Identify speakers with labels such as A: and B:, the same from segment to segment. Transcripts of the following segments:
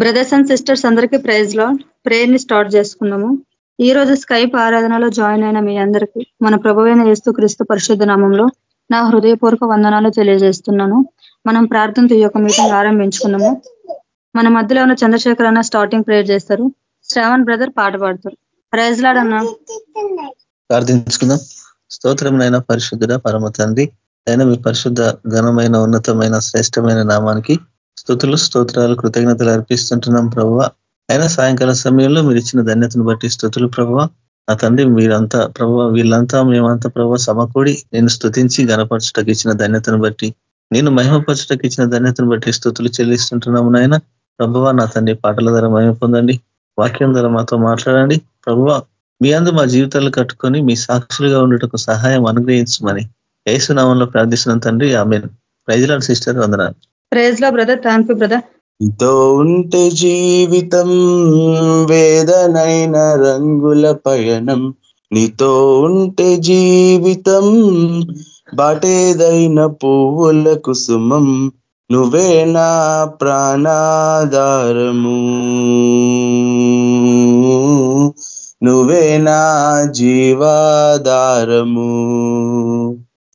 A: Brothers and sisters అందరికీ ప్రైజ్లో ప్రేయర్ని start చేసుకున్నాము ఈ రోజు స్కైప్ ఆరాధనలో జాయిన్ అయిన మీ అందరికీ మన ప్రభువైన యేస్తు క్రీస్తు పరిశుద్ధ నామంలో నా హృదయపూర్వక వందనాలు తెలియజేస్తున్నాను. మనం ప్రార్థనతో ఈ యొక్క మీటింగ్ ఆరంభించుకున్నాము మన మధ్యలో ఉన్న చంద్రశేఖర్ అన్న స్టార్టింగ్ ప్రేయర్ చేస్తారు. శ్రావణ్ బ్రదర్ పాట పాడతారు. ప్రైజ్ లాడన్నా
B: ప్రార్థించుకుందాం. స్తోత్రమైన పరిశుద్ధుడ పరమ తండ్రి అయినా మీ పరిశుద్ధ ఘనమైన ఉన్నతమైన శ్రేష్టమైన నామానికి స్థుతులు స్తోత్రాలు కృతజ్ఞతలు అర్పిస్తుంటున్నాం ప్రభావ. అయినా సాయంకాల సమయంలో మీరు ఇచ్చిన ధన్యతను బట్టి స్థుతులు ప్రభావ. నా తండ్రి మీరంతా ప్రభావ వీళ్ళంతా మేమంతా ప్రభావ సమకూడి నేను స్థుతించి గణపరచుటకు ఇచ్చిన ధన్యతను బట్టి నేను మహిమపరచుటకు ఇచ్చిన ధన్యతను బట్టి స్థుతులు చెల్లిస్తుంటున్నాము నాయన. ప్రభావ నా తండ్రి పాటల ధర మహిమ పొందండి. వాక్యం ధర మాతో మాట్లాడండి. ప్రభావ మీ అందు మా జీవితాలు కట్టుకొని మీ సాక్షులుగా ఉండటకు సహాయం అనుగ్రహించమని. ఏసునామంలో ప్రార్థిస్తున్నాం తండ్రి. ఆమె ప్రైజ్లాడ్ సిస్టర్ వందనాలు.
A: ప్రేజ్ బ్రదర్ థ్యాంక్ యూ
C: బ్రదర్తో ఉంటే జీవితం వేదనైన రంగుల పయనం. నీతో ఉంటే జీవితం బాటేదైన పువ్వుల కుసుమం నువ్వే నా ప్రాణాధారము. నువ్వే నా జీవాధారము.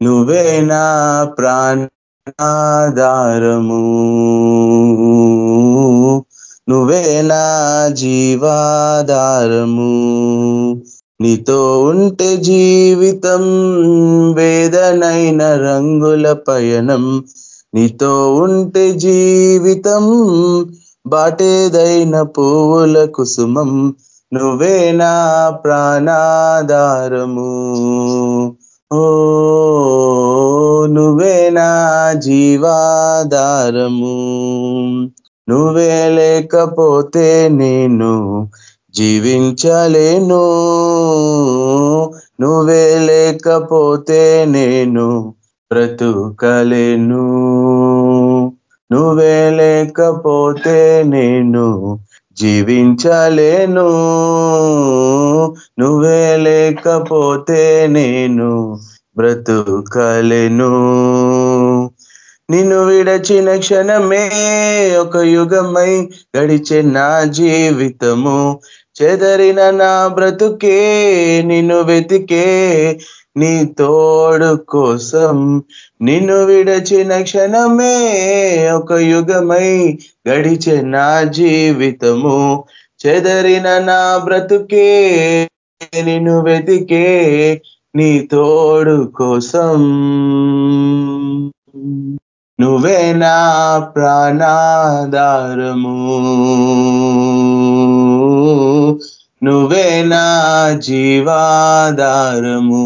C: నువ్వే నా ప్రాణ ఆధారము. నువ్వే నా జీవాధారము. నీతో ఉంటే జీవితం వేదనైన రంగుల పయనం. నీతో ఉంటే జీవితం బాటేదైన పువ్వుల కుసుమం. నువ్వే నా ప్రాణాధారము. ఓ నువ్వే నా జీవాధారము. నువ్వే లేకపోతే నేను జీవించలేను. నువ్వే లేకపోతే నేను బ్రతుకలేను. నువ్వే లేకపోతే నేను జీవించలేను. నువ్వే లేకపోతే నేను బ్రతుకలెను. నిన్ను విడచిన క్షణమే ఒక యుగమై గడిచే నా జీవితము. చెదరిన నా బ్రతుకే నిన్ను వెతికే నీ తోడు కోసం. నిన్ను విడచిన క్షణమే ఒక యుగమై గడిచే నా జీవితము. చెదరిన నా బ్రతుకే నిన్ను వెతికే నీ తోడు కోసం. నువ్వే నా ప్రాణాధారము. నువ్వే నా జీవాధారము.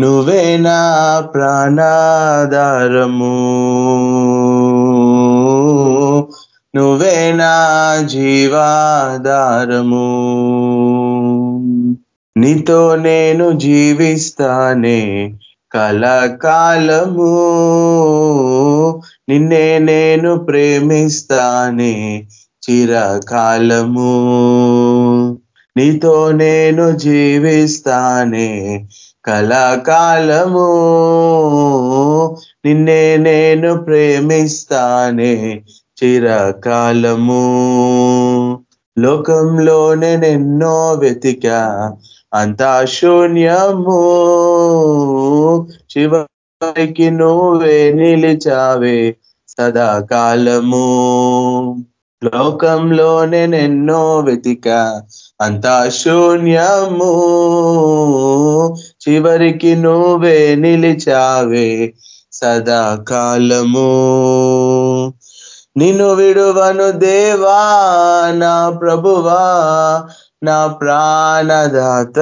C: నువ్వే నా ప్రాణాధారము. నువ్వే నా జీవాధారము. నీతో నేను జీవిస్తానే కలకాలము. నిన్నే నేను ప్రేమిస్తానే చిరకాలము. నీతో నేను జీవిస్తానే కలకాలము. నిన్నే నేను ప్రేమిస్తానే చిరకాలము. లోకంలోనే నిన్నో వెతిక అంతా శూన్యము. చివరికి నువ్వే నిలిచావే సదాకాలము. లోకంలోనే నిన్నో వెతిక అంతా శూన్యము. చివరికి నువ్వే నిలిచావే సదాకాలము. నిన్ను విడువను దేవా నా ప్రభువా నా ప్రాణదాత.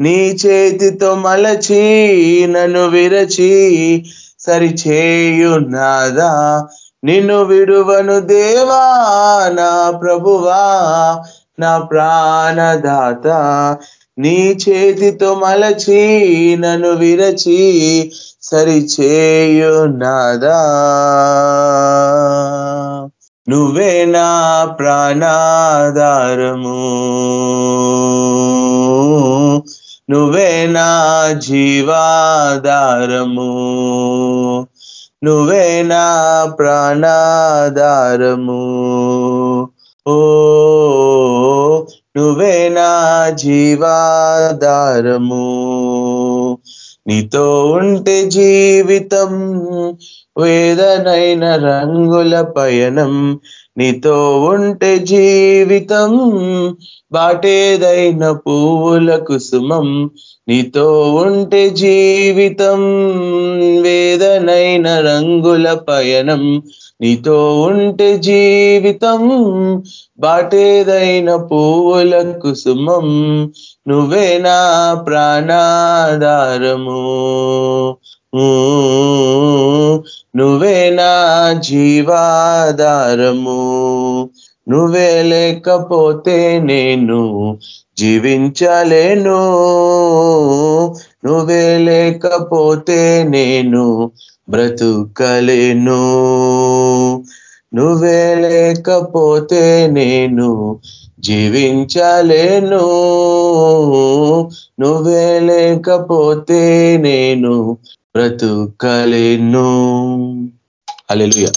C: నీ చేతితో మలచి నన్ను విరచి సరిచేయున్నాదా? నిన్ను విడువను దేవా నా ప్రభువా నా ప్రాణదాత. నీ చేతితో మలచి నన్ను విరచి సరిచేయున్నాదా నువ్వే నా ప్రాణాధారము. నువ్వే నా జీవాధారము. నువ్వే నా ప్రాణాధారము. ఓ నువ్వే నా జీవాధారము. నీతో ఉంటే జీవితం వేదనైన రంగుల పయనం. నీతో ఉంటే జీవితం బాటేదైన పువ్వుల కుసుమం. నీతో ఉంటే జీవితం వేదనైన రంగుల పయనం. నీతో ఉంటే జీవితం బాటేదైన పువ్వుల కుసుమం. నువ్వే నా ప్రాణాధారము. నువ్వే నా జీవాధారము. నువ్వే లేకపోతే నేను జీవించలేను. నువ్వే లేకపోతే నేను బ్రతుకలేను. నువ్వే లేకపోతే నేను జీవించలేను. నువ్వే లేకపోతే నేను బ్రతుకలేను hallelujah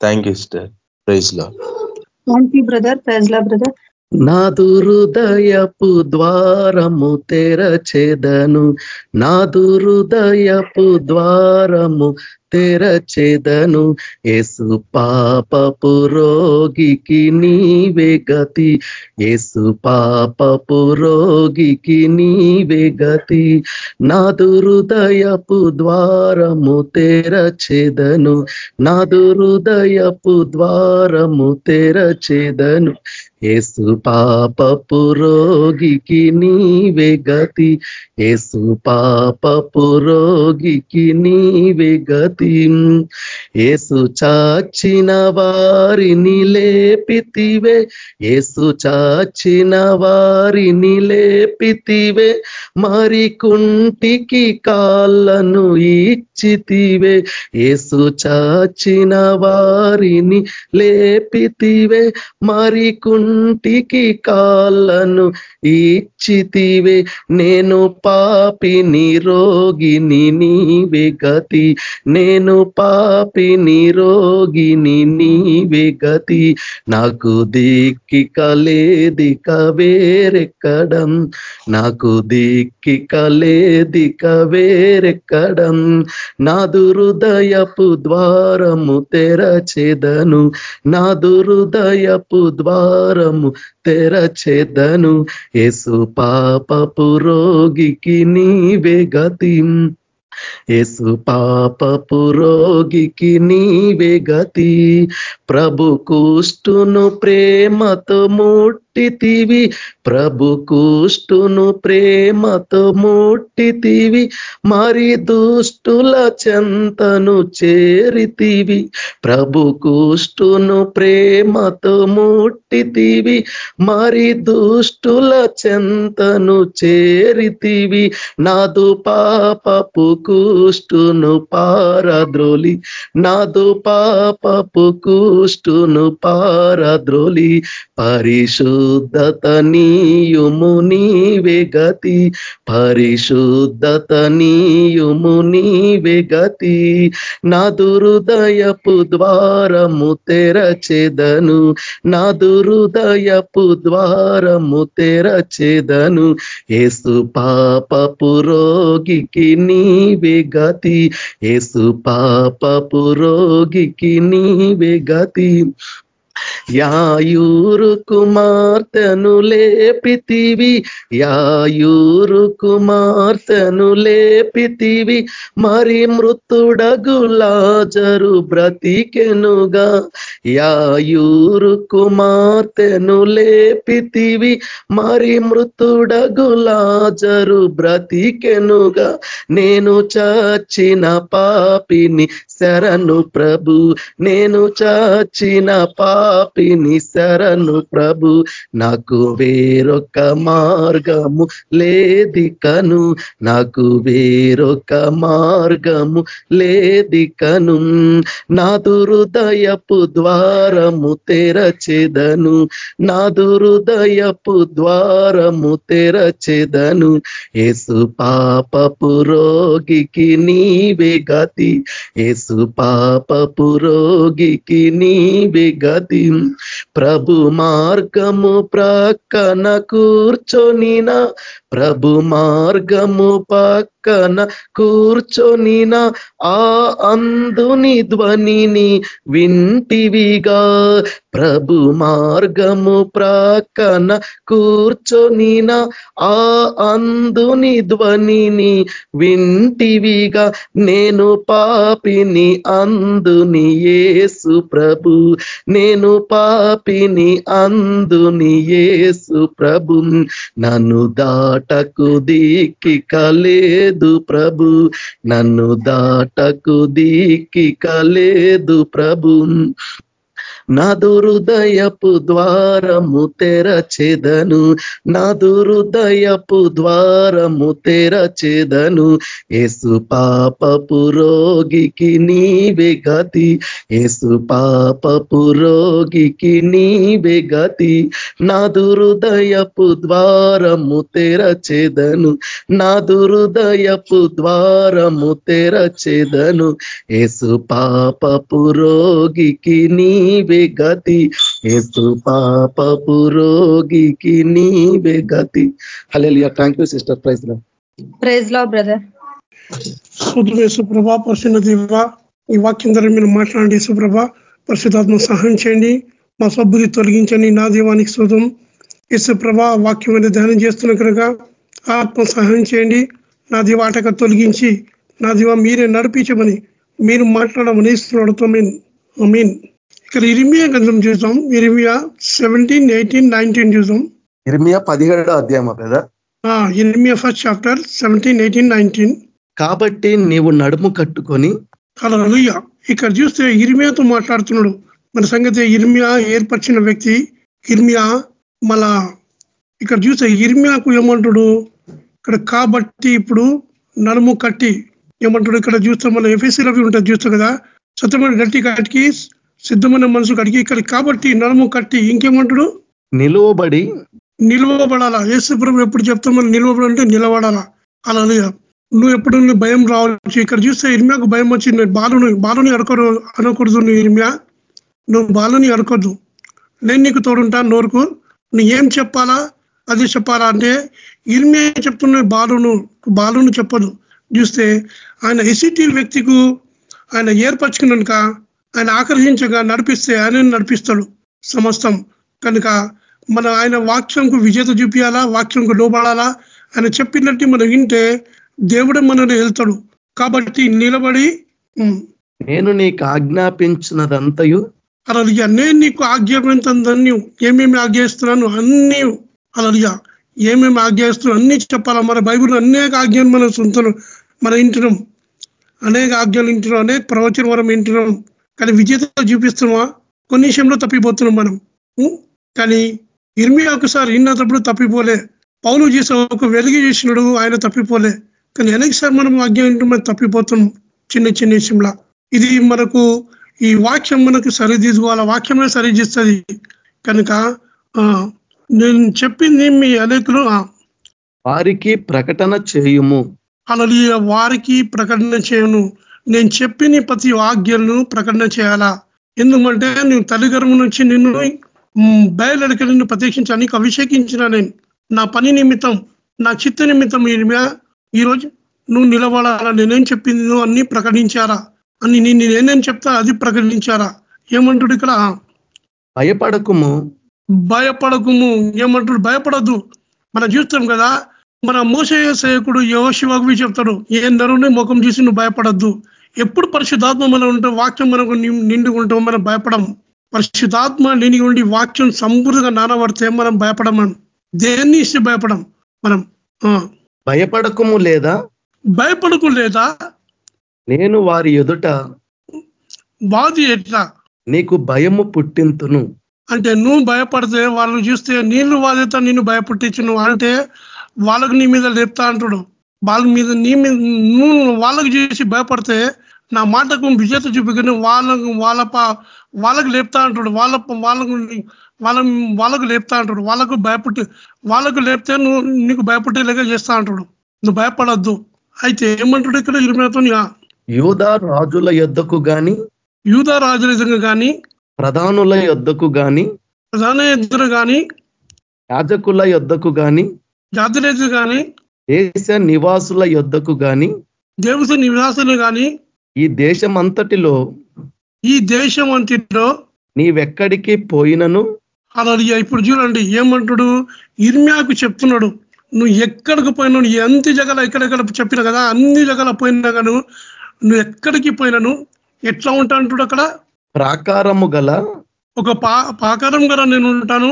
C: thank you sister praise lord
A: thank you brother praise lord brother
D: నాదు హృదయపు ద్వారము తెరచెదను. నాదు హృదయపు ద్వారము తెరచెదను. ఏసు పాపపు రోగికి నీవే గతి. ఏసు పాపపు రోగికి నీవే గతి. నాదు హృదయపు ద్వారము తెరచెదను. నాదు హృదయపు ద్వారము తెరచెదను. ఏసు పాపపు రోగికి నీవే గతి. ఏసు పాపపు రోగికి నీవే గతి. ఏసు చాచిన వారిని లేపితివే. ఏసు చాచిన వారిని లేపితివే. మరి కుంటికి కాళ్ళను ఇచ్చితివే. ఏసు చాచిన వారిని లేపితివే. మరి కుంటికి కాళ్ళను ఇచ్చితివే. నేను పాపిని రోగిని నీవే గతి. నే నేను పాపిని నిరోగిని నీవే గతి. నాకు దిక్కి కలేదిక వేరెక్కడం. నాకు దిక్కి కలేదిక వేరెక్కడం. నా దురుదయపు ద్వారము తెరచెదను. నా దురుదయపు ద్వారము తెరచెదను. ఎసు పాపపు రోగికి నీవే గతి. ఏసు పాపపు రోగికి నీవే గతి. ప్రభు కుష్టును ప్రేమతో ముట్టితివి. ప్రభు కుష్టును ప్రేమతో ముట్టితివి. మరి దుష్టుల చెంతను చేరితివి. ప్రభు కుష్టును ప్రేమతో ముట్టితివి. మరి దుష్టుల చెంతను చేరితివి. నాదు పాపపు కుష్టును పారద్రోలి. నాదు పాపపు కుష్టును పారద్రోలి. పరిశు పరిశుద్ధత నీయుము నీవే గతి. పరిశుద్ధత నీయుము నీవే గతి. నా దురుదయపు ద్వారము తెరచెదను. నా దురుదయపు ద్వారము తెరచెదను. ఏసు పాపపు రోగికి నీవే గతి. ఏసు పాపపు రోగికి నీవే గతి. యాయూరు కుమార్తెను లేపితివి యాయూరు కుమార్తెను లేపితివి. మరి మృతుడగులాజరు బ్రతికెనుగా యాయూరు కుమార్తెను లేపితివి. మరి మృతుడగులాజరు బ్రతికెనుగా నేను చచ్చిన పాపిని శరణు ప్రభు. నేను చచ్చిన పాపిని శరణు ప్రభు. నాకు వేరొక మార్గము లేది కను నాకు వేరొక మార్గము లేది కను నా దురుదయపు ద్వారము తెరచెదను. నా దురుదయపు ద్వారము తెరచెదను. ఏసు పాపపు రోగికి నీవే గతి. యేసు ఏసు పాపపు రోగికి నీవే గతి. ప్రభు మార్గము ప్రక్కన కూర్చొనిన ప్రభు మార్గము పక్కన కూర్చొనిన ఆ అందుని ధ్వనిని వింటివిగా. ప్రభు మార్గము ప్రక్కన కూర్చొనిన ఆ అందుని ధ్వనిని వింటివిగా. నేను పాపిని అందుని ఏసు ప్రభు నేను పాపిని అందుని ఏసు ప్రభు. నన్ను దాటకు దిక్కి కలేదు. ప్రభు. నన్ను దాటకు దిక్కి కలేదు ప్రభు. నా దురుదయపు ద్వారము తెరచెదను. నా దురుదయపు ద్వారము తెరచెదను. ఏసు పాపపు రోగికి నీవే గతి. ఏసు పాపపు రోగికి నీవే గతి. నా దురుదయపు ద్వారము తెరచెదను. నా దురుదయపు ద్వారము తెరచెదను. ఏసు పాపపు రోగికి నీవే నీవే గతి ఏసు పాపపు రోగికి నీవే గతి. హలే థ్యాంక్ యూ సిస్టర్
A: ప్రైజ్లో ప్రైజ్లో బ్రదర్
E: శుద్ధమే సుప్రభ పరిశున్న దేవ ఈ వాక్యం ద్వారా మీరు మాట్లాడండి సుప్రభ పరిశుధాత్మ సహాయం చేయండి. మా సబ్బుది తొలగించండి. నా దీవానికి శుధం యశుప్రభ వాక్యం అనేది ధ్యానం చేస్తున్న కనుక ఆత్మ సహాయం చేయండి. నా దీవాటక తొలగించి నా దీవ మీరే నడిపించమని మీరు మాట్లాడమని ఇస్తున్నాడుతో మీన్ మీన్ ఇక్కడ ఇరిమియా గ్రంథం చూసాం ఇరిమియా సెవెంటీన్ ఎయిటీన్ నైన్టీన్ చూసాం
D: ఇరిమియా పదిహేడో అధ్యాయం కదా
E: ఇరిమియా first chapter seventeen eighteen nineteen
D: కాబట్టి నీవు నడుము కట్టుకొని
E: అలా ఇక్కడ చూస్తే ఇర్మియాతో మాట్లాడుతున్నాడు. మన సంగతి ఇర్మియా ఏర్పరిచిన వ్యక్తి ఇర్మియా మళ్ళా ఇక్కడ చూస్తే ఇర్మియాకు ఏమంటాడు? ఇక్కడ కాబట్టి ఇప్పుడు నడుము కట్టి. ఏమంటాడు? ఇక్కడ చూస్తే మన ఎఫ్ఎస్సీ రవి ఉంటుంది చూస్తాం కదా. సత్యమైన గట్టి కట్టికి సిద్ధమైన మనసు కడిగి ఇక్కడ కాబట్టి నడుము కట్టి ఇంకేమంటాడు?
D: నిలువబడి
E: నిలవబడాలా? యేసుప్రభు ఎప్పుడు చెప్తాం మనం నిలవబడంటే నిలబడాలా? అలా నువ్వు ఎప్పుడు భయం రావచ్చు. ఇక్కడ చూస్తే ఇర్మియాకు భయం వచ్చింది. బాలుని బాలుని అడకరు అనకూడదు నువ్వు ఇర్మియా. నువ్వు బాలుని అడకొద్దు నేను నీకు తోడుంటా నోరుకు. నువ్వు ఏం చెప్పాలా? అది చెప్పాలా అంటే ఇర్మియా చెప్తున్న బాలును బాలును చెప్పదు. చూస్తే ఆయన ఎసిటీ వ్యక్తికు ఆయన ఏర్పరచుకున్నాక ఆయన ఆకర్షించగా నడిపిస్తే ఆయన నడిపిస్తాడు సమస్తం. కనుక మన ఆయన వాక్యంకు విజేత చూపించాలా వాక్యంకు లోబడాలా? ఆయన చెప్పినట్టు మనం వింటే దేవుడే మనల్ని వెళ్తాడు. కాబట్టి నిలబడి
D: నేను నీకు ఆజ్ఞాపించినదంతయు?
E: అలలియా నేను నీకు ఆజ్ఞాపించని ఏమేమి ఆజ్ఞాస్తున్నాను అన్ని అలలియా ఏమేమి ఆజ్ఞాస్తున్నాను అన్ని చెప్పాలా? మన బైబుల్ అనేక ఆజ్ఞలు మనం సొంతను మన ఇంటినాం అనేక ఆజ్ఞలు ఇంటున్నాం అనేక ప్రవచన వరం ఇంటున్నాం కానీ విజేత చూపిస్తున్నామా కొన్ని విషయంలో తప్పిపోతున్నాం మనం. కానీ ఇర్మి ఒకసారి ఇన్నప్పుడు తప్పిపోలే. పౌలు చేసే ఒక వెలుగు చేసినాడు ఆయన తప్పిపోలే. కానీ అనేకసారి మనం ఆజ్ఞ మనం తప్పిపోతున్నాం చిన్న చిన్న విషయంలో. ఇది మనకు ఈ వాక్యం మనకు సరిదిద్దుకోవాలి వాక్యమే సరిదిస్తుంది కనుక నేను చెప్పింది మీ అనేకులు
D: వారికి ప్రకటన చేయుము.
E: అలా వారికి ప్రకటన చేయను. నేను చెప్పిన ప్రతి ఆజ్ఞలను ప్రకటన చేయాలా? ఎందుకంటే నేను తల్లిగర్భం నుంచి నిన్ను బయలుడికి నిన్ను ప్రత్యక్షించడానికి అభిషేకించిన నేను. నా పని నిమిత్తం నా చిత్త నిమిత్తం ఈరోజు నువ్వు నిలబడాలా? నేనేం చెప్పింది నువ్వు అన్ని ప్రకటించారా అని నేను నేనేం చెప్తా అది ప్రకటించారా ఏమంటాడు ఇక్కడ?
D: భయపడకుము.
E: భయపడకుము. ఏమంటాడు? భయపడద్దు. మనం చూస్తాం కదా మన మోసయ సేవకుడు యోశివాగు చెప్తాడు. ఏందరుని ముఖం చూసి నువ్వు భయపడద్దు. ఎప్పుడు పరిశుద్ధాత్మ మనం ఉంటే వాక్యం మనకు నిండి ఉంటాం మనం భయపడం. పరిశుద్ధాత్మ లేని ఉండి వాక్యం సంపూర్ణంగా నానబడితే మనం భయపడం మనం. దేన్ని ఇస్తే భయపడం మనం?
D: భయపడకము లేదా?
E: భయపడకు లేదా?
D: నేను వారి ఎదుట
E: వాది ఎట్లా
D: నీకు భయము పుట్టింతును.
E: అంటే నువ్వు భయపడితే వాళ్ళు చూస్తే నీళ్ళు వాదిత నిన్ను భయపుట్టించును అంటే వాళ్ళకు నీ మీద లేపుతా అంటాడు. వాళ్ళ మీద నీ మీద నువ్వు వాళ్ళకు చేసి భయపడితే నా మాటకు విజేత చూపికని వాళ్ళకు వాళ్ళ వాళ్ళకు లేపుతా అంటాడు. వాళ్ళ వాళ్ళకు వాళ్ళ వాళ్ళకు లేపుతా అంటాడు. వాళ్ళకు భయపుట్టి వాళ్ళకు లేపితే నువ్వు నీకు భయపుట్టేలాగా చేస్తా అంటాడు. నువ్వు భయపడద్దు. అయితే ఏమంటాడు ఇక్కడ ఇరుమతో
D: యూదా రాజుల యొద్దకు గాని
E: యూద రాజుల ఎదురు కానీ
D: ప్రధానుల యొద్దకు గాని
E: ప్రధాన ఎదురు కానీ
D: యాజకుల యొద్దకు గాని
E: జాతుల ఎదురు కానీ
D: దేశ నివాసుల యొద్దకు గాని
E: దేవత నివాసులు కానీ
D: ఈ దేశమంతటిలో
E: ఈ దేశం అంతిలో
D: నీవెక్కడికి పోయినను?
E: అలా ఇప్పుడు చూడండి ఏమంటాడు? ఇర్మ్యాకు చెప్తున్నాడు నువ్వు ఎక్కడికి పోయినా ఎంత జగల ఎక్కడెక్కడ చెప్పిన కదా అన్ని జగల పోయినా గాను నువ్వు ఎక్కడికి పోయినాను? ఎట్లా ఉంటా అంటాడు అక్కడ?
D: ప్రాకారము గల
E: ఒక పాకారం కదా నేను ఉంటాను.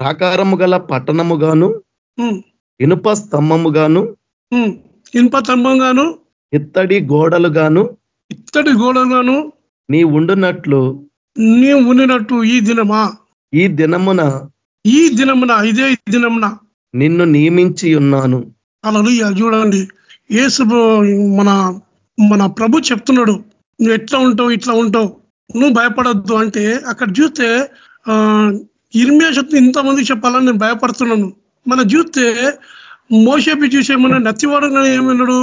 D: ప్రాకారము గల పట్టణముగాను ఇనుప స్తంభముగాను
E: ఉమ్, ఇనుప స్తంభంగాను
D: ఇత్తడి గోడలుగాను
E: ఇత్తడి గోడగాను
D: నీ ఉండునట్లు
E: నీవు ఉండినట్టు ఈ దినమా?
D: ఈ దినమున
E: ఈ దినమున ఇదే దినమున.
D: నిన్ను నియమించి ఉన్నాను.
E: అలా చూడండి యేసు మన మన ప్రభు చెప్తున్నాడు నువ్వు ఎట్లా ఉంటావు ఇట్లా ఉంటావు? నువ్వు భయపడద్దు. అంటే అక్కడ చూస్తే ఇర్మియా చెప్తే ఇంతమంది చెప్పాలని నేను భయపడుతున్నాను. మన చూస్తే మోసేపి చూసేమన్నా నత్తివాడు ఏమన్నాడు?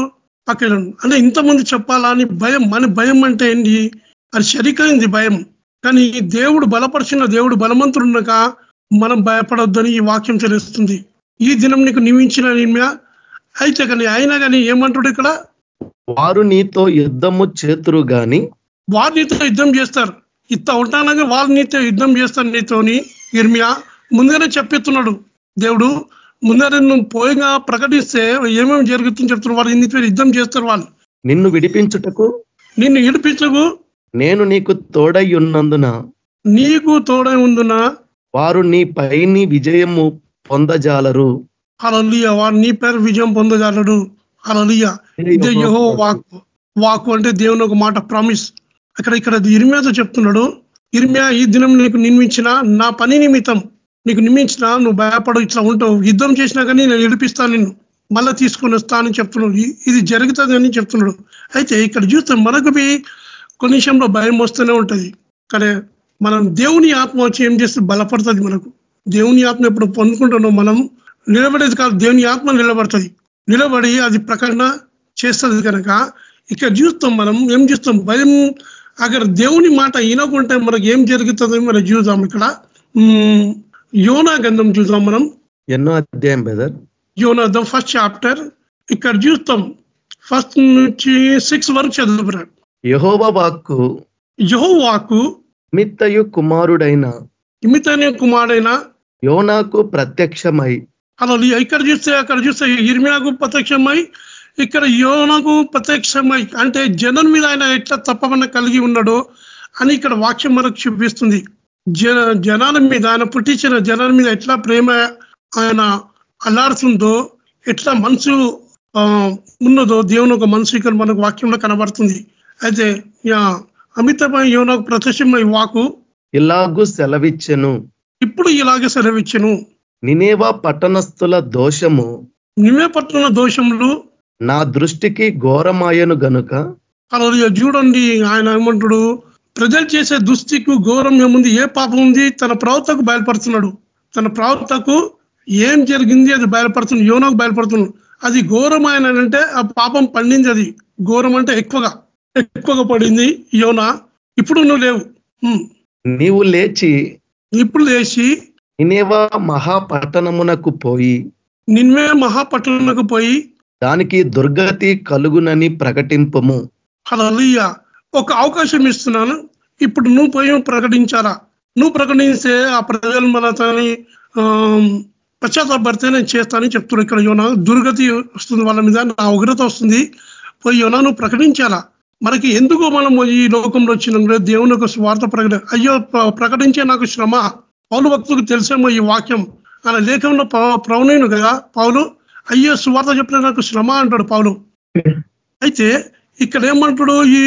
E: పక్కన అంటే ఇంతమంది చెప్పాలా అని భయం మన భయం అంటే ఏంటి అది సరికైంది భయం. కానీ దేవుడు బలపరిచిన దేవుడు బలవంతుడున్నాక మనం భయపడొద్దని ఈ వాక్యం తెలుస్తుంది. ఈ దినం నీకు నియమించిన అయితే కానీ అయినా కానీ ఏమంటాడు ఇక్కడ?
D: వారు నీతో యుద్ధము చేతురు గాని
E: వారు నీతో యుద్ధం చేస్తారు. ఇత్త ఉంటానగా వాళ్ళు నీతో యుద్ధం చేస్తారు నీతోని. ఇర్మియా ముందుగానే చెప్పెత్తున్నాడు దేవుడు ముందరే నువ్వు పోయిగా ప్రకటిస్తే ఏమేమి జరుగుతుందని చెప్తున్నారు. వాళ్ళు నీతో యుద్ధం చేస్తారు వాళ్ళు.
D: నిన్ను విడిపించుటకు
E: నిన్ను ఇడిపించకు
D: నేను నీకు తోడై ఉన్నందున
E: నీకు తోడై ఉందున
D: వారు నీ పైని విజయము పొందజాలరు.
E: అలలియ వాడు నీ పేరు విజయం పొందగలడు అలలియ ఇదే యహో వాక్ వాకు అంటే దేవుని ఒక మాట ప్రామిస్. అక్కడ ఇక్కడ ఇర్మియాతో చెప్తున్నాడు. ఇర్మియా ఈ దినం నీకు నిర్మించిన నా పని నిమిత్తం నీకు నిమ్మించిన నువ్వు భయపడవు ఇట్లా ఉంటావు. యుద్ధం చేసినా కానీ నేను విడిపిస్తాను నిన్ను. మళ్ళా తీసుకొని స్థానం చెప్తున్నాడు. ఇది జరుగుతుంది అని చెప్తున్నాడు. అయితే ఇక్కడ చూస్తే మనకు కొన్ని విషయంలో భయం వస్తూనే ఉంటుంది. కానీ మనం దేవుని ఆత్మ వచ్చి ఏం చేస్తే బలపడుతుంది మనకు? దేవుని ఆత్మ ఎప్పుడు పొందుకుంటున్నాం మనం నిలబడేది కాదు. దేవుని ఆత్మ నిలబడుతుంది. నిలబడి అది ప్రకటన చేస్తుంది కనుక ఇక్కడ చూస్తాం మనం ఏం చూస్తాం? భయం అక్కడ దేవుని మాట వినకుంటే మనకి ఏం జరుగుతుంది? మనం చూద్దాం ఇక్కడ. యోనా గంధం చూద్దాం మనం.
D: ఎన్నో అధ్యాయం brother
E: Yona the first chapter ఇక్కడ చూస్తాం. ఫస్ట్ నుంచి సిక్స్ వరకు చదువుకున్నాడు
D: యహోవ వాక్కు
E: యహో వాకు
D: మిత్తయు కుమారుడైన
E: ఇమితనే కుమారుడైన
D: యోనాకు ప్రత్యక్షమై.
E: అలా ఇక్కడ చూస్తే అక్కడ చూస్తే ఇర్మియాకు ప్రత్యక్షమై ఇక్కడ యోనకు ప్రత్యక్షమై. అంటే జనం మీద ఆయన ఎట్లా తప్పమన్న కలిగి ఉన్నాడో అని ఇక్కడ వాక్యం మనకు చూపిస్తుంది. జన జనాల మీద ఆయన పుట్టించిన జనాల మీద ఎట్లా ప్రేమ ఆయన అల్లాడుతుందో ఎట్లా మనసు ఉన్నదో దేవుని ఒక మనసు ఇక్కడ మనకు వాక్యంలో కనబడుతుంది. అయితే అమితమైన యోనకు ప్రత్యక్షమై వాకు
D: ఇలాగు సెలవిచ్చెను.
E: ఇప్పుడు ఇలాగే సెలవిచ్చను.
D: నినేవా పట్టణస్థుల దోషము.
E: నిమే పట్టున్న దోషములు.
D: నా దృష్టికి ఘోరమాయను గనుక.
E: అలా చూడండి ఆయన ఏమంటాడు? ప్రజలు చేసే దుస్థికు ఘోరం ఏముంది? ఏ పాపం ఉంది? తన ప్రవర్తకు బయలుపడుతున్నాడు తన ప్రవర్తకు ఏం జరిగింది? అది బయలుపడుతుంది యోనకు బయలుపడుతున్నాడు అది ఘోరం ఆయన అంటే ఆ పాపం పండింది అది. ఘోరం అంటే ఎక్కువగా ఎక్కువగా పడింది యోన. ఇప్పుడు నువ్వు లేవు.
D: నీవు లేచి
E: ఇప్పుడు లేచి
D: నినేవా మహాపట్టణమునకు పోయి
E: నిన్వే మహాపట్టణకు పోయి
D: దానికి దుర్గతి కలుగునని ప్రకటింపము.
E: హలలియ ఒక అవకాశం ఇస్తున్నాను. ఇప్పుడు నువ్వు పోయి ప్రకటించాలా? నువ్వు ప్రకటిస్తే ఆ ప్రజలు మన తని పశ్చాత్తాపడితే నేను చేస్తానని చెప్తున్నాడు ఇక్కడ యోన. దుర్గతి వస్తుంది వాళ్ళ మీద నా ఉగ్రత వస్తుంది. పోయి యోనా నువ్వు ప్రకటించాలా? మనకి ఎందుకు మనం ఈ లోకంలో వచ్చినాం? దేవుని ఒక స్వార్థ ప్రకటన. అయ్యో ప్ర- ప్రకటించే నాకు శ్రమ. పౌలు భక్తులకు తెలిసేమో ఈ వాక్యం. ఆయన లేఖంలో ప్రవణీయుడు కదా పౌలు. అయ్యో సువార్త చెప్పిన నాకు శ్రమ అంటాడు పౌలు. అయితే ఇక్కడ ఏమంటాడు ఈ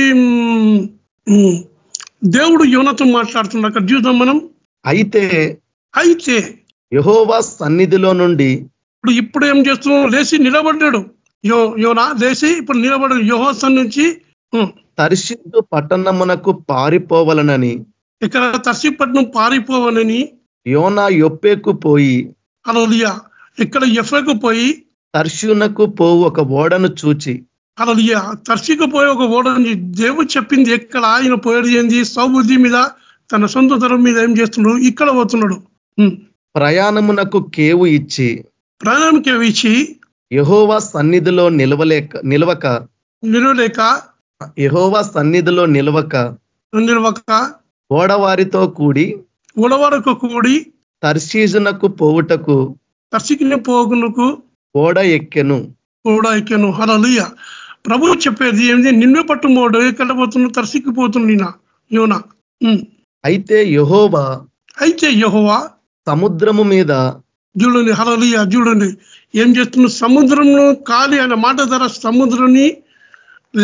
E: దేవుడు యోనతో మాట్లాడుతున్నాడు అక్కడ చూద్దాం మనం.
D: అయితే
E: అయితే
D: యహోవా సన్నిధిలో నుండి
E: ఇప్పుడు ఇప్పుడు ఏం చేస్తున్నాడు? లేచి నిలబడ్డాడు. యో యోనా లేచి ఇప్పుడు నిలబడ్డాడు. యోహోసన్ నుంచి ఉమ్,
D: తర్షిద్దు పట్టణమునకు పారిపోవలనని
E: ఇక్కడ తర్సిపట్నం పారిపోవనని
D: యోనా యొప్పేకు పోయి
E: అలోలియా ఇక్కడ ఎఫ్ఐకు పోయి
D: తర్షునకు పోవు ఒక ఓడను చూచి
E: అలా తర్సికపోయి ఒక ఓడని దేవుడు చెప్పింది ఎక్కడ ఆయన పోయేది ఏంది? సౌబుద్ధి మీద తన సొంత తరం మీద ఏం చేస్తున్నాడు? ఇక్కడ పోతున్నాడు.
D: ప్రయాణమునకు కేవు ఇచ్చి
E: ప్రాణానికి అవి ఇచ్చి
D: యహోవా సన్నిధిలో నిలవలేక నిలవక
E: నిలవలేక
D: యహోవా సన్నిధిలో నిలవక
E: నిలవక
D: ఓడవారితో కూడి
E: ఉడవరకు కూడి
D: తర్శీజునకు పోవుటకు
E: తర్సికిని పోగునకు
D: ఓడ ఎక్కెను.
E: కూడా ఎక్కాను. హలలుయ ప్రభు చెప్పేది ఏంది నిన్ను పట్టుమోడు ఎక్కడ పోతున్నా తర్సిక్కిపోతున్నా యోన.
D: అయితే యహోవా
E: అయితే యహోవా
D: సముద్రము మీద
E: చూడండి హలలుయ చూడండి ఏం చేస్తున్న సముద్రంలో కాలి అనే మాట ధర సముద్రాన్ని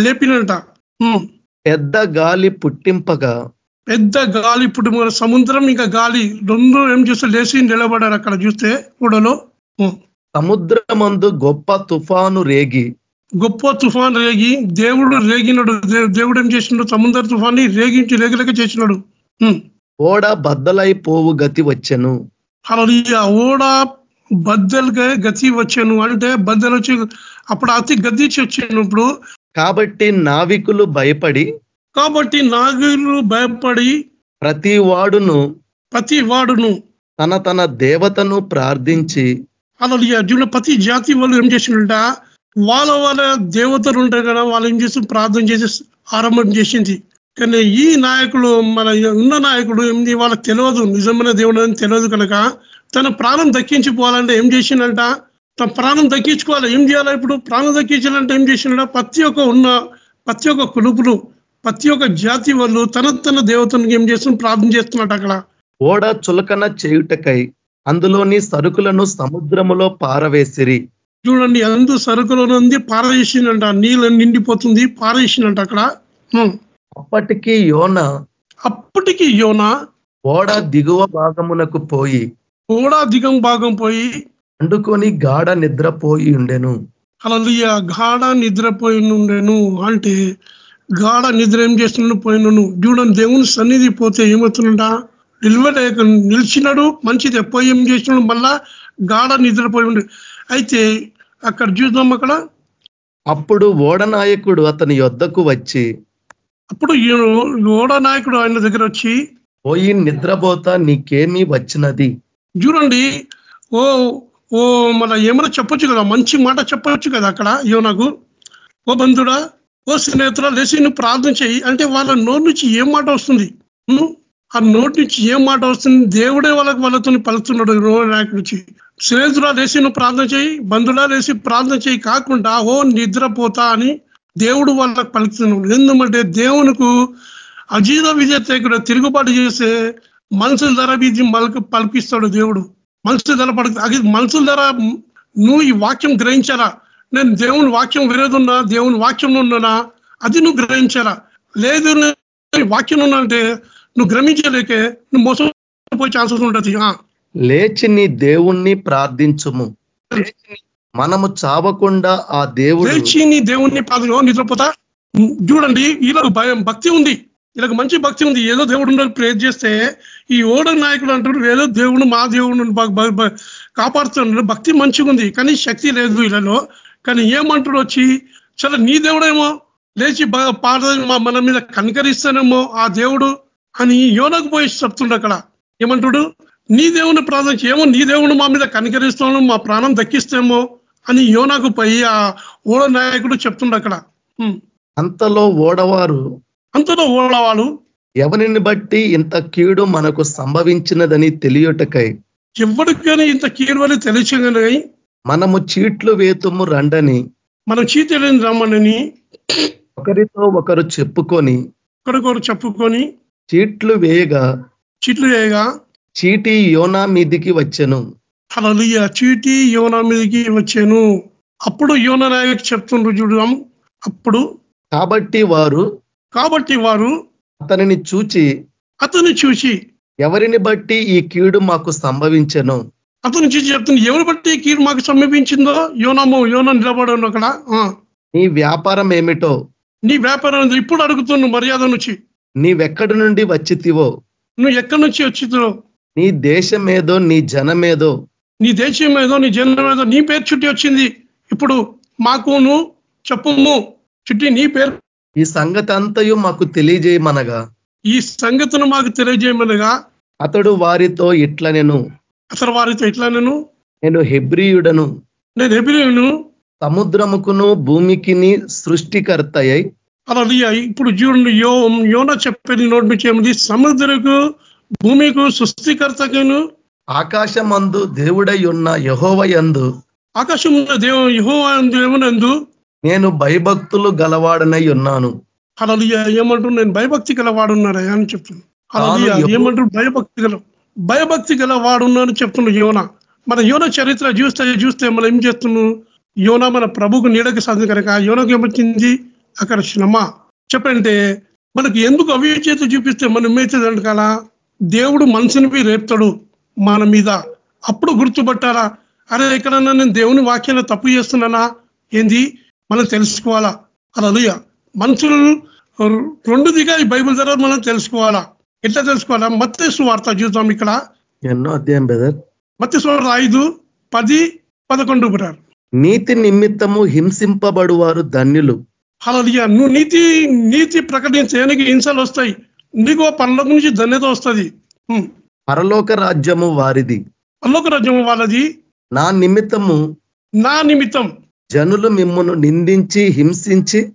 E: లేపినట.
D: పెద్ద గాలి పుట్టింపగా
E: పెద్ద గాలి మన సముద్రం ఇంకా గాలి రెండు ఏం చేస్తే లేచి నిలబడారు అక్కడ చూస్తే కూడలో.
D: సముద్రమందు గొప్ప తుఫాను రేగి
E: గొప్ప తుఫాన్ రేగి దేవుడు రేగినాడు దేవుడు ఏం చేసినాడు సముద్ర తుఫాన్ని రేగించి రేగలేక చేసినాడు.
D: ఓడ బద్దలైపోవు గతి వచ్చెను.
E: అలా ఓడ బద్దలుగా గతి వచ్చాను. అంటే బద్దలు వచ్చి అప్పుడు అతి గద్దించి వచ్చాను ఇప్పుడు.
D: కాబట్టి నావికులు భయపడి
E: కాబట్టి నాగులు భయపడి
D: ప్రతి వాడును
E: ప్రతి వాడును
D: తన తన దేవతను ప్రార్థించి
E: అలా అర్జున ప్రతి జాతి వాళ్ళు ఏం చేసిండ వాళ్ళ వాళ్ళ దేవతలు ఉంటారు కదా వాళ్ళు ఏం చేసి ప్రార్థన చేసి ఆరంభం చేసింది. కానీ ఈ నాయకుడు మన ఉన్న నాయకుడు ఏంది వాళ్ళకి తెలియదు. నిజమైన దేవుడు అని తెలియదు కనుక తన ప్రాణం దక్కించిపోవాలంటే ఏం చేసిండంట? తన ప్రాణం దక్కించుకోవాలి. ఏం చేయాలి ఇప్పుడు? ప్రాణం దక్కించాలంటే ఏం చేసిండ ప్రతి ఒక్క ఉన్న ప్రతి ఒక్క కులుపులు ప్రతి ఒక్క జాతి వాళ్ళు తన తన దేవతను ఏం చేస్తున్న ప్రార్థన చేస్తున్నట్టు అక్కడ.
D: ఓడ చులకన చేయుటకై అందులోని సరుకులను సముద్రములో పారవేసిరి.
E: చూడండి అందు సరుకులో ఉంది పారవేసిందంట నీళ్ళు నిండిపోతుంది పారవేసిందంట అక్కడ.
D: అప్పటికి యోన
E: అప్పటికి యోన
D: ఓడ దిగువ భాగమునకు పోయి
E: కూడా దిగం భాగం పోయి
D: వండుకొని గాఢ నిద్రపోయి ఉండెను.
E: అలా గాఢ నిద్రపోయి ఉండేను అంటే గాఢ నిద్ర ఏం చేస్తున్నాడు? పోయినను. చూడండి దేవుని సన్నిధి పోతే ఏమవుతుందంట? నిలవలేక నిలిచినాడు మంచిది. పోయి ఏం చేసినాడు మళ్ళా గాఢ నిద్రపోయి ఉండే. అయితే అక్కడ చూద్దాం అక్కడ.
D: అప్పుడు ఓడ నాయకుడు అతని యొద్దకు వచ్చి
E: అప్పుడు ఓడ నాయకుడు ఆయన దగ్గర వచ్చి
D: పోయి నిద్రపోతా నీకేమీ వచ్చినది?
E: చూడండి ఓ ఓ మన ఏమైనా చెప్పొచ్చు కదా? మంచి మాట చెప్పొచ్చు కదా అక్కడ యోనకు? ఓ బంధుడా ఓ స్నేహితుడా లేచి నువ్వు ప్రార్థన చేయి. అంటే వాళ్ళ నోటి నుంచి ఏం మాట వస్తుంది? ఆ నోటి నుంచి ఏం మాట వస్తుంది? దేవుడే వాళ్ళకి వాళ్ళతో పలుకుతున్నాడు రో నాయకుడి నుంచి. స్నేహితుడా లేచి నువ్వు ప్రార్థన చేయి బంధువులా లేచి ప్రార్థన చేయి కాకుండా ఓ నిద్రపోతా అని దేవుడు వాళ్ళకి పలుకుతున్నాడు ఎందుకంటే దేవునికి అజీద విజేత తిరుగుబాటు చేసే మనుషుల ధర విధి మలకు పల్పిస్తాడు దేవుడు. మనుషుల ధర పడు అది మనుషుల ధర నువ్వు ఈ వాక్యం గ్రహించాలా? నేను దేవుని వాక్యం విరోధున్నా దేవుని వాక్యం ఉన్నానా? అది నువ్వు గ్రహించాలా? లేదు వాక్యం ఉన్నా అంటే నువ్వు గ్రహించలేకే నువ్వు మోసం పోయే ఛాన్సెస్ ఉంటుంది
D: లేచి నీ దేవుణ్ణి ప్రార్థించుము. మనము చావకుండా ఆ దేవుడు
E: లేచి నీ దేవుణ్ణి పాదం నిద్రపోతా చూడండి వీళ్ళకు భయం భక్తి ఉంది. వీళ్ళకి మంచి భక్తి ఉంది. ఏదో దేవుడు ఉండాలి ప్రేర్ చేస్తే ఈ ఓడ నాయకుడు అంటారు ఏదో దేవుడు మా దేవుడు కాపాడుతున్నాడు. భక్తి మంచిగా ఉంది కానీ శక్తి లేదు వీళ్ళలో. కానీ ఏమంటాడు వచ్చి చాలా నీ దేవుడేమో లేచి పాట మా- మన మీద కనికరిస్తానేమో ఆ దేవుడు అని యోనకు పోయి చెప్తుండ అక్కడ. ఏమంటాడు? నీ దేవుని ప్రార్థన. ఏమో నీ దేవుడు మా మీద కనికరిస్తాను మా ప్రాణం దక్కిస్తేమో అని యోనకు పోయి ఆ ఓడ నాయకుడు చెప్తుండ అక్కడ.
D: అంతలో ఓడవారు
E: అంతలో ఓడవాళ్ళు
D: ఎవరిని బట్టి ఇంత కీడు మనకు సంభవించినదని తెలియటకై
E: ఎవరికైనా ఇంత కీర్వని తెలియచగానే
D: మనము చీట్లు వేతుము రండని
E: మనం చీతలేని రమ్మని
D: ఒకరితో ఒకరు చెప్పుకొని
E: ఒకరికొకరు చెప్పుకొని
D: చీట్లు వేయగా
E: చీట్లు వేయగా
D: చీటి యోనా మీదికి వచ్చెను.
E: హలలియ చీటి యోన మీదకి వచ్చాను. అప్పుడు యోన నాయకు చెప్తుండ్రు చూడడం అప్పుడు
D: కాబట్టి వారు
E: కాబట్టి వారు
D: అతనిని చూచి
E: అతన్ని చూసి
D: ఎవరిని బట్టి ఈ కీడు మాకు సంభవించెను?
E: అతను చూసి చెప్తుంది. ఎవరు బట్టి ఈ కీడు మాకు సమీపించిందో యోనము యోన నిలబడి అక్కడ.
D: నీ వ్యాపారం ఏమిటో?
E: నీ వ్యాపారం. ఇప్పుడు అడుగుతున్నాను మర్యాద నుంచి.
D: నీవెక్కడి నుండి వచ్చితివో?
E: నువ్వు ఎక్కడి నుంచి వచ్చిదో
D: నీ దేశమేదో నీ జనమేదో.
E: నీ దేశం ఏదో నీ జన్మ ఏదో నీ పేరు చుట్టి వచ్చింది. ఇప్పుడు మాకు నువ్వు చెప్పుము. చుట్టి నీ పేరు.
D: ఈ సంగతి అంతయు మాకు తెలియజేయమనగా.
E: ఈ సంగతిని మాకు తెలియజేయమనగా.
D: అతడు వారితో ఇట్ల నేను
E: అసలు వారితో ఇట్లా నేను
D: నేను హెబ్రియుడను.
E: నేను ఎబిలియను
D: సముద్రముకును భూమికిని సృష్టికర్తయ్యై
E: అలా ఇప్పుడు చూడండి యో యోన చెప్పేది నోటి నుంచి ఏమిటి సముద్రకు భూమికు సృష్టికర్తకును
D: ఆకాశమందు దేవుడై ఉన్న యహోవయందు.
E: ఆకాశంలో దేవ యహో దేవునందు
D: నేను భయభక్తులు గలవాడనై ఉన్నాను.
E: అలా ఏమంటారు నేను భయభక్తి గల వాడున్నారా అని చెప్తున్నాను ఏమంటారు భయభక్తి గల భయభక్తి గల వాడున్నాను చెప్తున్నాడు యోన. మన యోన చరిత్ర చూస్తే చూస్తే మనం ఏం చేస్తున్నాం? యోన మన ప్రభుకు నీడకి సాధన కనుక యోనకు ఏమొచ్చింది? అక్కడ శ్రమ చెప్పంటే మనకి ఎందుకు అవిచేత చూపిస్తే మనం ఏమవుతుంది కదా దేవుడు మనసుని రేపుతాడు మన మీద. అప్పుడు గుర్తుపట్టాలా? అరే ఎక్కడన్నా నేను దేవుని వాక్యాన్ని తప్పు చేస్తున్నానా? ఏంది? మనం తెలుసుకోవాలా? అలా మనుషులు రెండు దిగా ఈ బైబిల్ ద్వారా మనం తెలుసుకోవాలా? ఎట్లా తెలుసుకోవాలా? మత్స్సు వార్త చూద్దాం ఇక్కడ.
D: ఎన్నో అధ్యాయం బ్రదర్.
E: మత్స్సు వార్త ఐదు పది పదకొండు బ్రదర్
D: నీతి నిమిత్తము హింసింపబడువారు ధన్యులు.
E: అలా నువ్వు నీతి నీతి ప్రకటించడానికి హింసలు వస్తాయి. నీకు పనుల నుంచి ధన్యత వస్తుంది.
D: పరలోక రాజ్యము వారిది.
E: పల్లొక రాజ్యం వాళ్ళది.
D: నా నిమిత్తము
E: నా నిమిత్తం.
D: జనులు మిమ్మును నిందించి హింసించి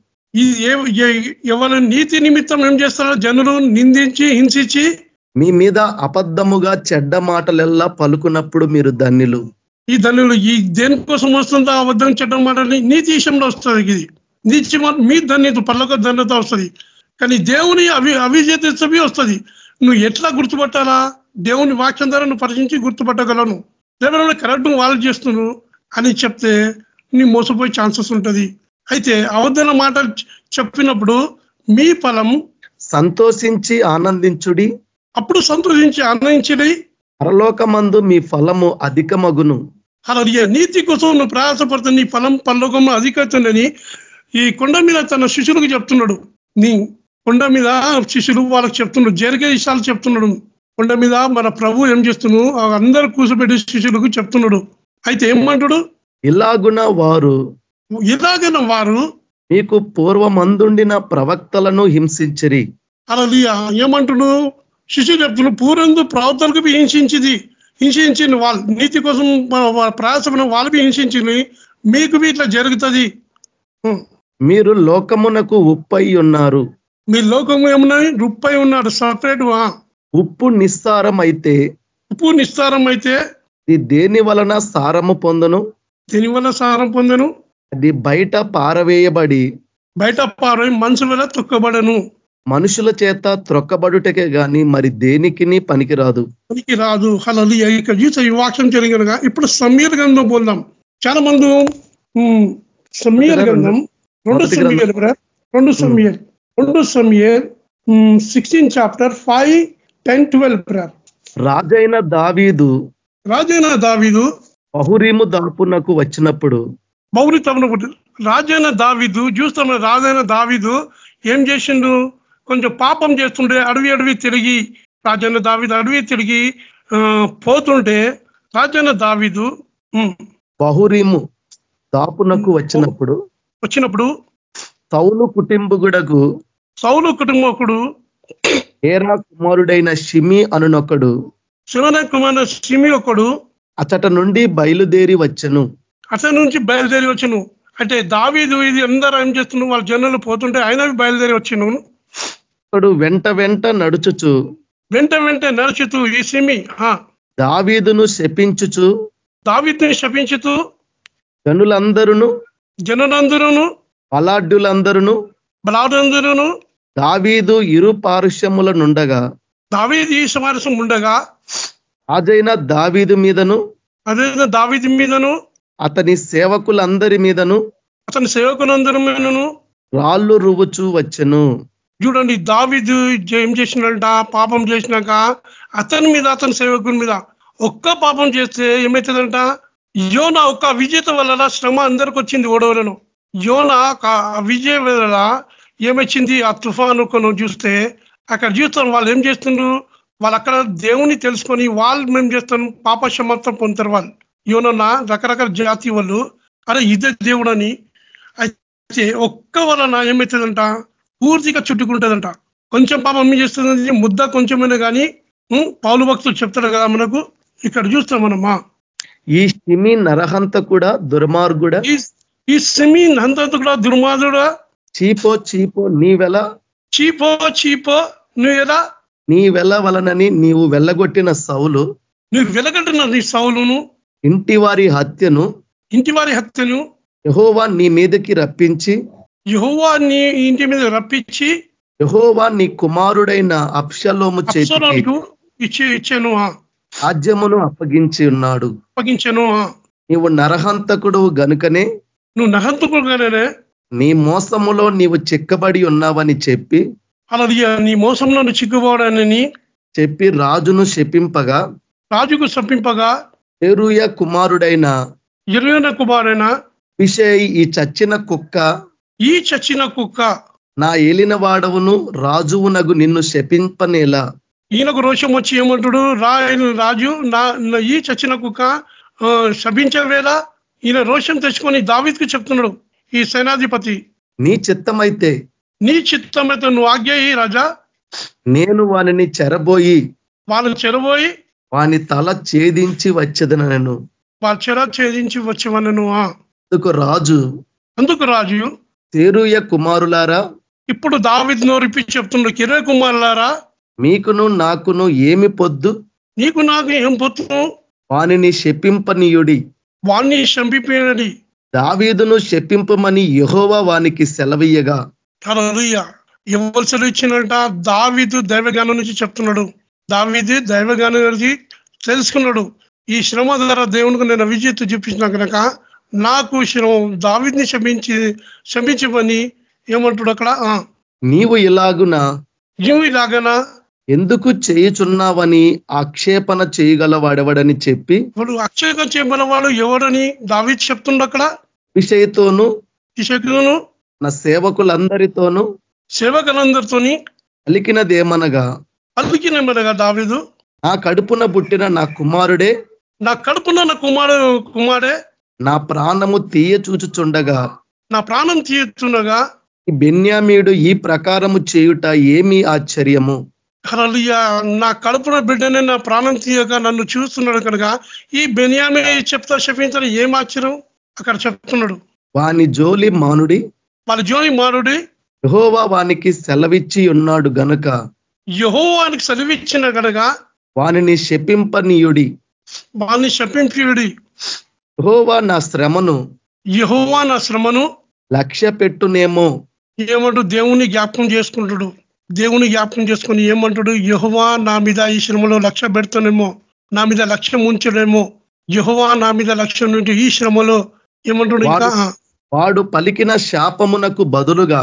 E: ఎవరి నీతి నిమిత్తం ఏం చేస్తారో జనులు నిందించి హింసించి
D: మీ మీద అబద్ధముగా చెడ్డ మాటలెల్లా పలుకున్నప్పుడు మీరు ధన్యులు.
E: ఈ ధనులు ఈ దేనికోసం వస్తుందో అబద్ధం చెడ్డ మాటని నీతి విషయంలో వస్తుంది ఇది. నీతి మీ ధన్యత పర్లోక ధన్యత వస్తుంది. కానీ దేవుని అవి అవిజేతవి వస్తుంది. నువ్వు ఎట్లా గుర్తుపట్టాలా? దేవుని వాక్యం ద్వారా నువ్వు పరిశీలించి గుర్తుపట్టగలను. లేకపోతే కరెక్ట్ వాళ్ళు చేస్తున్నావు అని చెప్తే నీ మోసపోయే ఛాన్సెస్ ఉంటుంది. అయితే అవద్దన మాట చెప్పినప్పుడు మీ ఫలం
D: సంతోషించి ఆనందించుడి.
E: అప్పుడు సంతోషించి ఆనందించడి.
D: పరలోకమందు మీ ఫలము అధికమగును.
E: అలా నీతి కోసం నువ్వు ప్రయాసపడుతున్న నీ ఫలం పరలోకంలో అధికతుందని ఈ కొండ మీద తన శిష్యులకు చెప్తున్నాడు. నీ కొండ మీద శిష్యులు వాళ్ళకి చెప్తున్నాడు జరిగే విషయాలు చెప్తున్నాడు. కొండ మీద మన ప్రభు ఏం చేస్తున్నాడు అందరు కూర్చోబెట్టి శిష్యులకు చెప్తున్నాడు. అయితే ఏమంటాడు?
D: ఇలాగున వారు
E: ఇలాగైనా వారు
D: మీకు పూర్వమందుండిన ప్రవక్తలను హింసించిరి.
E: అలా ఏమంటుడు శిష్యులు చెప్తున్నాడు పూర్వందు ప్రవర్తనకు హింసించింది. హింసించింది వాళ్ళు నీతి కోసం ప్రయాసమైన వాళ్ళకి హింసించింది మీకు ఇట్లా జరుగుతుంది.
D: మీరు లోకమునకు ఉప్పై ఉన్నారు.
E: మీ లోకం ఏమున్నాయి రుప్పై ఉన్నాడు. సపరేట్
D: ఉప్పు నిస్సారం అయితే
E: ఉప్పు నిస్తారం అయితే
D: ఇది దేని వలన సారము పొందును?
E: దీనివల్ల సారం పొందను?
D: అది బయట పారవేయబడి
E: బయట పారై మనసు వల్ల తొక్కబడను.
D: మనుషుల చేత త్రొక్కబడుటకే గాని మరి దేనికిని పనికిరాదు.
E: పనికి రాదు అలా ఇక్కడ ఈ వాక్యం జరిగినగా ఇప్పుడు సమీర్ గ్రంథం పోదాం చాలా మంది సమీర్ గ్రంథం. రెండు. సమీర్. రెండు. సమీర్ రెండు Sameer sixteen chapter five ten twelve brother
D: రాజైన దావీదు
E: రాజైన దావీదు
D: బహురీము దాపునకు వచ్చినప్పుడు
E: మౌరి తమను రాజైన దావీదు చూస్తాం రాజైన దావీదు ఏం చేసిండు? కొంచెం పాపం చేస్తుంటే అడవి అడవి తిరిగి రాజైన దావీదు అడవి తిరిగి పోతుంటే రాజైన దావీదు
D: బహురీము దాపునకు వచ్చినప్పుడు
E: వచ్చినప్పుడు
D: సౌలు కుటుంబుగుడకు
E: సౌలు కుటుంబకుడు
D: ఏరా కుమారుడైన షిమి అనునొకడు.
E: శివన కుమార్ సిమి ఒకడు.
D: అతట నుండి బయలుదేరి వచ్చెను.
E: అతని నుంచి బయలుదేరి వచ్చును. అంటే దావీదు ఇది అందరూ ఏం చేస్తున్నావు వాళ్ళ జనులు పోతుంటే ఆయన బయలుదేరి వచ్చిను.
D: అతడు వెంట వెంట నడుచుచు.
E: వెంట వెంట నడుచుతూ ఈ సిమి ఆ,
D: దావీదును శపించుచు.
E: దావీదుని శపించుతూ
D: జనులందరును
E: జనులందరూను
D: బలాఢ్యులందరును
E: బలాదందరూను
D: దావీదు ఇరు పారుష్యముల నుండగా
E: దావీది సమారసం ఉండగా
D: రాజైన దావీదు మీదను
E: అదే దావీది మీదను
D: అతని సేవకులందరి మీదను
E: అతని సేవకులందరి మీదను
D: రాళ్ళు రువ్వుచూ వచ్చెను.
E: చూడండి దావీదు ఏం చేసినట పాపం చేసినాక అతని మీద అతని సేవకుని మీద ఒక్క పాపం చేస్తే ఏమవుతుందంట యోన ఒక్క విజేత వల్ల శ్రమ అందరికి వచ్చింది ఓడవలను. యోన విజయ వల్ల ఏమొచ్చింది? ఆ తుఫాను కొను చూస్తే అక్కడ చూస్తాం వాళ్ళు ఏం చేస్తుండ్రు? వాళ్ళు అక్కడ దేవుని తెలుసుకొని వాళ్ళు మేము చేస్తాం పాప క్షమాపణ పొందుతారు వాళ్ళు. యోనన్న రకరకాల జాతి వాళ్ళు. అరే ఇదే దేవుడని. అయితే ఒక్క వలన ఏమవుతుందంట పూర్తిగా చుట్టుకుంటుందంట. కొంచెం పాపం ఏం చేస్తుంది ముద్ద కొంచెమైనా కానీ పౌలు భక్తులు చెప్తారు కదా మనకు. ఇక్కడ చూస్తాం మనమ్మా
D: ఈ షిమి నరహంత కూడా దుర్మార్గుడ?
E: ఈ ఈ సెమి అంతంత కూడా దుర్మార్గుడా?
D: చీపో చీపో నీవెల
E: చీపో చీపో నువ్వు ఎలా?
D: నీవెల వలనని నీవు వెళ్ళగొట్టిన సౌలు.
E: నువ్వు వెలగట్టిన నీ సౌలును.
D: ఇంటి వారి హత్యను.
E: ఇంటి వారి హత్యను.
D: యహోవా నీ మీదకి రప్పించి.
E: యహోవా నీ ఇంటి మీద రప్పించి.
D: యహోవా నీ కుమారుడైన అప్షలోము
E: ఇచ్చే ఇచ్చాను.
D: రాజ్యమును అప్పగించి ఉన్నాడు.
E: అప్పగించాను.
D: నీవు నరహంతకుడు గనుకనే.
E: నువ్వు నహంతుకుగానే
D: నీ మోసములో నీవు చిక్కబడి ఉన్నావని చెప్పి
E: అలా నీ మోసంలో నువ్వు చిక్కుపోవడానని
D: చెప్పి రాజును శపింపగా
E: రాజుకు సప్పింపగా
D: ఎరుయ కుమారుడైన
E: ఇరవైన కుమారైన
D: విషయ్ ఈ చచ్చిన కుక్క
E: ఈ చచ్చిన కుక్క
D: నా ఏలిన వాడవును రాజువునగు నిన్ను శపింపనేలా.
E: ఈయనకు రోషం వచ్చి ఏమంటాడు? రాజు నా ఈ చచ్చిన కుక్క ఆ, శపించే వేళ ఈయన రోషం తెచ్చుకొని దావిద్కు చెప్తున్నాడు ఈ సేనాధిపతి
D: నీ చిత్తమైతే
E: నీ చిత్తమైతే నువ్వు ఆజ్ఞ అయ్యి రాజా.
D: నేను వానిని చెరబోయి
E: వాళ్ళని చెరబోయి
D: వాని తల ఛేదించి వచ్చేదనను
E: వాళ్ళ చెర ఛేదించి వచ్చేవన్నను ఆ.
D: అందుకు రాజు
E: అందుకు రాజు
D: తేరుయ కుమారులారా
E: ఇప్పుడు దావిద్ నోరిపి చెప్తున్నాడు కిరే కుమారులారా
D: మీకును నాకును ఏమి పొద్దు?
E: నీకు నాకు ఏం పొత్తు
D: వానిని శపింపనీయుడి
E: వాణ్ణి చంపిపోయినది.
D: దావీదును శపింపమని యెహోవా వానికి సెలవీయగా.
E: హల్లెలూయా. ఎవరు సెలవు ఇచ్చినట దావీదు దైవగానం నుంచి చెప్తున్నాడు. దావీదు దైవగానం నుంచి తెలుసుకున్నాడు. ఈ శ్రమ ద్వారా దేవునికి నేను విజయత్తు చూపించిన కనుక నాకు శ్రమ. దావీద్ని క్షమించి క్షమించమని ఏమంటాడు అక్కడ?
D: నీవు ఇలాగున?
E: నువ్వు ఇలాగనా?
D: ఎందుకు చేయుచున్నావని ఆక్షేపణ చేయగలవాడెవడని చెప్పి
E: ఇప్పుడు అక్షయకం చేయబడిన వాడు ఎవడని దావీద్ చెప్తుండ అక్కడ?
D: విషయతోను
E: శక్తులను
D: నా సేవకులందరితోనూ
E: సేవకులందరితోని
D: పలికినదేమనగా
E: పలికినగా దావీదు?
D: నా కడుపున పుట్టిన నా కుమారుడే
E: నా కడుపున నా కుమారు కుమారే
D: నా ప్రాణము తీయ చూచుచుండగా
E: నా ప్రాణం తీయుతుండగా
D: ఈ బెన్యామీడు ఈ ప్రకారము చేయుట ఏమీ ఆశ్చర్యము.
E: హల్లెలూయా. నా కడుపున బిడ్డనే నా ప్రాణం తీయక నన్ను చూస్తున్నాడు కనుక ఈ బెనియామే చెప్తా చెప్పించడం ఏం ఆశ్చర్యం? అక్కడ చెప్తున్నాడు.
D: వాని జోలి మానుడి?
E: వాళ్ళ జోని మారుడి
D: యెహోవా వానికి సెలవిచ్చి ఉన్నాడు గనుక.
E: యహోవానికి సెలవిచ్చిన కనుక
D: వానిని శపింపనీయుడి.
E: వాళ్ళని శపించుడి
D: యెహోవా నా శ్రమను.
E: యహోవా నా శ్రమను
D: లక్ష్య పెట్టునేమో.
E: ఏమంటూ దేవుని జ్ఞాపకం చేసుకుంటాడు. దేవుని జ్ఞాపకం చేసుకొని ఏమంటాడు? యహోవా నా మీద ఈ శ్రమలో లక్ష్య పెడతానేమో నా మీద లక్ష్యం ఉంచడేమో యహోవా నా మీద లక్ష్యం నుండి ఈ శ్రమలో ఏమంటాడు ఇంకా?
D: వాడు పలికిన శాపమునకు బదులుగా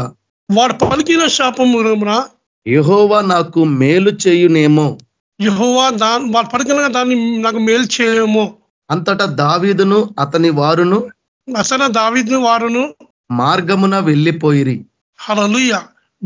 E: వాడు పలికిన శాపము రా
D: యెహోవా నాకు మేలు చేయునేమో.
E: యహోవా దా వాడు పలికిన దాన్ని నాకు మేలు చేయమో.
D: అంతటా దావీదును అతని వారును
E: అసలు దావిద్ని వారును
D: మార్గమున వెళ్ళిపోయిరి.
E: హలలుయ్య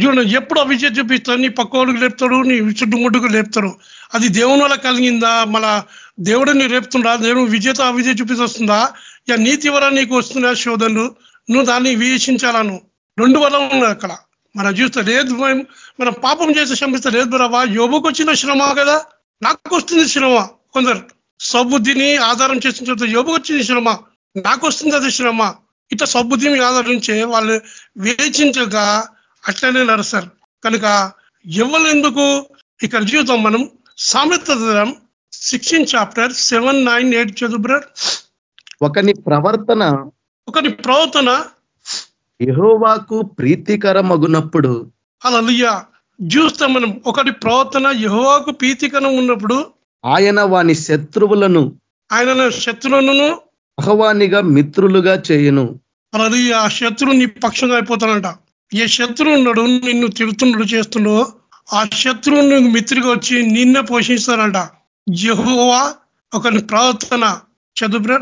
E: చూడండి ఎప్పుడు అవిజయ చూపిస్తాడు నీ పక్కోడికి లేపుతాడు నీ చుట్టుముట్టుకు లేపుతాడు. అది దేవుని వల్ల కలిగిందా? మన దేవుడిని రేపుతుండా దేవుడు విజేత అవిజయ చూపిస్తుందా ఇక నీతి వల్ల నీకు వస్తుందా శోధనలు? నువ్వు దాన్ని వీక్షించాలను. రెండు వల్ల ఉన్నాయి అక్కడ. మనం చూస్తే లేదు మనం- పాపం చేసి శ్రమిస్తే లేదు బ్రవా యోబుకు వచ్చిన శ్రమ కదా? నాకు వస్తుంది శ్రమ. కొందరు సబుద్ధిని ఆధారం చేసిన చెప్తే యోబుకు వచ్చింది శ్రమ. నాకు వస్తుంది అది శ్రమ. ఇట్లా సబుద్ధిని ఆధారించే వాళ్ళు వేచించగా అట్లనే నడుస్తారు కనుక ఎవరు ఎందుకు ఇక్కడ చూద్దాం మనం సామెత sixteen chapter seven nine eight చదువు
D: ఒకని ప్రవర్తన
E: ఒకటి ప్రవర్తన
D: యెహోవాకు ప్రీతికరమగునప్పుడు
E: అలా చూస్తాం మనం ఒకటి ప్రవర్తన యహోవాకు ప్రీతికరం ఉన్నప్పుడు
D: ఆయన వాని శత్రువులను
E: ఆయన శత్రువులను
D: అహవానిగా మిత్రులుగా చేయును.
E: అలా ఆ శత్రువు నీ పక్షంగా అయిపోతాడంట. ఏ శత్రువు ఉన్నాడు నిన్ను తిడుతున్నాడు చేస్తున్నాడు ఆ శత్రువు నీకు మిత్రుగా వచ్చి నిన్నే పోషిస్తారంట యహోవా ఒకరి ప్రవర్తన. చదువు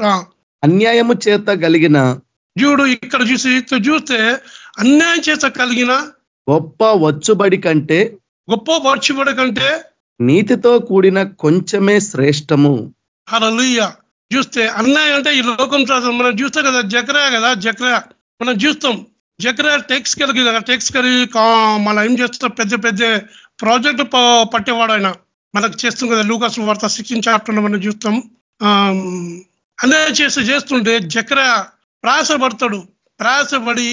D: అన్యాయము చేత కలిగిన
E: చూడు ఇక్కడ చూసి చూస్తే అన్యాయం చేత కలిగిన
D: గొప్ప వచ్చుబడి కంటే
E: గొప్ప వర్చిబడి కంటే
D: నీతితో కూడిన కొంచెమే శ్రేష్టము.
E: హలలుయ్య చూస్తే అన్యాయం అంటే ఈ లోకం మనం చూస్తాం కదా జకరా కదా జకరా. మనం చూస్తాం. జకర టెక్స్ కలిగి టెక్స్ కలిగి మళ్ళీ ఏం చేస్తున్న పెద్ద పెద్ద ప్రాజెక్ట్ పట్టేవాడు ఆయన. మనకు చేస్తుంది కదా లూకాస్ వార్త సిక్స్టీన్ చాప్టర్ మనం చూస్తాం. అన్యాయం చేసి చేస్తుంటే జకర ప్రయాసపడతాడు. ప్రయాసపడి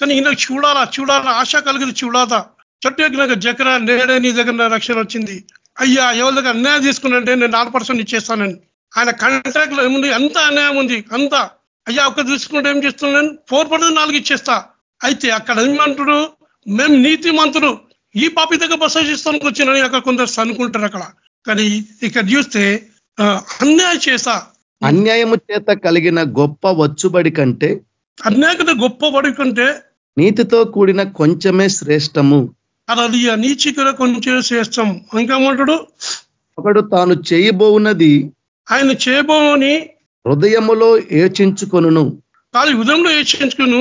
E: కానీ ఈయన చూడాలా చూడాలా ఆశ కలిగి చూడాలా? చెట్టు ఎక్కినాక జకర నేడే నీ దగ్గర రక్షణ వచ్చింది. అయ్యా ఎవరి దగ్గర అన్యాయం తీసుకున్నంటే నేను నాలుగు పర్సెంట్ ఇచ్చేస్తానని. ఆయన కాంట్రాక్ట్లో ఏముంది? అంత అన్యాయం ఉంది అంత. అయ్యా ఒక్క తీసుకుంటే ఏం చేస్తున్నాను ఫోర్ పర్సెంట్ నాలుగు ఇచ్చేస్తా. అయితే అక్కడ ఏమంటాడు? మేము నీతి మంతులు ఈ పాపి దగ్గర బస చేస్తానికి వచ్చినని అక్కడ కొందరు అనుకుంటారు అక్కడ. కానీ ఇక్కడ చూస్తే అన్యాయం చేసా
D: అన్యాయము చేత కలిగిన గొప్ప వచ్చుబడి కంటే
E: అన్యాయత గొప్ప బడి కంటే
D: నీతితో కూడిన కొంచెమే శ్రేష్టము.
E: అలా నీచికర కొంచెం శ్రేష్టం. ఇంకేమంటాడు
D: ఒకడు తాను చేయబోవున్నది
E: ఆయన చేయబోని
D: హృదయములో ఏచించుకొనును
E: కాదు ఉదయంలో హెచ్చరించుకును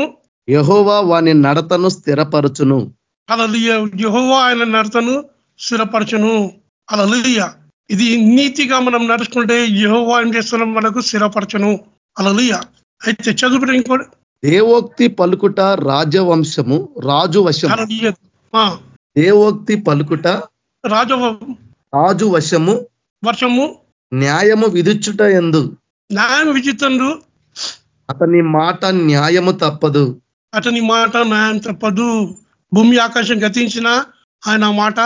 D: యహోవా వాని నడతను స్థిరపరచును.
E: అలా యహోవా ఆయన నడతను స్థిరపరచును. అలా ఇది నీతిగా మనం నడుచుకుంటే యహోవా ఏం చేస్తున్నాం మనకు స్థిరపరచను. అలా అయితే చదువు ఇంకోటి
D: దేవోక్తి పలుకుట రాజవంశము రాజు వశము. దేవోక్తి పలుకుట
E: రాజ
D: రాజు వశము
E: వర్షము
D: న్యాయము విధించుట ఎందు.
E: న్యాయం విచిత్రుడు
D: అతని మాట న్యాయము తప్పదు.
E: అతని మాట న్యాయం తప్పదు భూమి ఆకాశం గతించిన ఆయన మాట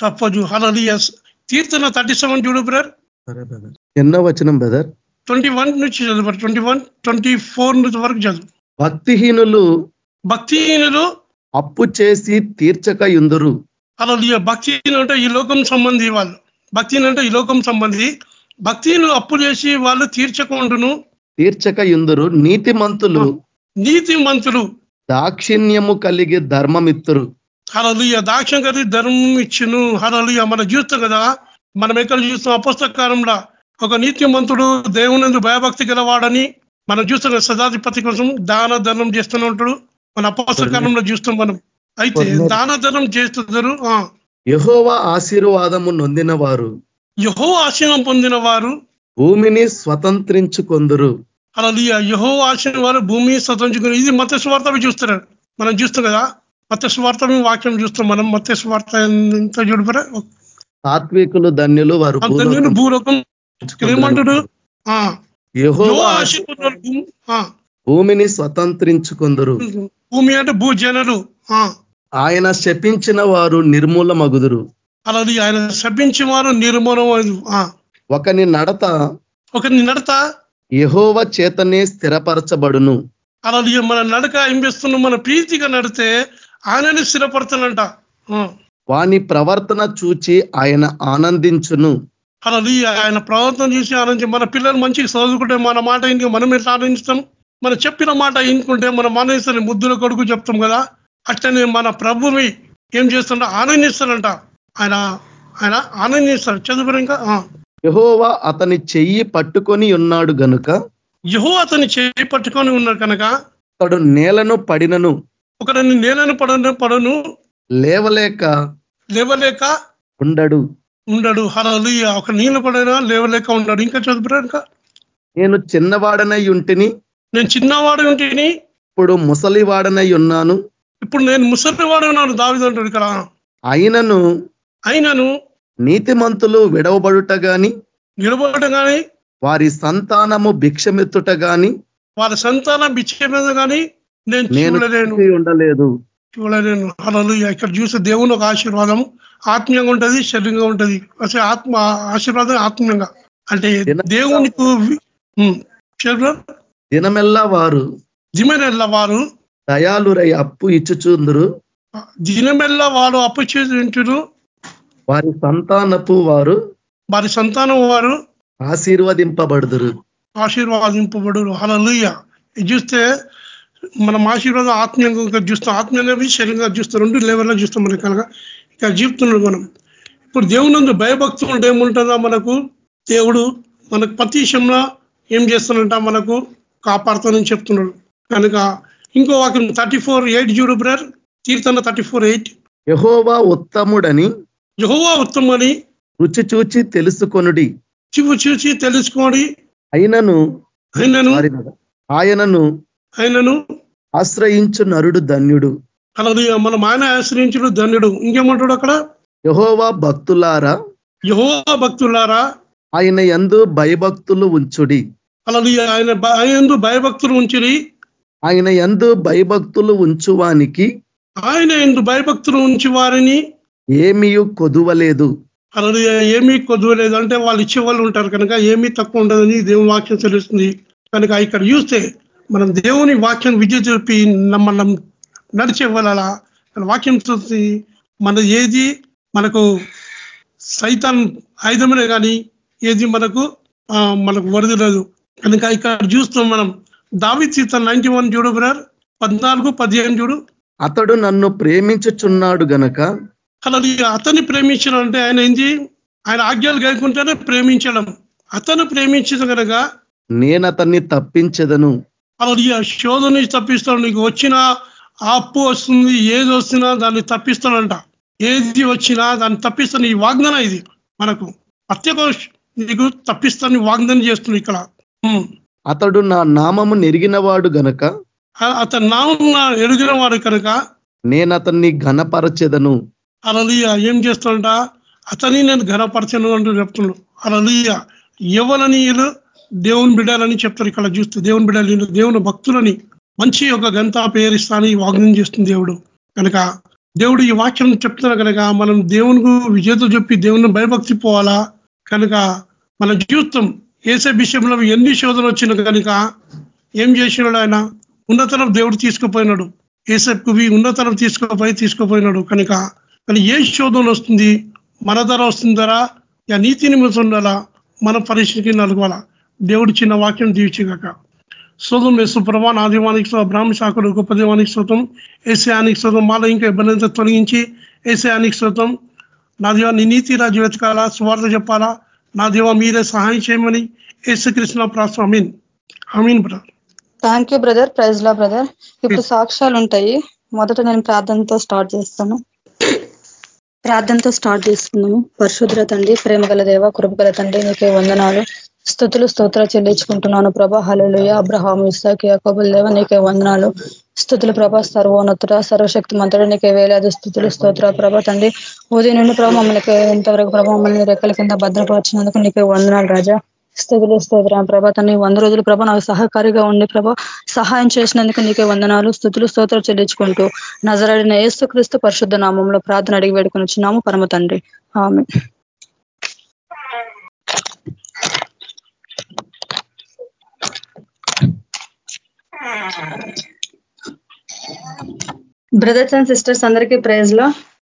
E: తప్పదు. హలలియస్ కీర్తన థర్టీ సెవెన్ చూడు బ్రదర్.
D: ఎన్నో వచనం బ్రదర్?
E: ట్వంటీ వన్ నుంచి చదువు ట్వంటీ వన్ ట్వంటీ ఫోర్ నుంచి వరకు చదువు.
D: భక్తిహీనులు
E: భక్తిహీనులు
D: అప్పు చేసి తీర్చక ఇందురు
E: అలా భక్తిహీనులు అంటే ఈ లోకం సంబంధి వాళ్ళు. భక్తిహీనులు అంటే ఈ లోకం సంబంధి. భక్తిహీనులు అప్పు చేసి వాళ్ళు తీర్చకుండును
D: తీర్చక ఇందురు నీతి మంతులు
E: నీతి మంతులు
D: దాక్షిణ్యము కలిగి ధర్మమిత్తురు.
E: హరలుయ దాక్షం కలిగి ధర్మం ఇచ్చును హరలుయ మనం చూస్తాం కదా. మనం ఎక్కడ చూస్తాం అపుస్తకాలంలో ఒక నీతిమంతుడు దేవునందు భయభక్తి గలవాడని మనం చూస్తున్న సదాధిపతి కోసం దాన ధర్మం చేస్తూనే ఉంటాడు. మన అపస్తకాలంలో చూస్తాం మనం. అయితే దాన ధర్మం చేస్తున్నారు.
D: యహోవా ఆశీర్వాదము నొందిన వారు
E: యహో ఆశీర్వం పొందిన వారు
D: భూమిని స్వతంత్రించుకొందురు.
E: అలా యహో ఆశీర్వ వారు భూమి స్వతంత్రించుకుని ఇది మత స్వార్థ చూస్తున్నారు. మనం చూస్తాం కదా మత స్వార్థ వాక్యం చూస్తాం మనం మత స్వార్థ ఎంత చూడపరా
D: సాత్వికులు ధన్యులు వారు
E: భూలోకం. ఏమంటాడు?
D: భూమిని స్వతంత్రించుకుందరు.
E: భూమి అంటే భూ జనులు.
D: ఆయన శపించిన వారు నిర్మూల మగుదురు
E: అలాది ఆయన శపించిన వారు నిర్మూలం
D: ఒకని నడత
E: ఒకని నడత
D: యహోవ చేతనే స్థిరపరచబడును.
E: అలాది మన నడక ఏం చేస్తున్నాం మన ప్రీతిగా నడితే ఆయనని స్థిరపడతానంట
D: వాని ప్రవర్తన చూచి ఆయన ఆనందించును.
E: అలా ఆయన ప్రవర్తన చూసి ఆనందించి. మన పిల్లలు మంచిగా చదువుకుంటే మన మాట ఇంటి మనం ఎట్లా ఆనందిస్తాం? మన చెప్పిన మాట ఇంకుంటే మన మానేస్తాను ముద్దుల కొడుకు చెప్తాం కదా. అట్లనే మన ప్రభుని ఏం చేస్తుంటే ఆనందిస్తారంట ఆయన ఆయన ఆనందిస్తారు చదువు ఇంకా
D: యహోవా అతని చెయ్యి పట్టుకొని ఉన్నాడు గనుక
E: యహో అతని చెయ్యి పట్టుకొని ఉన్నాడు కనుక
D: అతడు నేలను పడినను.
E: ఒకరిని నేలను పడను పడను
D: లేవలేక
E: లేవలేక
D: ఉండడు.
E: ఉండడు. హరలు ఒక నీళ్ళు పడినా లేవలేక ఉన్నాడు ఇంకా చదువురా ఇంకా?
D: నేను చిన్నవాడనై ఉంటిని
E: నేను చిన్నవాడు ఉంటిని
D: ఇప్పుడు ముసలివాడనై ఉన్నాను.
E: ఇప్పుడు నేను ముసలివాడు ఉన్నాను. దావిదంటాడు ఇక్కడ.
D: అయినను
E: అయినను
D: నీతిమంతులు విడవబడుట గాని
E: విడవబడుట గాని
D: వారి సంతానము భిక్షమెత్తుట గాని
E: వారి సంతానం భిక్షమెత్త గాని నేను చూడలేను.
D: ఉండలేదు.
E: చూడలేను. అలలు ఇక్కడ చూసే దేవుని ఒక ఆశీర్వాదం ఆత్మీయంగా ఉంటది శరీరంగా ఉంటది. అసలు ఆత్మ ఆశీర్వాదం ఆత్మీయంగా. అంటే దేవునికి
D: దినమెల్లా వారు
E: దినమెల్లా వారు
D: దయాలురై అప్పు ఇచ్చుచుందురు.
E: దినమెల్లా వారు అప్పు చేసింటురు
D: వారి సంతానపు వారు
E: వారి సంతానం వారు
D: ఆశీర్వదింపబడుదురు.
E: ఆశీర్వాదింపబడు అలలుయ్య చూస్తే మనం ఆశీర్వాదం ఆత్మీయంగా చూస్తాం. ఆత్మీయంగా శరీరంగా చూస్తాం. రెండు లెవెల్లో చూస్తాం మనకి కనుక ఇక జీవితున్నాడు మనం. ఇప్పుడు దేవునందు భయభక్తులు ఉంటే ఏముంటుందా మనకు? దేవుడు మనకు ప్రతి విషయంలో ఏం చేస్తున్నట మనకు కాపాడుతానని చెప్తున్నాడు. కనుక ఇంకో వాక్యం థర్టీ ఫోర్ ఎయిట్ చూడు బ్రర్ కీర్తన థర్టీ ఫోర్ ఎయిట్
D: యహోవా ఉత్తముడని
E: యహోవా ఉత్తమని
D: రుచి చూచి తెలుసుకొనుడి.
E: చివు చూచి తెలుసుకోండి
D: అయినను
E: అయినను
D: ఆయనను
E: ఆయనను
D: ఆశ్రయించు నరుడు ధన్యుడు.
E: అలాగే మనం ఆయన ఆశ్రయించడు ధన్యుడు. ఇంకేమంటాడు అక్కడ?
D: యహోవా భక్తులారా?
E: యహో భక్తులారా?
D: ఆయన ఎందు భయభక్తులు ఉంచుడి.
E: అలాగే ఆయన యందు భయభక్తులు ఉంచిరి
D: ఆయన ఎందు భయభక్తులు ఉంచువానికి
E: ఆయన ఎందు భయభక్తులు ఉంచి వారిని
D: ఏమీ కొదువలేదు.
E: ఏమీ కొద్దువలేదు అంటే వాళ్ళు ఇచ్చే వాళ్ళు ఉంటారు కనుక ఏమీ తక్కువ ఉండదని దేవుని వాక్యం తెలుస్తుంది కనుక ఇక్కడ చూస్తే మనం దేవుని వాక్యం విద్య చూపి మనం నడిచే వాళ్ళ వాక్యం చూసి మన ఏది మనకు సైతాన్ ఆయుధమే కానీ ఏది మనకు మనకు వరదలేదు కనుక ఇక్కడ చూస్తాం మనం దావి సీత నైన్టీ వన్ చూడు బ్రదర్. పద్నాలుగు పదిహేను చూడు.
D: అతడు నన్ను ప్రేమించుచున్నాడు గనక
E: అలాగే అతన్ని ప్రేమించడం అంటే ఆయన ఏంటి ఆయన ఆజ్ఞలు గైకుంటేనే ప్రేమించడం. అతను ప్రేమించదు కనుక
D: నేను అతన్ని తప్పించదను.
E: శోధన నుంచి తప్పిస్తాడు. నీకు వచ్చిన అప్పు వస్తుంది ఏది వస్తున్నా దాన్ని తప్పిస్తాడంట. ఏది వచ్చినా దాన్ని తప్పిస్తాను ఈ వాగ్దానం ఇది మనకు. ప్రత్యేక నీకు తప్పిస్తాను వాగ్దానం చేస్తుంది ఇక్కడ.
D: అతడు నా నామము నెరిగినవాడు గనక
E: ఆ- అతని నామం ఎరిగిన వాడు కనుక
D: నేను అతన్ని ఘనపరచెదను.
E: అలలియ ఏం చేస్తుంట అతని నేను ఘనపరచను అంటూ చెప్తున్నాడు అలలియ ఎవరని దేవుని బిడ్డాలని చెప్తారు ఇక్కడ చూస్తే. దేవుని బిడ్డలు దేవుని భక్తులని మంచి ఒక గంత పేరిస్తానని వాగ్నం చేస్తుంది దేవుడు. కనుక దేవుడు ఈ వాక్యం చెప్తున్నా కనుక మనం దేవునికి విజేత చెప్పి దేవుని భయభక్తి పోవాలా కనుక మన జీవితం ఏసే విషయంలో ఎన్ని శోధనలు వచ్చిన కనుక ఏం చేసినాడు ఆయన? ఉన్నతరం దేవుడు తీసుకుపోయినాడు. ఏసెప్కి ఉన్నతరం తీసుకుపోయి తీసుకుపోయినాడు. కనుక కానీ ఏ శోధన వస్తుంది మన ధర వస్తుందరా యా నీతి నిమిషం ఉండాలా మన పరిస్థితికి నలగాల దేవుడు చిన్న వాక్యం దీవించగాక. శోధం వేసు ప్రభా నా దీవానికి శోధం, బ్రాహ్మ శాఖలు గొప్ప దేవానికి శోతం ఏసయానికి శోతం మాలో ఇంకా ఇబ్బంది తొలగించి ఏసయానికి శోతం నా దేవా నీ నీతి రాజు వెతకాలా స్వార్థ చెప్పాలా? నా దేవా మీరే సహాయం చేయమని ఏసుకృష్ణ ప్రాసం amen amen brother.
A: Thank you brother praise lord brother ఇప్పుడు సాక్ష్యాలు ఉంటాయి. మొదట నేను ప్రార్థనతో స్టార్ట్ చేస్తాను. ప్రార్థనతో స్టార్ట్ చేస్తున్నాము. పరిశుద్ర తండ్రి ప్రేమ గల దేవ కృపగల తండ్రి నీకే వందనాలు. స్థుతులు స్తోత్ర చెల్లించుకుంటున్నాను. ప్రభా హలలుయ అబ్రహాం ఇస్సాకి యాకోబుల్ దేవ నీకే వందనాలు. స్థుతులు ప్రభా సర్వోన్నతుడ సర్వశక్తి మంతుడు నీకే వేలాది స్థుతులు స్తోత్ర ప్రభా తండ్రి. ఉదయం నుండి ప్రభావ మమ్మల్ని ఇంతవరకు ప్రభావ మమ్మల్ని రెక్కల కింద భద్రపరిచినందుకు నీకే వందనాలు రాజా. స్థుతులు స్తోత్రం ప్రభా తండ్రి వంద రోజులు ప్రభ నాకు సహకారిగా ఉండి ప్రభ సహాయం చేసినందుకు నీకే వందనాలు స్థుతులు స్తోత్రం చెల్లించుకుంటూ నజరడిన యేసుక్రీస్తు పరిశుద్ధ నామంలో ప్రార్థన అడిగి వేడుకొని వచ్చినాము. పరమ తండ్రి. ఆమె బ్రదర్స్ అండ్ సిస్టర్స్ అందరికీ ప్రైజ్లో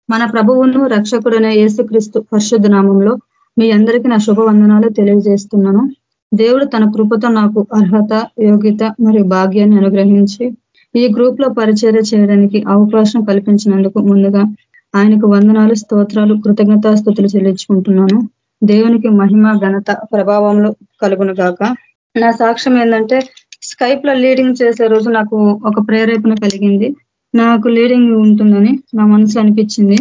A: మన ప్రభువును రక్షకుడైన యేసుక్రీస్తు పరిశుద్ధ నామంలో మీ అందరికీ నా శుభవందనాలు తెలియజేస్తున్నాను. దేవుడు తన కృపతో నాకు అర్హత యోగ్యత మరియు భాగ్యాన్ని అనుగ్రహించి ఈ గ్రూప్లో పరిచర్య చేయడానికి అవకాశం కల్పించినందుకు ముందుగా ఆయనకు వందనాలు స్తోత్రాలు కృతజ్ఞతాస్థుతులు చెల్లించుకుంటున్నాను. దేవునికి మహిమ ఘనత ప్రభావంలో కలుగును గాక. నా సాక్ష్యం ఏంటంటే స్కైప్లో లీడింగ్ చేసే రోజు నాకు ఒక ప్రేరేపణ కలిగింది. నాకు లీడింగ్ ఉంటుందని నా మనసు అనిపించింది.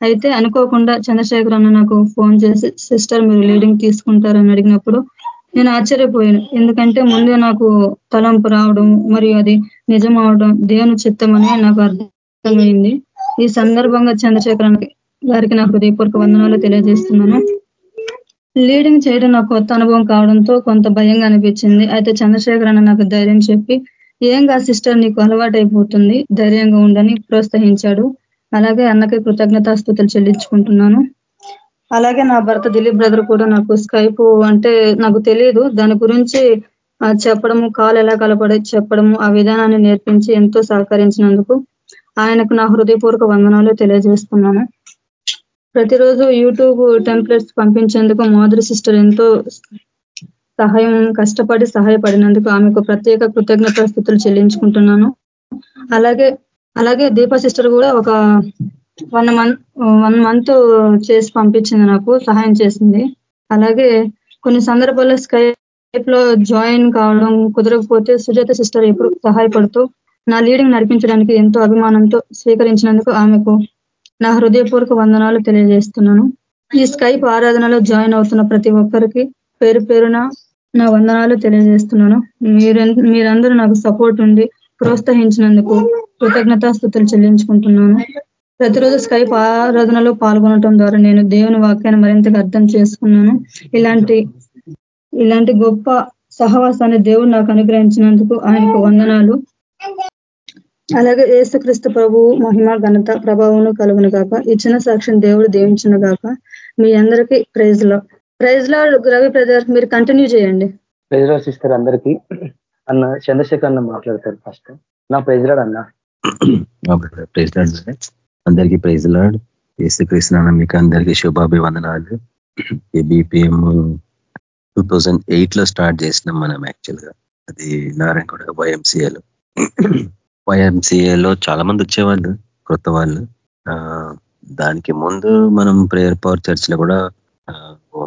A: అయితే అనుకోకుండా చంద్రశేఖర్ అన్న నాకు ఫోన్ చేసి సిస్టర్ మీరు లీడింగ్ తీసుకుంటారని అడిగినప్పుడు నేను ఆశ్చర్యపోయాను. ఎందుకంటే ముందే నాకు తలంపు రావడం మరియు అది నిజం అవడం దేవుని చిత్తమని నాకు అర్థమైంది. ఈ సందర్భంగా చంద్రశేఖర్ గారికి నా హృదయపూర్వక వందనాలు తెలియజేస్తున్నాను. లీడింగ్ చేయడం నాకు కొత్త అనుభవం కావడంతో కొంత భయంగా అనిపించింది. అయితే చంద్రశేఖర్ అన్న నాకు ధైర్యం చెప్పి ఏం సిస్టర్? నీకు అలవాటు అయిపోతుంది ధైర్యంగా ఉండని ప్రోత్సహించాడు. అలాగే అన్నకి కృతజ్ఞతాస్థుతులు చెల్లించుకుంటున్నాను. అలాగే నా భర్త దిలీప్ బ్రదర్ కూడా నాకు స్కైప్ అంటే నాకు తెలియదు దాని గురించి చెప్పడము కాలు ఎలా కలపడే చెప్పడము ఆ విధానాన్ని నేర్పించి ఎంతో సహకరించినందుకు ఆయనకు నా హృదయపూర్వక వందనాలు తెలియజేస్తున్నాను. ప్రతిరోజు యూట్యూబ్ టెంప్లెట్స్ పంపించేందుకు మాధురి సిస్టర్ ఎంతో సహాయం కష్టపడి సహాయపడినందుకు ఆమెకు ప్రత్యేక కృతజ్ఞత స్థుతులు చెల్లించుకుంటున్నాను. అలాగే అలాగే దీప సిస్టర్ కూడా ఒక వన్ మంత్ వన్ మంత్ చేసి పంపించింది నాకు సహాయం చేసింది. అలాగే కొన్ని సందర్భాల్లో స్కైప్లో జాయిన్ కావడం కుదరకపోతే సుజాత సిస్టర్ ఎప్పుడు సహాయపడుతూ నా లీడింగ్ నడిపించడానికి ఎంతో అభిమానంతో స్వీకరించినందుకు ఆమెకు నా హృదయపూర్వక వందనాలు తెలియజేస్తున్నాను. ఈ స్కైప్ ఆరాధనలో జాయిన్ అవుతున్న ప్రతి ఒక్కరికి పేరు పేరున నా వందనాలు తెలియజేస్తున్నాను. మీరు మీరందరూ నాకు సపోర్ట్ ఉండి ప్రోత్సహించినందుకు కృతజ్ఞతాస్థుతులు చెల్లించుకుంటున్నాను. ప్రతిరోజు స్కైప్ ఆరాధనలో పాల్గొనటం ద్వారా నేను దేవుని వాక్యాన్ని మరింతగా అర్థం చేసుకున్నాను. ఇలాంటి ఇలాంటి గొప్ప సహవాసాన్ని దేవుడు నాకు అనుగ్రహించినందుకు ఆయనకు వందనాలు. అలాగే ఏసుక్రీస్తు ప్రభు మహిమ ఘనత ప్రభావం కలుగును కాక ఇచ్చిన సాక్ష్యం దేవుడు దేవించును కాక మీ అందరికీ ప్రైజ్లో ప్రైజ్లో రవి ప్రజర్ మీరు కంటిన్యూ చేయండి.
F: ప్రైజ్లో సిస్టర్ అందరికీ. అన్న చంద్రశేఖర్ అన్న మాట్లాడతారు ఫస్ట్ నా ప్రైజ్లాడ్ అన్న.
G: ప్రైజ్ లాడ్ అందరికీ ప్రైజ్ లాడ్ అన్న మీకు అందరికీ శుభాభివందనాలు. బీపీఎం టూ థౌజండ్ ఎయిట్లో స్టార్ట్ చేసినాం మనం యాక్చువల్గా. అది నారాయణగూడ వైఎంసీఏలో వైఎంసీఏలో చాలా మంది వచ్చేవాళ్ళు కొత్త వాళ్ళు. దానికి ముందు మనం ప్రేయర్ పవర్ చర్చ్లో కూడా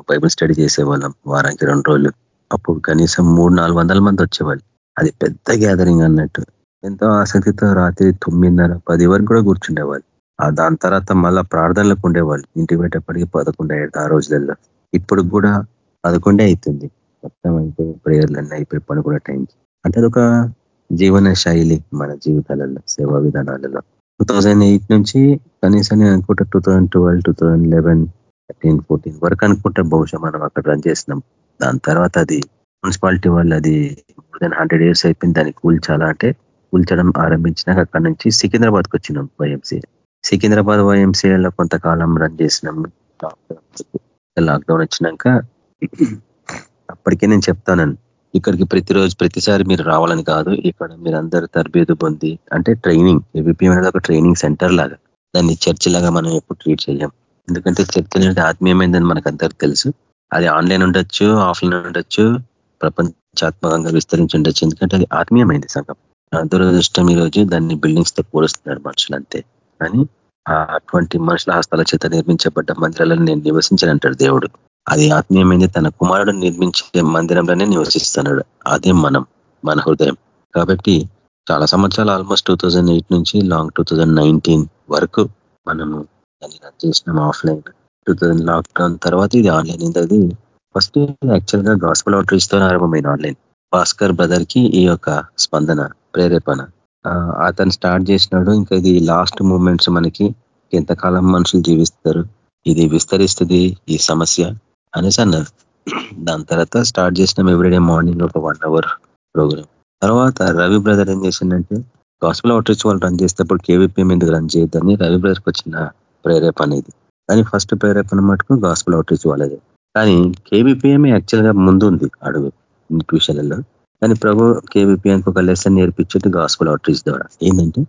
G: బైబుల్ స్టడీ చేసేవాళ్ళం. వారానికి రెండు రోజులు. అప్పుడు కనీసం మూడు నాలుగు వందల మంది వచ్చేవాళ్ళు. అది పెద్ద గ్యాదరింగ్ అన్నట్టు. ఎంతో ఆసక్తితో రాత్రి తొమ్మిదిన్నర పది వరకు కూడా కూర్చుండేవాళ్ళు. దాని తర్వాత మళ్ళా ప్రార్థనలకు ఉండేవాళ్ళు. ఇంటికి పెట్టేప్పటికీ పదకొండు ఆ రోజులలో. ఇప్పుడు కూడా పదకొండే అవుతుంది మొత్తం అయిపోయి ప్రేయర్లన్నీ అయిపోయి పనుకునే టైంకి అంటే అదొక జీవన శైలి మన జీవితాలలో సేవా విధానాలలో. టూ నుంచి కనీసం నేను అనుకుంటా two thousand twelve two thousand eleven thirteen fourteen వరకు అనుకుంటా బహుశా మనం అక్కడ రన్ చేసినాం. దాని తర్వాత అది మున్సిపాలిటీ వాళ్ళు అది మోర్ దెన్ హండ్రెడ్ ఇయర్స్ అయిపోయింది. దాన్ని కూల్చాలా అంటే కూల్చడం ఆరంభించినాక అక్కడి నుంచి సికింద్రాబాద్కి వచ్చినాం వైఎంసీఏ సికింద్రాబాద్ వైఎంసీఏలో కొంతకాలం రన్ చేసినాం. లాక్డౌన్ వచ్చినాక అప్పటికే నేను చెప్తానని. ఇక్కడికి ప్రతిరోజు ప్రతిసారి మీరు రావాలని కాదు ఇక్కడ మీరు అందరు తరబేదు పొంది అంటే ట్రైనింగ్ ఏబిపిఎం అనేది ఒక ట్రైనింగ్ సెంటర్ లాగా దాన్ని చర్చ్ లాగా మనం ఎప్పుడు ట్రీట్ చేయం ఎందుకంటే చర్చ్ అనేది ఆత్మీయమైందని మనకు అందరికి తెలుసు. అది ఆన్లైన్ ఉండొచ్చు ఆఫ్లైన్ ఉండొచ్చు ప్రపంచాత్మకంగా విస్తరించుండొచ్చు. ఎందుకంటే అది ఆత్మీయమైంది సంఘం. దురదృష్టం ఈరోజు దాన్ని బిల్డింగ్స్తో పోలుస్తున్నారు మనుషులు అంతే. కానీ అటువంటి మనుషుల హస్తాల చేత నిర్మించబడ్డ మందిరాలను నేను నివసించనంటాడు దేవుడు. అది ఆత్మీయమైంది. తన కుమారుడు నిర్మించే మందిరంలోనే నివసిస్తున్నాడు. అదే మనం మన హృదయం. కాబట్టి చాలా సంవత్సరాలు ఆల్మోస్ట్ టూ నుంచి లాంగ్ టూ వరకు మనము దాన్ని రన్ చేసినాం ఆఫ్లైన్ టూ థౌజండ్ లాక్డౌన్ తర్వాత ఇది ఆన్లైన్ అది ఫస్ట్ యాక్చువల్గా గాస్పల్ అవుట్రీచ్తో ఆరంభమైన ఆన్లైన్ భాస్కర్ బ్రదర్కి ఈ యొక్క స్పందన ప్రేరేపణ. అతను స్టార్ట్ చేసినాడు ఇంకా ఇది లాస్ట్ మూమెంట్స్ మనకి ఎంతకాలం మనుషులు జీవిస్తారు ఇది విస్తరిస్తుంది ఈ సమస్య అనేసి అన్నారు. దాని తర్వాత స్టార్ట్ చేసినాం ఎవ్రీడే మార్నింగ్ ఒక వన్ అవర్ ప్రోగ్రామ్ తర్వాత రవి బ్రదర్ ఏం చేసిందంటే గాస్పుల్ అవుట్రీచ్ వాళ్ళు రన్ చేసేటప్పుడు కేవీపీఎం ఎందుకు రన్ చేయొద్దని రవి బ్రదర్కి వచ్చిన ప్రేరేపణ ఇది. కానీ ఫస్ట్ ప్రేరేపణ మటుకు గాస్పుల్ అవుట్రీచ్ వాళ్ళది. కానీ కేబీపీఎంఏ యాక్చువల్గా ముందు ఉంది అడుగు విషయాలలో కానీ ప్రభు కేబీపీఎంకి ఒక లెసన్ నేర్పించేది గాస్పుల్ అవుట్రీచ్ ద్వారా. ఏంటంటే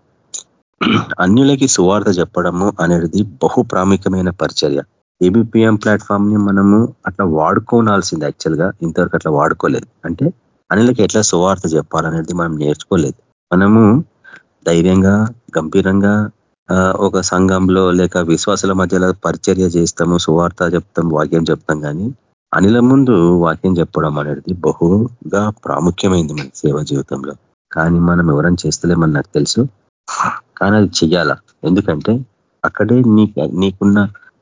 G: అన్యులకి సువార్త చెప్పడము అనేది బహు ప్రాముఖ్యమైన పరిచర్య. ఏబిపిఎం ప్లాట్ఫామ్ని మనము అట్లా వాడుకోనాల్సింది యాక్చువల్గా ఇంతవరకు అట్లా వాడుకోలేదు. అంటే అనిలకి ఎట్లా సువార్త చెప్పాలనేది మనం నేర్చుకోలేదు. మనము ధైర్యంగా గంభీరంగా ఒక సంఘంలో లేక విశ్వాసుల మధ్యలో పరిచర్య చేస్తాము సువార్త చెప్తాం వాక్యం చెప్తాం కానీ అనిల ముందు వాక్యం చెప్పడం అనేది బహుగా ప్రాముఖ్యమైంది మన సేవ జీవితంలో. కానీ మనం ఎవరైనా చేస్తలేమని నాకు తెలుసు. కానీ అది చెయ్యాలా? ఎందుకంటే అక్కడే నీ నీకున్న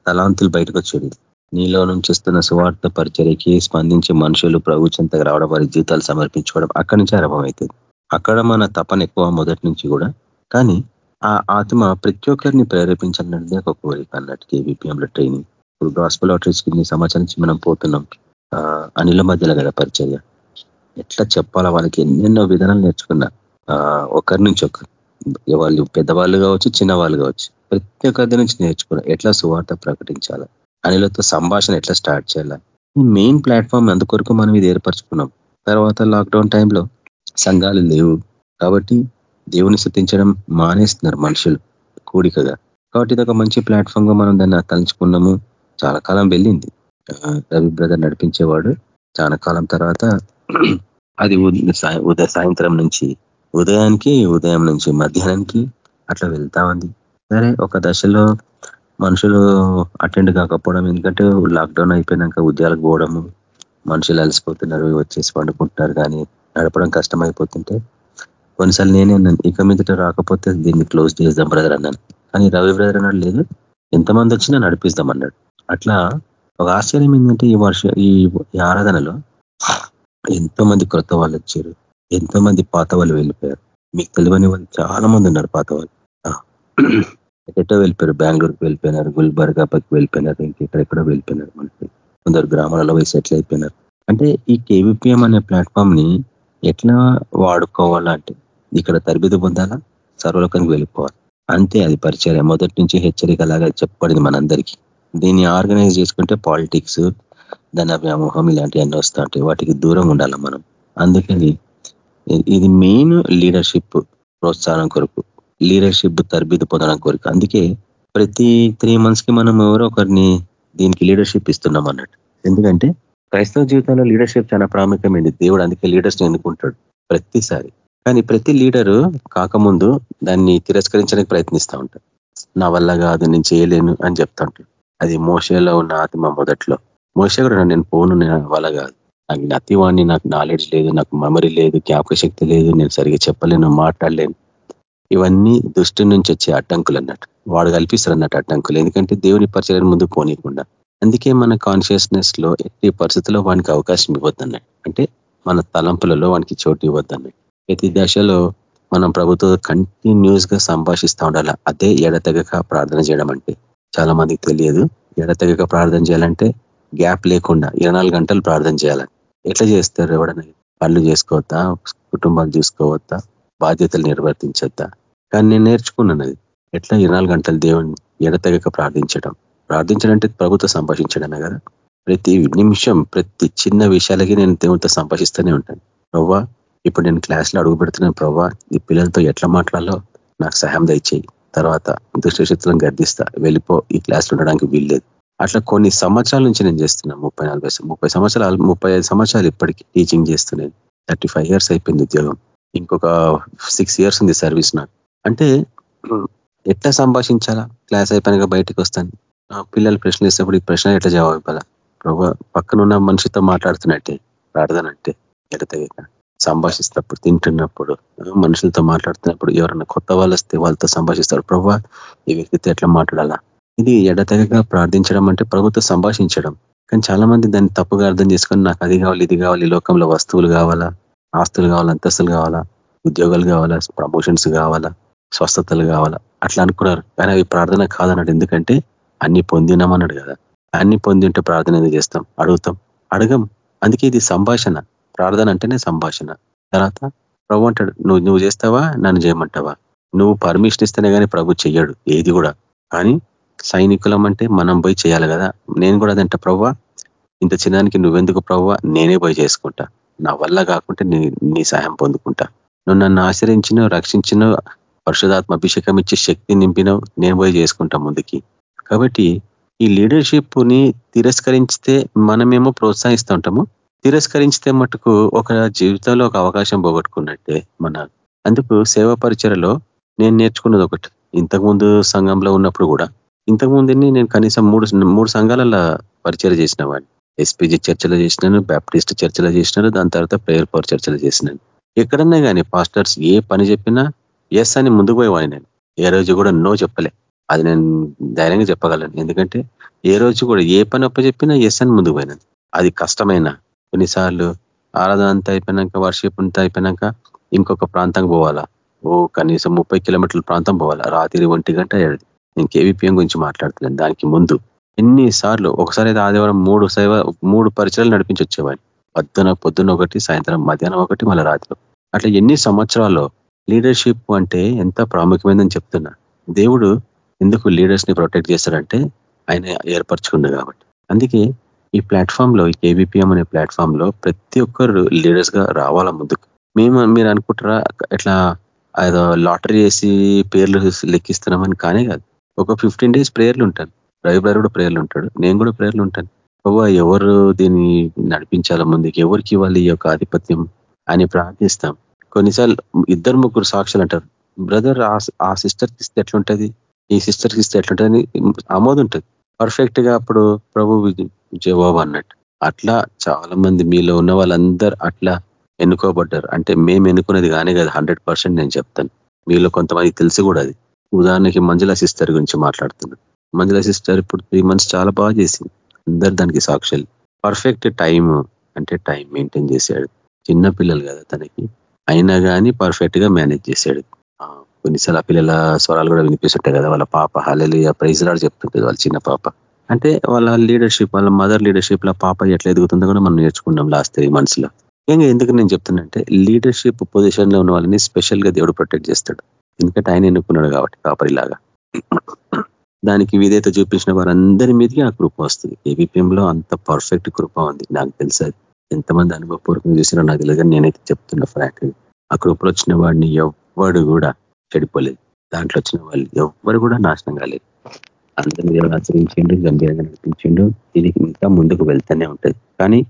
G: తలాంతులు బయటకు వచ్చేది నీలో నుంచి వస్తున్న సువార్త పరిచర్యకి స్పందించే మనుషులు ప్రభు రావడం వారి జీవితాలు సమర్పించుకోవడం అక్కడి నుంచి ఆరంభమవుతుంది. అక్కడ మన తపన ఎక్కువ మొదటి నుంచి కూడా. కానీ ఆ ఆత్మ ప్రతి ఒక్కరిని ప్రేరేపించాలన్నది ఒక కోరిక అన్నట్టు కేవీపీఎంలో ట్రైనింగ్ ఇప్పుడు గాస్పల్ అవుట్రీచ్ కింద సమాచారం మనం పోతున్నాం. అనిల మధ్యలో కదా పరిచర్య. ఎట్లా చెప్పాలా వాళ్ళకి? ఎన్నెన్నో విధానాలు నేర్చుకున్నా. ఒకరి నుంచి ఒకరు. వాళ్ళు పెద్దవాళ్ళు కావచ్చు చిన్నవాళ్ళు కావచ్చు. ప్రతి ఒక్కరి నుంచి నేర్చుకున్నా. ఎట్లా సువార్త ప్రకటించాలా? అనిలతో సంభాషణ ఎట్లా స్టార్ట్ చేయాలా? ఈ మెయిన్ ప్లాట్ఫామ్ అందుకొరకు మనం ఇది ఏర్పరచుకున్నాం. తర్వాత లాక్డౌన్ టైంలో సంఘాలు లేవు. కాబట్టి దేవుని శృతించడం మానేస్తున్నారు మనుషులు. కూడికగా కాబట్టి ఇది ఒక మంచి ప్లాట్ఫామ్గా మనం దాన్ని తలుచుకున్నాము. చాలా కాలం వెళ్ళింది. రవి బ్రదర్ నడిపించేవాడు. చాలా కాలం తర్వాత అది ఉదయ సాయంత్రం నుంచి ఉదయానికి ఉదయం నుంచి మధ్యాహ్నానికి అట్లా వెళ్తా ఉంది. సరే ఒక దశలో మనుషులు అటెండ్ కాకపోవడం ఎందుకంటే లాక్డౌన్ అయిపోయినాక ఉద్యోగాలకు పోవడము మనుషులు అలసిపోతున్నారు వచ్చేసి పండుకుంటున్నారు కానీ నడపడం కష్టం అయిపోతుంటే కొన్నిసార్లు నేనే అన్నాను ఇక మీదట రాకపోతే దీన్ని క్లోజ్ చేద్దాం బ్రదర్ అన్నాను. కానీ రవి బ్రదర్ అన్నాడు లేదు ఎంతమంది వచ్చినా నడిపిస్తాం అన్నాడు. అట్లా ఒక ఆశ్చర్యం ఏంటంటే ఈ వర్ష ఈ ఆరాధనలో ఎంతో మంది క్రొత్త వాళ్ళు వచ్చారు ఎంతో మంది పాత వాళ్ళు వెళ్ళిపోయారు. మీకు తెలియని వాళ్ళు చాలా మంది ఉన్నారు పాత వాళ్ళు. ఎక్కడో వెళ్ళిపోయారు బెంగళూరుకి వెళ్ళిపోయినారు గుల్బర్గాపకి వెళ్ళిపోయినారు ఇంకెక్కడెక్కడో వెళ్ళిపోయినారు మనకి కొందరు గ్రామాలలో పోయి సెటిల్ అయిపోయినారు. అంటే ఈ కేవీపీఎం అనే ప్లాట్ఫామ్ని ఎట్లా వాడుకోవాలంటే ఇక్కడ తరబిది పొందాలా? సర్వలోకానికి వెళ్ళిపోవాలి. అంతే అది పరిచయం మొదటి నుంచి హెచ్చరిక లాగా చెప్పబడింది మనందరికీ. దీన్ని ఆర్గనైజ్ చేసుకుంటే పాలిటిక్స్ ధన వ్యామోహం ఇలాంటివన్నీ వస్తూ ఉంటాయి. వాటికి దూరం ఉండాలి మనం? అందుకని ఇది మెయిన్ లీడర్షిప్ ప్రోత్సాహం కొరకు లీడర్షిప్ తరబిదు పొందడం కొరకు. అందుకే ప్రతి త్రీ మంత్స్కి మనం ఎవరో ఒకరిని దీనికి లీడర్షిప్ ఇస్తున్నాం అన్నట్టు. ఎందుకంటే క్రైస్తవ జీవితంలో లీడర్షిప్ చాలా ప్రాముఖ్యమైంది. దేవుడు అందుకే లీడర్స్ని ఎన్నుకుంటాడు ప్రతిసారి. కానీ ప్రతి లీడరు కాకముందు దాన్ని తిరస్కరించడానికి ప్రయత్నిస్తూ ఉంటాడు నా వల్ల కాదు నేను చేయలేను అని చెప్తా ఉంటాడు అది మోసలో ఉన్న ఆత్మ మొదట్లో. మోస కూడా నేను పోను వల్ల కాదు. నాకు నతివాణ్ణి నాకు నాలెడ్జ్ లేదు నాకు మెమరీ లేదు జ్ఞాపక శక్తి లేదు నేను సరిగ్గా చెప్పలేను మాట్లాడలేను. ఇవన్నీ దృష్టి నుంచి వచ్చే అడ్డంకులు అన్నట్టు. వాడు కల్పిస్తారు అన్నట్టు అడ్డంకులు. ఎందుకంటే దేవుని పరిచయం ముందు పోనీయకుండా. అందుకే మన కాన్షియస్నెస్లో ఎట్టి పరిస్థితుల్లో వానికి అవకాశం ఇవ్వద్దన్నాడు అంటే మన తలంపులలో వానికి చోటు ఇవ్వద్దన్నాడు ప్రతి దశలో మనం ప్రభుతో కంటిన్యూస్గా సంభాషిస్తూ ఉండాలి? అదే ఎడతెగక ప్రార్థన చేయడం అంటే. చాలా మందికి తెలియదు. ఎడతెగక ప్రార్థన చేయాలంటే గ్యాప్ లేకుండా ఇరవై గంటలు ప్రార్థన చేయాలని ఎట్లా చేస్తారు ఎవడన్నా పనులు చేసుకోవద్దా కుటుంబాలు చూసుకోవద్దా బాధ్యతలు నిర్వర్తించొద్దా కానీ నేను నేర్చుకున్నాను అది. ఎట్లా ఇరవై గంటలు దేవుని ఎడతెగక ప్రార్థించడం? ప్రార్థించడం అంటే ప్రభుత్వ సంభాషించడమే కదా? ప్రతి నిమిషం ప్రతి చిన్న విషయాలకి నేను దేవునితో సంభాషిస్తూనే ఉంటాను. ప్రవ్వా ఇప్పుడు నేను క్లాస్లో అడుగు పెడుతున్నాను ప్రవ్వా ఈ పిల్లలతో ఎట్లా మాట్లాడాలో నాకు సహాయం దయచేయి. తర్వాత దుష్టశక్తులను గర్దిస్తా వెళ్ళిపో ఈ క్లాస్లో ఉండడానికి వీల్లేదు. అట్లా కొన్ని సంవత్సరాల నుంచి నేను చేస్తున్నాను ముప్పై నలభై ముప్పై సంవత్సరాలు ముప్పై సంవత్సరాలు ఇప్పటికీ టీచింగ్ చేస్తున్నాను. థర్టీ ఇయర్స్ అయిపోయింది ఉద్యోగం. ఇంకొక సిక్స్ ఇయర్స్ ఉంది సర్వీస్ నాకు. అంటే ఎట్లా సంభాషించాలా? క్లాస్ అయిపోయినాక బయటకు వస్తాను. పిల్లలు ప్రశ్న వేసినప్పుడు ఈ ప్రశ్న ఎట్లా జవాబు ఇవ్వాలా? ప్రభు పక్కనున్న మనిషితో మాట్లాడుతున్నట్టే ప్రార్థన అంటే ఎడతగా సంభాషిస్తప్పుడు తింటున్నప్పుడు మనుషులతో మాట్లాడుతున్నప్పుడు ఎవరైనా కొత్త వాళ్ళు వస్తే వాళ్ళతో సంభాషిస్తారు. ప్రభు ఈ వ్యక్తితో ఎట్లా మాట్లాడాలా? ఇది ఎడతెగగా ప్రార్థించడం అంటే ప్రభుత్వ సంభాషించడం. కానీ చాలా మంది దాన్ని తప్పుగా అర్థం చేసుకొని నాకు అది కావాలి ఇది కావాలి ఈ లోకంలో వస్తువులు కావాలా? ఆస్తులు కావాలా? అంతస్తులు కావాలా? ఉద్యోగాలు కావాలా? ప్రమోషన్స్ కావాలా? స్వస్థతలు కావాలా? అట్లా అనుకున్నారు. కానీ అవి ప్రార్థన కాదన్నాడు. ఎందుకంటే అన్ని పొందినామన్నాడు కదా. అన్ని పొంది ఉంటే ప్రార్థన చేస్తాం? అడుగుతాం. అడగం. అందుకే ఇది సంభాషణ. ప్రార్థన అంటేనే సంభాషణ. తర్వాత ప్రభు అంటాడు నువ్వు నువ్వు చేస్తావా? నన్ను చేయమంటావా? నువ్వు పర్మిషన్ ఇస్తేనే కానీ ప్రభు చెయ్యడు ఏది కూడా. కానీ సైనికులం అంటే మనం పోయి చేయాలి కదా. నేను కూడా అదంట ప్రవ్వా ఇంత చిన్నానికి నువ్వెందుకు ప్రవ్వా? నేనే పోయి చేసుకుంటా. నా వల్ల కాకుంటే నీ నీ సహాయం పొందుకుంటా. నువ్వు నన్ను ఆశ్రయించిన రక్షించిన పరిశుధాత్మ అభిషేకం ఇచ్చి శక్తి నింపినవు నేను పోయి చేసుకుంటా ముందుకి. కాబట్టి ఈ లీడర్షిప్ని తిరస్కరించితే మనమేమో ప్రోత్సహిస్తూ ఉంటాము తిరస్కరించితే మటుకు ఒక జీవితంలో ఒక అవకాశం పోగొట్టుకున్నట్టే మన అందుకు సేవ పరిచయలో నేను నేర్చుకున్నది ఒకటి. ఇంతకుముందు సంఘంలో ఉన్నప్పుడు కూడా ఇంతకుముందు నేను కనీసం మూడు మూడు సంఘాలలో పరిచయం చేసిన వాడిని ఎస్పీజీ చర్చలు చేసినాను బ్యాప్టిస్ట్ చర్చలు చేసినాను దాని తర్వాత ప్రేయర్ పవర్ చర్చలు చేసినాను. ఎక్కడన్నా కానీ పాస్టర్స్ ఏ పని చెప్పినా ఎస్ అని ముందుకు పోయేవాడిని నేను. ఏ రోజు కూడా నో చెప్పలే. అది నేను ధైర్యంగా చెప్పగలను. ఎందుకంటే ఏ రోజు కూడా ఏ పని అప్ప చెప్పినా ఎస్ అని ముందుకు పోయినది అది కష్టమైన కొన్నిసార్లు ఆరాధన అంతా అయిపోయినాక వర్షిప్ అంతా అయిపోయినాక ఇంకొక ప్రాంతానికి పోవాలా? ఓ కనీసం ముప్పై కిలోమీటర్ల ప్రాంతం పోవాలా? రాత్రి ఒంటి గంట నేను కేవీపీఎం గురించి మాట్లాడుతున్నాను. దానికి ముందు ఎన్నిసార్లు ఒకసారి అయితే ఆదివారం మూడు సేవ మూడు పరిచయాలు నడిపించి వచ్చేవాడిని పొద్దున పొద్దున ఒకటి సాయంత్రం మధ్యాహ్నం ఒకటి మళ్ళీ రాత్రి అట్లా ఎన్ని సంవత్సరాల్లో లీడర్షిప్ అంటే ఎంత ప్రాముఖ్యమైందని చెప్తున్నా. దేవుడు ఎందుకు లీడర్స్ని ప్రొటెక్ట్ చేస్తారంటే ఆయన ఏర్పరచుకుండు కాబట్టి. అందుకే ఈ ప్లాట్ఫామ్లో ఈ కేవీపీఎం అనే ప్లాట్ఫామ్లో ప్రతి ఒక్కరు లీడర్స్గా రావాలా ముందుకు? మేము మీరు అనుకుంటారా ఎట్లా ఏదో లాటరీ వేసి పేర్లు లెక్కిస్తున్నామని? కానీ కాదు. ఒక ఫిఫ్టీన్ డేస్ ప్రేయర్లు ఉంటాను రవివారు కూడా ప్రేయర్లు ఉంటాడు. నేను కూడా ప్రేయర్లు ఉంటాను. బాబా ఎవరు దీన్ని నడిపించాల ముందుకు? ఎవరికి ఇవ్వాలి ఈ యొక్క ఆధిపత్యం? అని ప్రార్థిస్తాం. కొన్నిసార్లు ఇద్దరు ముగ్గురు సాక్షులు అంటారు. బ్రదర్ ఆ సిస్టర్కి ఇస్తే ఎట్లుంటుంది? ఈ సిస్టర్కి ఇస్తే ఎట్లుంటుంది? ఆమోదు ఉంటుంది. పర్ఫెక్ట్గా అప్పుడు ప్రభు జవాబు అన్నట్టు. అట్లా చాలా మంది మీలో ఉన్న వాళ్ళందరూ అట్లా ఎన్నుకోబడ్డారు. అంటే మేము ఎన్నుకునేది కానీ కదా హండ్రెడ్ నేను చెప్తాను. మీలో కొంతమంది తెలిసి కూడా అది. ఉదాహరణకి మంజుల సిస్టర్ గురించి మాట్లాడుతున్నాను. మంజుల సిస్టర్ ఇప్పుడు త్రీ మంత్స్ చాలా బాగా చేసింది. అందరు దానికి సాక్షులు. పర్ఫెక్ట్ టైం అంటే టైం మెయింటైన్ చేశాడు. చిన్న పిల్లలు కదా తనకి. అయినా కానీ పర్ఫెక్ట్గా మేనేజ్ చేశాడు. కొన్నిసార్లు ఆ పిల్లల స్వరాలు కూడా వినిపిస్తుంటాయి కదా వాళ్ళ పాప. హలలి ప్రైజ్ రాడు చెప్తుంటుంది వాళ్ళ చిన్న పాప. అంటే వాళ్ళ లీడర్షిప్ వాళ్ళ మదర్ లీడర్షిప్లో పాప ఎట్లా ఎదుగుతుందో కూడా మనం నేర్చుకున్నాం లాస్ట్ త్రీ మంత్స్లో ఇంకా ఎందుకు నేను చెప్తున్నంటే లీడర్షిప్ పొజిషన్లో ఉన్న వాళ్ళని స్పెషల్గా దేవుడు ప్రొటెక్ట్ చేస్తాడు. ఎందుకంటే ఆయన ఎన్నుకున్నాడు కాబట్టి కాపరిలాగా. దానికి విధేత చూపించిన వారందరి మీదకి ఆ కృప వస్తుంది. ఏబిపిఎంలో అంత పర్ఫెక్ట్ కృప ఉంది నాకు తెలుసు ఎంతమంది అనుభవపూర్వకంగా చూసినా నాకు తెలియదు నేనైతే చెప్తున్నా ఫ్రాంక్ ఆ కృపలు వచ్చిన వాడిని ఎవ్వడు కూడా చెడిపోలేదు. దాంట్లో వచ్చిన వాళ్ళు ఎవరు కూడా నాశనం కాలేదు. అందరినీ దేవుడు ఆచరించిండు గంభీరంగా నడిపించిండు. దీనికి ఇంకా ముందుకు వెళ్తూనే ఉంటుంది. కానీ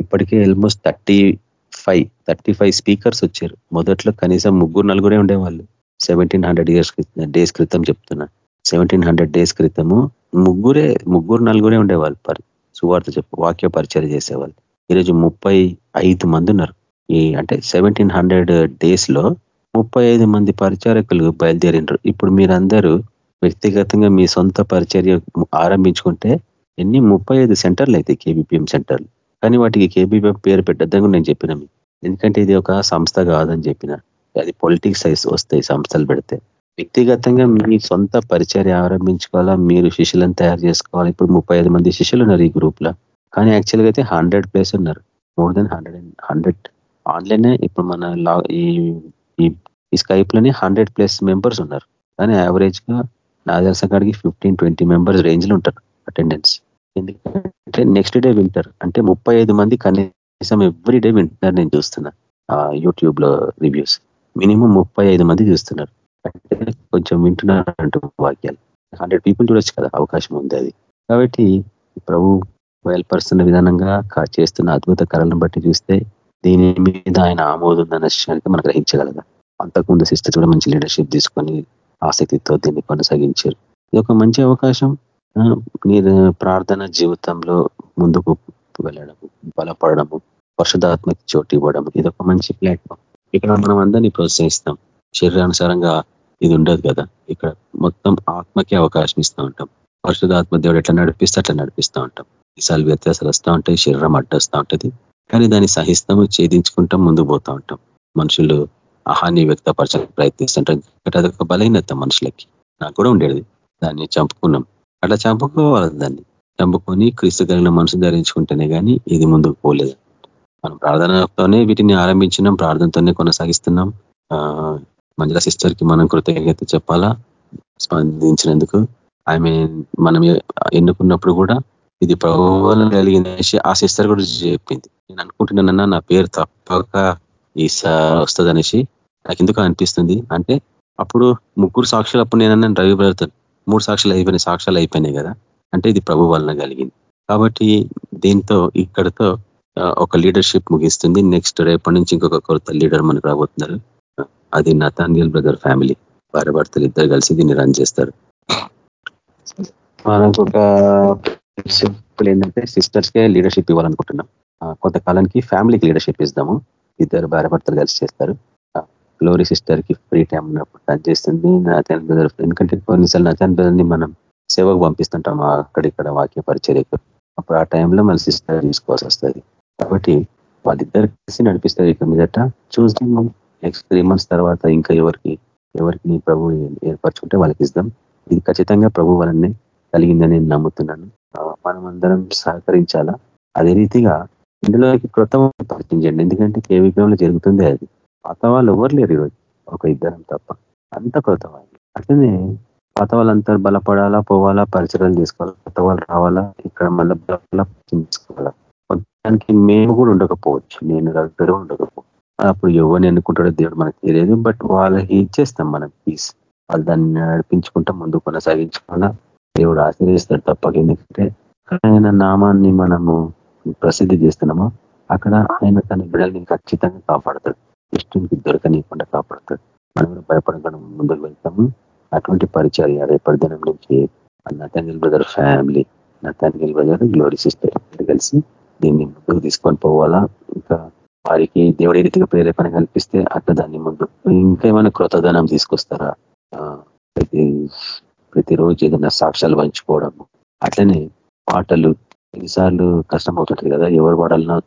G: ఇప్పటికే almost thirty five thirty five speakers వచ్చారు. మొదట్లో కనీసం ముగ్గురు నలుగురే ఉండేవాళ్ళు. సెవెంటీన్ హండ్రెడ్ ఇయర్స్ డేస్ క్రితం చెప్తున్నా. సెవెంటీన్ హండ్రెడ్ డేస్ క్రితము ముగ్గురే ముగ్గురు నలుగురే ఉండేవాళ్ళు. పరి సువార్త చెప్పు వాక్య పరిచయం చేసేవాళ్ళు. ఈరోజు ముప్పై ఐదు మంది ఉన్నారు. ఈ అంటే సెవెంటీన్ హండ్రెడ్ డేస్లో ముప్పై ఐదు మంది పరిచారకులు బయలుదేరిండ్రు ఇప్పుడు మీరందరూ వ్యక్తిగతంగా మీ సొంత పరిచర్య ఆరంభించుకుంటే ఎన్ని? ముప్పై ఐదు సెంటర్లు అయితే కేబీపీఎం సెంటర్లు. కానీ వాటికి కేబీపీఎం పేరు పెట్టద్దని నేను చెప్పిన ఎందుకంటే ఇది ఒక సంస్థ కాదని చెప్పిన. అది పొలిటిక్స్ వస్తాయి సంస్థలు పెడితే. వ్యక్తిగతంగా మీ సొంత పరిచర్య ఆరంభించుకోవాలా? మీరు శిష్యులను తయారు చేసుకోవాలి. ఇప్పుడు ముప్పై మంది శిష్యులు ఉన్నారు ఈ గ్రూప్ కానీ యాక్చువల్గా అయితే హండ్రెడ్ ప్లేస్ ఉన్నారు. మోర్ దెన్ హండ్రెడ్ హండ్రెడ్ ఆన్లైనే ఇప్పుడు మన ఈ ఈ స్కైప్లోనే హండ్రెడ్ ప్లస్ మెంబర్స్ ఉన్నారు. కానీ యావరేజ్గా నా దర్శకాడికి కాడికి ఫిఫ్టీన్ ట్వంటీ మెంబర్స్ రేంజ్లో ఉంటారు అటెండెన్స్ ఎందుకంటే నెక్స్ట్ డే వింటారు. అంటే ముప్పై మంది కనీసం ఎవ్రీ డే వింటున్నారు నేను చూస్తున్నా యూట్యూబ్లో రివ్యూస్ మినిమం ముప్పై మంది చూస్తున్నారు. అంటే కొంచెం వింటున్నారు అంటూ వాక్యాలు. హండ్రెడ్ పీపుల్ చూడొచ్చు కదా అవకాశం ఉంది అది. కాబట్టి ప్రభు బయలుపరుస్తున్న విధానంగా చేస్తున్న అద్భుత కళలను బట్టి చూస్తే దీని మీద ఆయన ఆమోదం ఉందన్న మనం గ్రహించగలగా. అంతకుముందు సిస్టర్ కూడా మంచి లీడర్షిప్ తీసుకొని ఆసక్తితో దీన్ని కొనసాగించారు. ఇది ఒక మంచి అవకాశం. మీరు ప్రార్థన జీవితంలో ముందుకు వెళ్ళడము బలపడము పరిశుధాత్మకి చోటు ఇవ్వడం ఇది ఒక మంచి ప్లాట్ఫామ్ ఇక్కడ మనం అందరినీ ప్రోత్సహిస్తాం. శరీరానుసారంగా ఇది ఉండదు కదా. ఇక్కడ మొత్తం ఆత్మకి అవకాశం ఇస్తూ ఉంటాం. పరిశుధాత్మ దేవుడు ఎట్లా నడిపిస్తే అట్లా నడిపిస్తూ ఉంటాం. ఈసారి వ్యత్యాసాలు వస్తూ ఉంటాయి శరీరం అడ్డొస్తూ ఉంటుంది. కానీ దాన్ని సహిస్తాము ఛేదించుకుంటాం ముందు పోతూ ఉంటాం. మనుషులు అహాన్ని వ్యక్తపరచడానికి ప్రయత్నిస్తుంటారు. అదొక బలహీనత మనుషులకి. నాకు కూడా ఉండేది. దాన్ని చంపుకున్నాం. అట్లా చంపుకోవాలి దాన్ని. చంపుకొని క్రీస్తు కలిగిన మనసు ధరించుకుంటేనే కానీ ఇది ముందుకు పోలేదు. మనం ప్రార్థనతోనే వీటిని ఆరంభించినాం. ప్రార్థనతోనే కొనసాగిస్తున్నాం. మంజుల సిస్టర్కి మనం కృతజ్ఞత చెప్పాలా? స్పందించినందుకు. ఆమె మనం ఎన్నుకున్నప్పుడు కూడా ఇది ప్రభావం కలిగిన ఆ సిస్టర్ కూడా చెప్పింది. నేను అనుకుంటున్నానన్నా నా పేరు తప్పక ఈ వస్తుంది అనేసి నాకు ఎందుకు అనిపిస్తుంది. అంటే అప్పుడు ముగ్గురు సాక్షులు అప్పుడు నేను రవి బ్రదర్ మూడు సాక్షులు అయిపోయినాయి సాక్ష్యాలు అయిపోయినాయి కదా. అంటే ఇది ప్రభు వలన కలిగింది. కాబట్టి దీంతో ఇక్కడతో ఒక లీడర్షిప్ ముగిస్తుంది. నెక్స్ట్ రేపటి నుంచి ఇంకొక కొత్త లీడర్ మనకు రాబోతున్నారు. అది నతాన్యల్ బ్రదర్ ఫ్యామిలీ. భార్య భర్తలు ఇద్దరు కలిసి దీన్ని రన్ చేస్తారు. మనకు ఒక ఏంటంటే సిస్టర్స్కే లీడర్షిప్ ఇవ్వాలనుకుంటున్నాం. కొంతకాలానికి ఫ్యామిలీకి లీడర్షిప్ ఇద్దాము. ఇద్దరు భార్య భర్తలు కలిసి చేస్తారు. గ్లోరీ సిస్టర్కి ఫ్రీ టైం ఉన్నప్పుడు టచ్ చేస్తుంది. నాథన్ బ్రదర్ ఎందుకంటే కొన్నిసార్లు నాథన్ బ్రదర్ని మనం సేవకు పంపిస్తుంటాం అక్కడిక్కడ వాక్య పరిచర్యకు. అప్పుడు ఆ టైంలో మన సిస్టర్ తీసుకోవాల్సి వస్తుంది. కాబట్టి వాళ్ళిద్దరు కలిసి నడిపిస్తారు ఇక మీదట. చూద్దాం నెక్స్ట్ త్రీ మంత్స్ తర్వాత ఇంకా ఎవరికి ఎవరికి నీ ప్రభు ఏర్పరచుకుంటే వాళ్ళకి ఇద్దాం ఇది ఖచ్చితంగా ప్రభు వాళ్ళని కలిగిందని నేను నమ్ముతున్నాను. మనం అందరం సహకరించాలా? అదే రీతిగా ఇందులోకి కృతం పరిచయం ఎందుకంటే కేవీపీఎంలో జరుగుతుంది అది. పాత వాళ్ళు ఎవరు లేరు ఈరోజు? ఒక ఇద్దరం తప్ప. అంత కృత అట్లనే పాత వాళ్ళంతా బలపడాలా పోవాలా పరిచయాలు తీసుకోవాలా కొత్త వాళ్ళు రావాలా ఇక్కడ మళ్ళీ దానికి మేము కూడా ఉండకపోవచ్చు. నేను దగ్గర ఉండకపోవచ్చు. అప్పుడు ఎవరిని ఎన్నుకుంటాడో దేవుడు మనకు తెలియదు. బట్ వాళ్ళకి ఇచ్చేస్తాం మనం పీస్ వాళ్ళు దాన్ని నడిపించుకుంటా ముందు కొనసాగించుకున్నా దేవుడు ఆశీర్వదిస్తాడు తప్పక ఎందుకంటే ఆయన నామాన్ని మనము ప్రసిద్ధి చేస్తున్నామో అక్కడ ఆయన తన బిడ్డల్ని ఖచ్చితంగా కాపాడతాడు. ఇష్టానికి దొరకనీయకుండా కాపాడతాడు. మనం భయపడకుండా ముందుకు వెళ్తాము. అటువంటి పరిచర్య రేపటి దినం నుంచి Nathaniel brother family Nathaniel brother Glory sister కలిసి దీన్ని ముందుకు తీసుకొని పోవాలా? ఇంకా వారికి దేవుడి రీతిగా ప్రేరేపణ కల్పిస్తే అట్లా దాన్ని ముందు ఇంకేమైనా క్రొత్తదనం తీసుకొస్తారా? ప్రతి ప్రతిరోజు ఏదైనా సాక్ష్యాలు పంచుకోవడము అట్లనే పాటలు ఎన్నిసార్లు కష్టం అవుతుంటుంది కదా ఎవరు పాడాలన్నా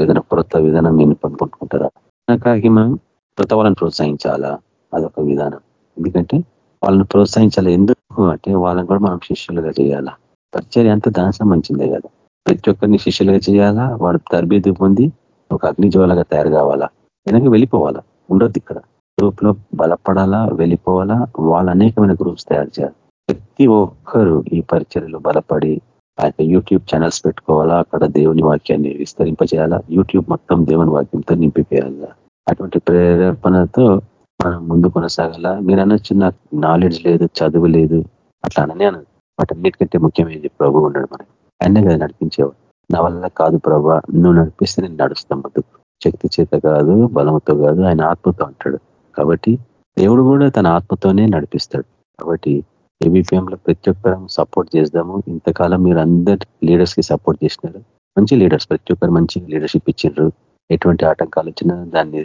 G: ఏదైనా కొత్త విధానం నేను పంపుకుంటారా కాకి మనం కొత్త వాళ్ళని ప్రోత్సహించాలా? అదొక విధానం. ఎందుకంటే వాళ్ళని ప్రోత్సహించాలి? ఎందుకు అంటే వాళ్ళని కూడా మనం శిష్యులుగా చేయాలా? పరిచర్య అంతా దాని మంచిందే కదా. ప్రతి ఒక్కరిని శిష్యులుగా చేయాలా? వాడు తరబేది పొంది ఒక అగ్నిజ్వాలగా తయారు కావాలా? వెనక వెళ్ళిపోవాలా? ఉండొద్దు ఇక్కడ. గ్రూప్లో బలపడాలా? వెళ్ళిపోవాలా? వాళ్ళు అనేకమైన గ్రూప్స్ తయారు చేయాలి. ప్రతి ఒక్కరు ఈ పరిచర్యలో బలపడి ఆ యూట్యూబ్ ఛానల్స్ పెట్టుకోవాలా? అక్కడ దేవుని వాక్యాన్ని విస్తరింపజేయాలా? యూట్యూబ్ మొత్తం దేవుని వాక్యంతో నింపిపోయాలా అటువంటి ప్రేరేపణతో మనం ముందు కొనసాగాల? మీరు అనొచ్చు నాకు నాలెడ్జ్ లేదు చదువు లేదు అట్లా అననే అన్నది వాటన్నిటికంటే ముఖ్యమైనది ప్రభు ఉండడు మనకి. ఆయనే కదా నడిపించేవాడు. నా వల్ల కాదు ప్రభా నువ్వు నడిపిస్తే నేను నడుస్తాం ముందు. శక్తి చేత కాదు బలంతో కాదు ఆయన ఆత్మతో అంటాడు. కాబట్టి దేవుడు కూడా తన ఆత్మతోనే నడిపిస్తాడు. కాబట్టి ఏబిపిఎంలో ప్రతి ఒక్కరం సపోర్ట్ చేద్దాము. ఇంతకాలం మీరు అందరి లీడర్స్కి సపోర్ట్ చేసినారు. మంచి లీడర్స్ ప్రతి ఒక్కరు మంచి లీడర్షిప్ ఇచ్చిండ్రు. ఎటువంటి ఆటంకాలు వచ్చినా దాన్ని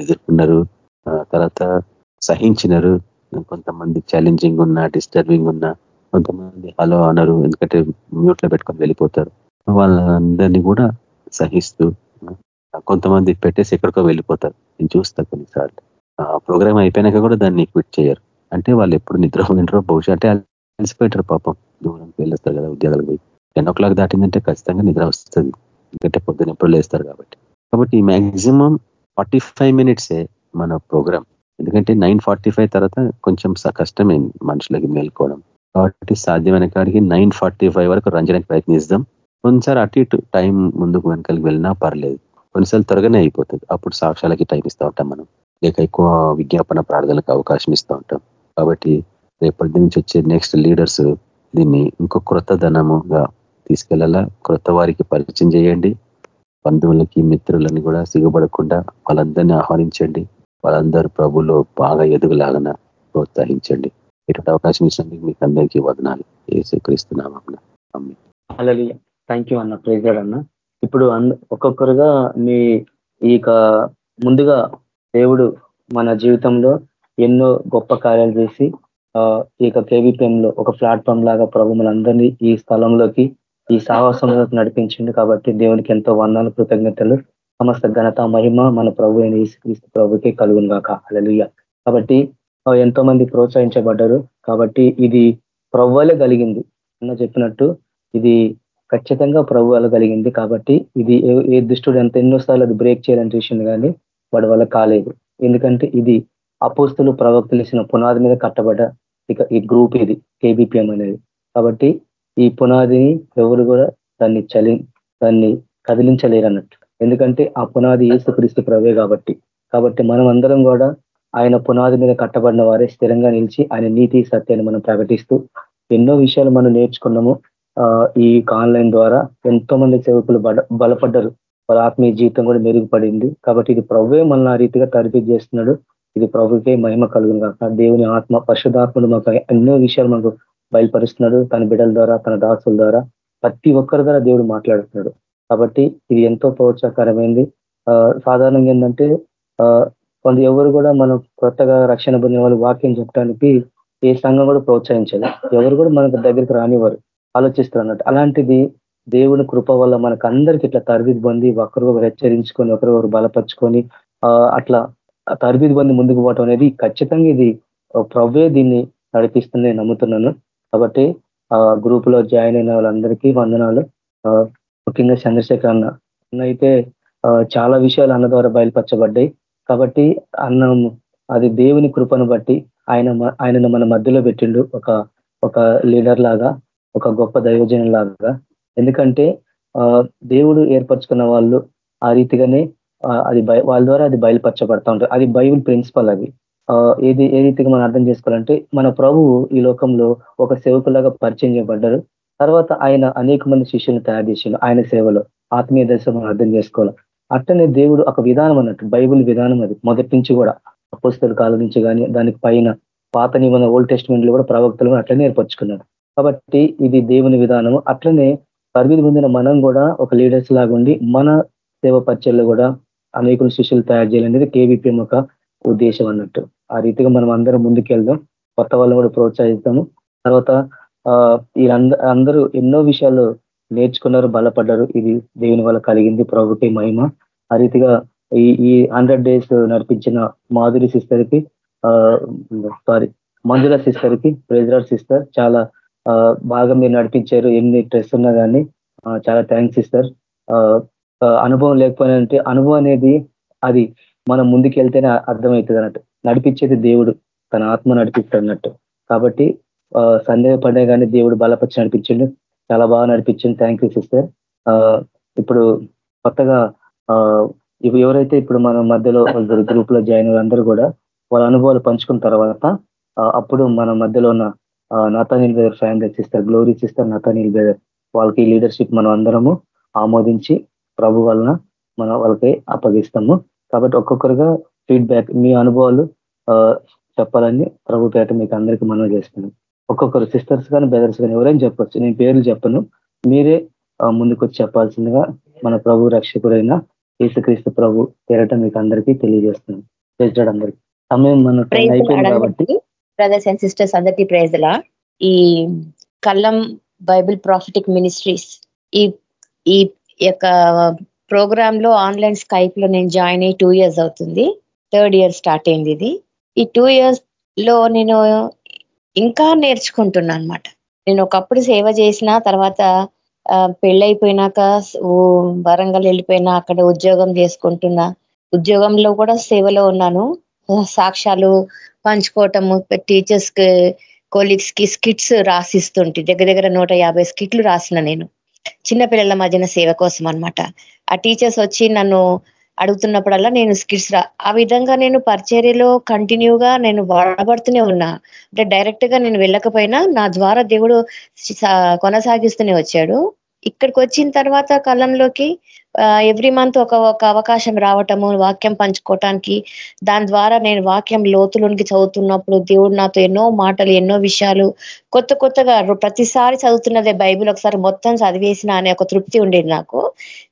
G: ఎదుర్కొన్నారు. తర్వాత సహించినారు. కొంతమంది ఛాలెంజింగ్ ఉన్నా డిస్టర్బింగ్ ఉన్నా కొంతమంది హలో అనరు. ఎందుకంటే మ్యూట్లో పెట్టుకొని వెళ్ళిపోతారు. వాళ్ళందరినీ కూడా సహిస్తూ కొంతమంది పెట్టేసి ఎక్కడికో వెళ్ళిపోతారు. నేను చూస్తా కొన్నిసార్లు. ఆ ప్రోగ్రామ్ అయిపోయినాక కూడా దాన్ని క్విట్ చేయరు. అంటే వాళ్ళు ఎప్పుడు నిద్ర వింటారో బహుశా అంటే అలసిపోయారు పాపం. దూరంకి వెళ్ళొస్తారు కదా ఉద్యోగాలకు పోయి. టెన్ ఓ క్లాక్ దాటిందంటే ఖచ్చితంగా నిద్ర వస్తుంది. ఎందుకంటే పొద్దున ఎప్పుడు లేస్తారు కాబట్టి. కాబట్టి మ్యాక్సిమం ఫార్టీ ఫైవ్ మినిట్సే మన ప్రోగ్రామ్. ఎందుకంటే నైన్ ఫార్టీ ఫైవ్ తర్వాత కొంచెం కష్టమైంది మనుషులకి మేల్కోవడం. కాబట్టి సాధ్యమైన కాడికి నైన్ ఫార్టీ ఫైవ్ వరకు రంజడానికి ప్రయత్నిస్తాం. కొన్నిసారి అటు ఇటు టైం ముందుకు వెనకాలకి వెళ్ళినా పర్లేదు. కొన్నిసార్లు త్వరగానే అయిపోతుంది. అప్పుడు సాక్ష్యాలకి టైం ఇస్తూ ఉంటాం మనం. లేక ఎక్కువ విజ్ఞాపన ప్రార్థనలకు అవకాశం ఇస్తూ ఉంటాం. కాబట్టి రేపటి నుంచి వచ్చే నెక్స్ట్ లీడర్స్ దీన్ని ఇంకో క్రొత్త ధనముగా తీసుకెళ్ళాలా? క్రొత్త వారికి పరిచయం చేయండి. బంధువులకి మిత్రులని కూడా సిగుపడకుండా వాళ్ళందరినీ ఆహ్వానించండి. వాళ్ళందరూ ప్రభులో బాగా ఎదుగులాగన ప్రోత్సహించండి. ఇటువంటి అవకాశం ఇచ్చినందుకు మీకు అందరికీ వదనాలు. ఏ
F: థ్యాంక్ యూ అన్న. ప్రేజర్ అన్న. ఇప్పుడు ఒక్కొక్కరుగా మీ ఈ ముందుగా దేవుడు మన జీవితంలో ఎన్నో గొప్ప కార్యాలు చేసి ఈ యొక్క కేవీపీఎంలో ఒక ప్లాట్ఫామ్ లాగా ప్రభు మనందరినీ ఈ స్థలంలోకి ఈ సాహసంలోకి నడిపించింది కాబట్టి దేవునికి ఎంతో వందాలు కృతజ్ఞతలు. సమస్త ఘనత మహిమ మన ప్రభు అయిన క్రీస్తు ప్రభుకే కలుగును కాక అలలుయ్య కాబట్టి ఎంతో మంది ప్రోత్సహించబడ్డారు. కాబట్టి ఇది ప్రవ్వలే కలిగింది. అన్న చెప్పినట్టు ఇది ఖచ్చితంగా ప్రభు కలిగింది. కాబట్టి ఇది ఏ దుష్టుడు ఎంత ఎన్నోసార్లు అది బ్రేక్ చేయాలని చూసింది కానీ వాడి వల్ల కాలేదు. ఎందుకంటే ఇది అపోస్తులు ప్రవక్తలు ఇచ్చిన పునాది మీద కట్టబడ్డ ఇక ఈ గ్రూప్ ఇది కేబిపిఎం అనేది. కాబట్టి ఈ పునాదిని ఎవరు కూడా దాన్ని చలి దాన్ని కదిలించలేరు అన్నట్టు. ఎందుకంటే ఆ పునాది ఏసుక్రీస్తు ప్రవే కాబట్టి. కాబట్టి మనం అందరం కూడా ఆయన పునాది మీద కట్టబడిన వారే స్థిరంగా నిలిచి ఆయన నీతి సత్యాన్ని మనం ప్రకటిస్తూ ఎన్నో విషయాలు మనం నేర్చుకున్నాము. ఈ ఆన్లైన్ ద్వారా ఎంతో మంది సేవకులు బలపడ్డారు. వాళ్ళ ఆత్మీయ జీవితం కూడా మెరుగుపడింది. కాబట్టి ఇది ప్రవ్వే మనల్ని ఆ రీతిగా తరబీ చేస్తున్నాడు. ఇది ప్రభుకే మహిమ కలుగును కాక దేవుని ఆత్మ పరిశుధాత్మలు మాకు ఎన్నో విషయాలు మనకు బయలుపరుస్తున్నాడు. తన బిడ్డల ద్వారా తన దాసుల ద్వారా ప్రతి ఒక్కరి ద్వారా దేవుడు మాట్లాడుతున్నాడు. కాబట్టి ఇది ఎంతో ప్రోత్సాహకరమైంది. సాధారణంగా ఏంటంటే కొంత ఎవరు కూడా మనం కొత్తగా రక్షణ పొందిన వాళ్ళు వాక్యం చెప్పడానికి ఏ సంఘం కూడా ప్రోత్సహించదు. ఎవరు కూడా మనకు దగ్గరికి రానివారు ఆలోచిస్తారు అన్నట్టు. అలాంటిది దేవుని కృప వల్ల మనకు అందరికి ఇట్లా తరబిది పొంది ఒకరు హెచ్చరించుకొని ఒకరు బలపరుచుకొని అట్లా తరబిది బంది ముందుకు పోవటం అనేది ఖచ్చితంగా ఇది ప్రవ్వే దీన్ని నడిపిస్తుంది నమ్ముతున్నాను. కాబట్టి ఆ గ్రూప్లో జాయిన్ అయిన వాళ్ళందరికీ వందనాలు. ముఖ్యంగా చంద్రశేఖర్ అన్న. అన్న అయితే చాలా విషయాలు అన్న ద్వారా బయలుపరచబడ్డాయి. కాబట్టి అన్నం అది దేవుని కృపను బట్టి ఆయన ఆయనను మన మధ్యలో పెట్టిండు. ఒక ఒక లీడర్ లాగా ఒక గొప్ప దైవజనం లాగా ఎందుకంటే దేవుడు ఏర్పరచుకున్న వాళ్ళు ఆ రీతిగానే అది వాళ్ళ ద్వారా అది బయలుపరచబడతా ఉంటుంది అది బైబుల్ ప్రిన్సిపల్ అది. ఏది ఏ రీతిగా మనం అర్థం చేసుకోవాలంటే మన ప్రభువు ఈ లోకంలో ఒక సేవకులాగా పరిచయం చేయబడ్డారు. తర్వాత ఆయన అనేక మంది శిష్యులను తయారు చేసిండు ఆయన సేవలో. ఆత్మీయ దశ మనం అర్థం చేసుకోవాలి. అట్టనే దేవుడు ఒక విధానం అన్నట్టు బైబుల్ విధానం అది. మొదటి నుంచి కూడా పుస్తక కాలం నుంచి కానీ దానికి పైన పాత నిబంధన ఓల్డ్ టెస్ట్మెంట్లో కూడా ప్రవక్తలు అట్లనే నేర్పరచుకున్నాడు కాబట్టి ఇది దేవుని విధానము. అట్లనే పరిమితి పొందిన మనం కూడా ఒక లీడర్స్ లాగుండి మన సేవ పరిచయలు కూడా అనేక శిష్యులు తయారు చేయాలనేది కేవీపీఎం ఒక ఉద్దేశం అన్నట్టు. ఆ రీతిగా మనం అందరం ముందుకెళ్దాం. కొత్త వాళ్ళని కూడా ప్రోత్సహిస్తాము. తర్వాత అందరూ ఎన్నో విషయాలు నేర్చుకున్నారు బలపడ్డారు. ఇది దేవుని వల్ల కలిగింది ప్రభుకి మహిమ. ఆ రీతిగా ఈ ఈ హండ్రెడ్ డేస్ నడిపించిన మాధురి సిస్టర్కి సారీ మంజుల సిస్టర్కి సిస్టర్ చాలా బాగా మీరు నడిపించారు. ఎన్ని స్ట్రెస్ ఉన్నా కానీ చాలా థ్యాంక్స్ సిస్టర్. అనుభవం లేకపోయినంటే అనుభవం అనేది అది మనం ముందుకెళ్తేనే అర్థమవుతుంది అన్నట్టు. నడిపించేది దేవుడు. తన ఆత్మ నడిపిస్తాడు అన్నట్టు. కాబట్టి సందేహపడే కానీ దేవుడు బలపరిచి నడిపించండు. చాలా బాగా నడిపించండి. థ్యాంక్ యూ సిస్టర్ ఇప్పుడు కొత్తగా ఎవరైతే ఇప్పుడు మన మధ్యలో గ్రూప్లో జాయిన్ అందరూ కూడా వాళ్ళ అనుభవాలు పంచుకున్న తర్వాత అప్పుడు మన మధ్యలో ఉన్న Nathaniel brother family sister Glory sister Nathaniel brother వాళ్ళకి లీడర్షిప్ మనం అందరము ఆమోదించి ప్రభు వలన మనం వాళ్ళకి అప్పగిస్తాము. కాబట్టి ఒక్కొక్కరుగా ఫీడ్బ్యాక్ మీ అనుభవాలు చెప్పాలని ప్రభు పేట మీకు అందరికీ మనం చేస్తున్నాం ఒక్కొక్కరు సిస్టర్స్ కానీ బ్రదర్స్ కానీ ఎవరైనా చెప్పొచ్చు. నేను పేర్లు చెప్పను. మీరే ముందుకు వచ్చి చెప్పాల్సిందిగా మన ప్రభు రక్షకుడైన యేసుక్రీస్తు ప్రభు పేరట మీకు అందరికీ తెలియజేస్తున్నాం చేస్తాడు అందరికీ. సమయం మన అయిపోయింది కాబట్టి
H: బ్రదర్స్ అండ్ సిస్టర్స్ అందరికీ ప్రైజ్లా ఈ కల్లం బైబిల్ ప్రాఫిటిక్ మినిస్ట్రీస్ ఈ ఈ యొక్క ప్రోగ్రామ్లో ఆన్లైన్ స్కైప్లో నేను జాయిన్ అయ్యి టూ ఇయర్స్ అవుతుంది. థర్డ్ ఇయర్ స్టార్ట్ అయింది ఇది. ఈ టూ ఇయర్స్లో నేను ఇంకా నేర్చుకుంటున్నా అనమాట నేను ఒకప్పుడు సేవ చేసిన తర్వాత పెళ్ళైపోయినాక వరంగల్ వెళ్ళిపోయినా అక్కడ ఉద్యోగం చేసుకుంటున్నా ఉద్యోగంలో కూడా సేవలో ఉన్నాను. సాక్ష్యాలు పంచుకోవటము టీచర్స్కి కొలీగ్స్కి స్కిట్స్ రాసిస్తుంటే. దగ్గర దగ్గర నూట యాభై స్కిట్లు రాసిన నేను. చిన్నపిల్లల మధ్యన సేవ కోసం అనమాట ఆ టీచర్స్ వచ్చి నన్ను అడుగుతున్నప్పుడల్లా నేను స్కిట్స్ రా ఆ విధంగా నేను పరిచర్యలో కంటిన్యూగా నేను వాడబడుతూనే ఉన్నా. అంటే డైరెక్ట్గా నేను వెళ్ళకపోయినా నా ద్వారా దేవుడు కొనసాగిస్తూనే వచ్చాడు. ఇక్కడికి వచ్చిన తర్వాత కాలంలోకి ఎవ్రీ మంత్ ఒక ఒక అవకాశం రావటము వాక్యం పంచుకోవటానికి దాని ద్వారా నేను వాక్యం లోతులోనికి చదువుతున్నప్పుడు దేవుడు నాతో ఎన్నో మాటలు ఎన్నో విషయాలు కొత్త కొత్తగా ప్రతిసారి చదువుతున్నదే బైబిల్ ఒకసారి మొత్తం చదివేసిన అనే ఒక తృప్తి ఉండేది నాకు.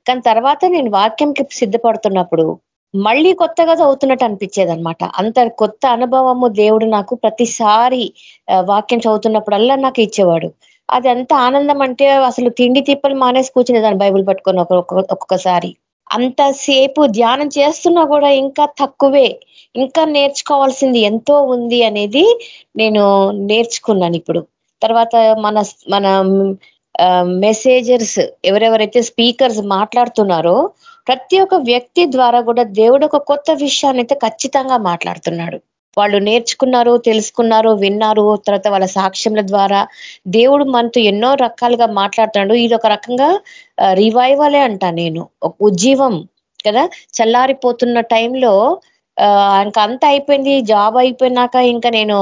H: కానీ తర్వాత నేను వాక్యంకి సిద్ధపడుతున్నప్పుడు మళ్ళీ కొత్తగా చదువుతున్నట్టు అనిపించేది అనమాట అంత కొత్త అనుభవము దేవుడు నాకు ప్రతిసారి వాక్యం చదువుతున్నప్పుడల్లా నాకు ఇచ్చేవాడు. అదంతా ఆనందం అంటే అసలు తిండి తిప్పలు మానేసి కూర్చునేదాన్ని బైబుల్ పట్టుకొని ఒక్కొక్కసారి. అంతసేపు ధ్యానం చేస్తున్నా కూడా ఇంకా తక్కువే. ఇంకా నేర్చుకోవాల్సింది ఎంతో ఉంది అనేది నేను నేర్చుకున్నాను ఇప్పుడు. తర్వాత మన మన మెసేజర్స్ ఎవరెవరైతే స్పీకర్స్ మాట్లాడుతున్నారో ప్రతి ఒక్క వ్యక్తి ద్వారా కూడా దేవుడు ఒక కొత్త విషయాన్ని అయితే ఖచ్చితంగా మాట్లాడుతున్నాడు. వాళ్ళు నేర్చుకున్నారు తెలుసుకున్నారు విన్నారు తర్వాత వాళ్ళ సాక్ష్యంల ద్వారా దేవుడు మనతో ఎన్నో రకాలుగా మాట్లాడుతున్నాడు. ఇది ఒక రకంగా రివైవలే అంట నేను. ఉజ్జీవం కదా? చల్లారిపోతున్న టైంలో ఇంకా అంత అయిపోయింది జాబ్ అయిపోయినాక ఇంకా నేను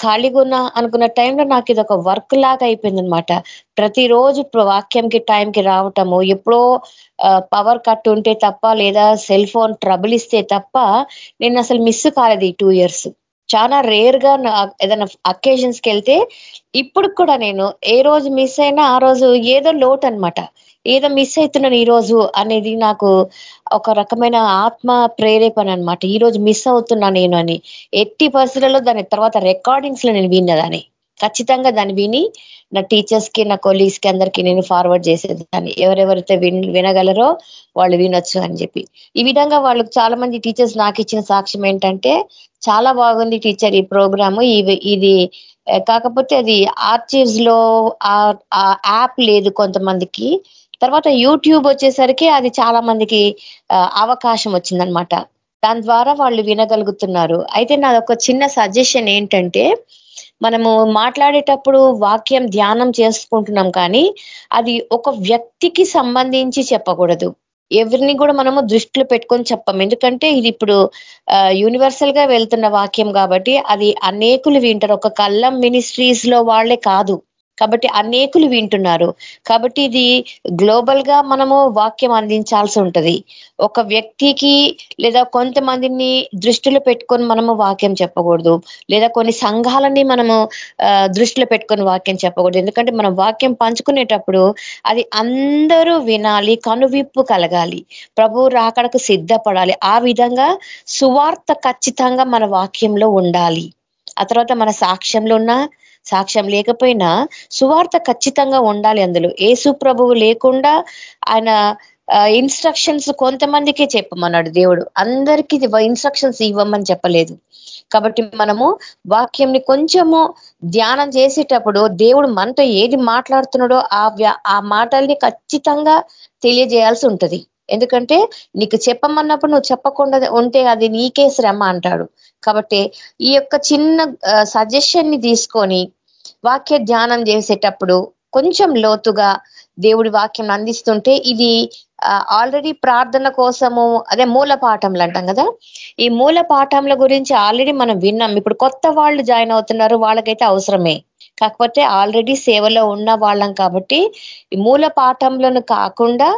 H: ఖాళీగా ఉన్నా అనుకున్న టైంలో నాకు ఇది ఒక వర్క్ లాగా అయిపోయింది అనమాట ప్రతిరోజు వాక్యంకి టైంకి రావటము ఎప్పుడో పవర్ కట్ ఉంటే తప్ప లేదా సెల్ ఫోన్ ట్రబుల్ ఇస్తే తప్ప నేను అసలు మిస్ కాలేదు ఈ టూ ఇయర్స్. చాలా రేర్గా ఏదైనా అకేషన్స్కి వెళ్తే ఇప్పుడు కూడా నేను ఏ రోజు మిస్ అయినా ఆ రోజు ఏదో లోటు అనమాట ఏదో మిస్ అవుతున్నాను ఈ రోజు అనేది నాకు ఒక రకమైన ఆత్మ ప్రేరేపణ అనమాట ఈ రోజు మిస్ అవుతున్నా నేను అని. ఎట్టి పరిస్థితులలో దాని తర్వాత రికార్డింగ్స్లో నేను విన్నదాన్ని ఖచ్చితంగా దాన్ని విని నా టీచర్స్కి నా కొలీగ్స్కి అందరికీ నేను ఫార్వర్డ్ చేసేదాన్ని. ఎవరెవరైతే విన్ వినగలరో వాళ్ళు వినొచ్చు అని చెప్పి. ఈ విధంగా వాళ్ళకు చాలా మంది టీచర్స్ నాకు ఇచ్చిన సాక్ష్యం ఏంటంటే చాలా బాగుంది టీచర్ ఈ ప్రోగ్రాము ఇది కాకపోతే అది ఆర్చివ్స్లో ఆ యాప్ లేదు కొంతమందికి. తర్వాత యూట్యూబ్ వచ్చేసరికి అది చాలా మందికి అవకాశం వచ్చిందనమాట దాని ద్వారా వాళ్ళు వినగలుగుతున్నారు. అయితే నాది ఒక చిన్న సజెషన్ ఏంటంటే మనము మాట్లాడేటప్పుడు వాక్యం ధ్యానం చేసుకుంటున్నాం కానీ అది ఒక వ్యక్తికి సంబంధించి చెప్పకూడదు. ఎవరిని కూడా మనము దృష్టిలో పెట్టుకొని చెప్పం. ఎందుకంటే ఇది ఇప్పుడు యూనివర్సల్గా వెళ్తున్న వాక్యం కాబట్టి అది అనేకులు వింటారు. ఒక కళ్ళం మినిస్ట్రీస్లో వాళ్ళే కాదు. కాబట్టి అనేకులు వింటున్నారు. కాబట్టి ఇది గ్లోబల్గా మనము వాక్యం అందించాల్సి ఉంటది. ఒక వ్యక్తికి లేదా కొంతమందిని దృష్టిలో పెట్టుకొని మనము వాక్యం చెప్పకూడదు. లేదా కొన్ని సంఘాలని మనము దృష్టిలో పెట్టుకొని వాక్యం చెప్పకూడదు. ఎందుకంటే మనం వాక్యం పంచుకునేటప్పుడు అది అందరూ వినాలి కనువిప్పు కలగాలి. ప్రభు రాకడకు సిద్ధపడాలి. ఆ విధంగా సువార్త ఖచ్చితంగా మన వాక్యంలో ఉండాలి. ఆ తర్వాత మన సాక్ష్యంలో ఉన్న సాక్ష్యం లేకపోయినా సువార్త ఖచ్చితంగా ఉండాలి అందులో. ఏసు ప్రభువు లేకుండా ఆయన ఇన్స్ట్రక్షన్స్ కొంతమందికే చెప్పమన్నాడు దేవుడు. అందరికీ ఇన్స్ట్రక్షన్స్ ఇవ్వమని చెప్పలేదు. కాబట్టి మనము వాక్యంని కొంచెము ధ్యానం చేసేటప్పుడు దేవుడు మనతో ఏది మాట్లాడుతున్నాడో ఆ ఆ మాటల్ని ఖచ్చితంగా తెలియజేయాల్సి ఉంటుంది. ఎందుకంటే నీకు చెప్పమన్నప్పుడు నువ్వు చెప్పకుండా ఉంటే అది నీకే శ్రమ అంటాడు. కాబట్టి ఈ యొక్క చిన్న సజెషన్ని తీసుకొని వాక్య ధ్యానం చేసేటప్పుడు కొంచెం లోతుగా దేవుడి వాక్యం అందిస్తుంటే ఇది ఆల్రెడీ ప్రార్థన కోసము అదే మూల పాఠంలు అంటాం కదా. ఈ మూల పాఠంల గురించి ఆల్రెడీ మనం విన్నాం. ఇప్పుడు కొత్త వాళ్ళు జాయిన్ అవుతున్నారు వాళ్ళకైతే అవసరమే. కాకపోతే ఆల్రెడీ సేవలో ఉన్న వాళ్ళం కాబట్టి ఈ మూల పాఠంలను కాకుండా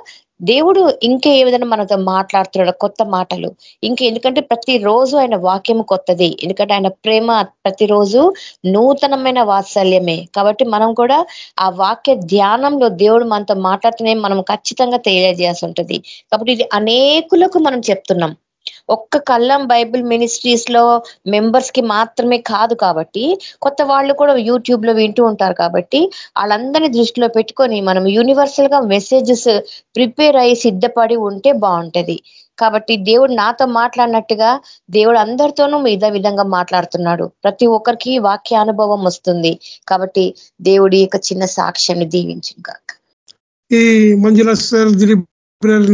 H: దేవుడు ఇంకా ఏ విధంగా మనతో మాట్లాడుతున్నాడు కొత్త మాటలు. ఇంకా ఎందుకంటే ప్రతిరోజు ఆయన వాక్యం కొత్తది. ఎందుకంటే ఆయన ప్రేమ ప్రతిరోజు నూతనమైన వాత్సల్యమే. కాబట్టి మనం కూడా ఆ వాక్య ధ్యానంలో దేవుడు మనతో మాట్లాడుతూనే మనం ఖచ్చితంగా తెలియజేయాల్సి ఉంటుంది. కాబట్టి ఇది అనేకులకు మనం చెప్తున్నాం. ఒక్క కల్లం బైబిల్ మినిస్ట్రీస్లో మెంబర్స్కి మాత్రమే కాదు కాబట్టి కొత్త వాళ్ళు కూడా యూట్యూబ్లో వింటూ ఉంటారు కాబట్టి వాళ్ళందరినీ దృష్టిలో పెట్టుకొని మనం యూనివర్సల్గా మెసేజెస్ ప్రిపేర్ అయ్యి సిద్ధపడి ఉంటే బాగుంటది. కాబట్టి దేవుడు నాతో మాట్లాడినట్టుగా దేవుడు అందరితోనూ ఇదే విధంగా మాట్లాడుతున్నాడు. ప్రతి ఒక్కరికి వాక్య అనుభవం వస్తుంది. కాబట్టి దేవుడి యొక్క చిన్న సాక్ష్యాన్ని దీవించింది కాక
E: ఈ మంజుల సార్ దిలీప్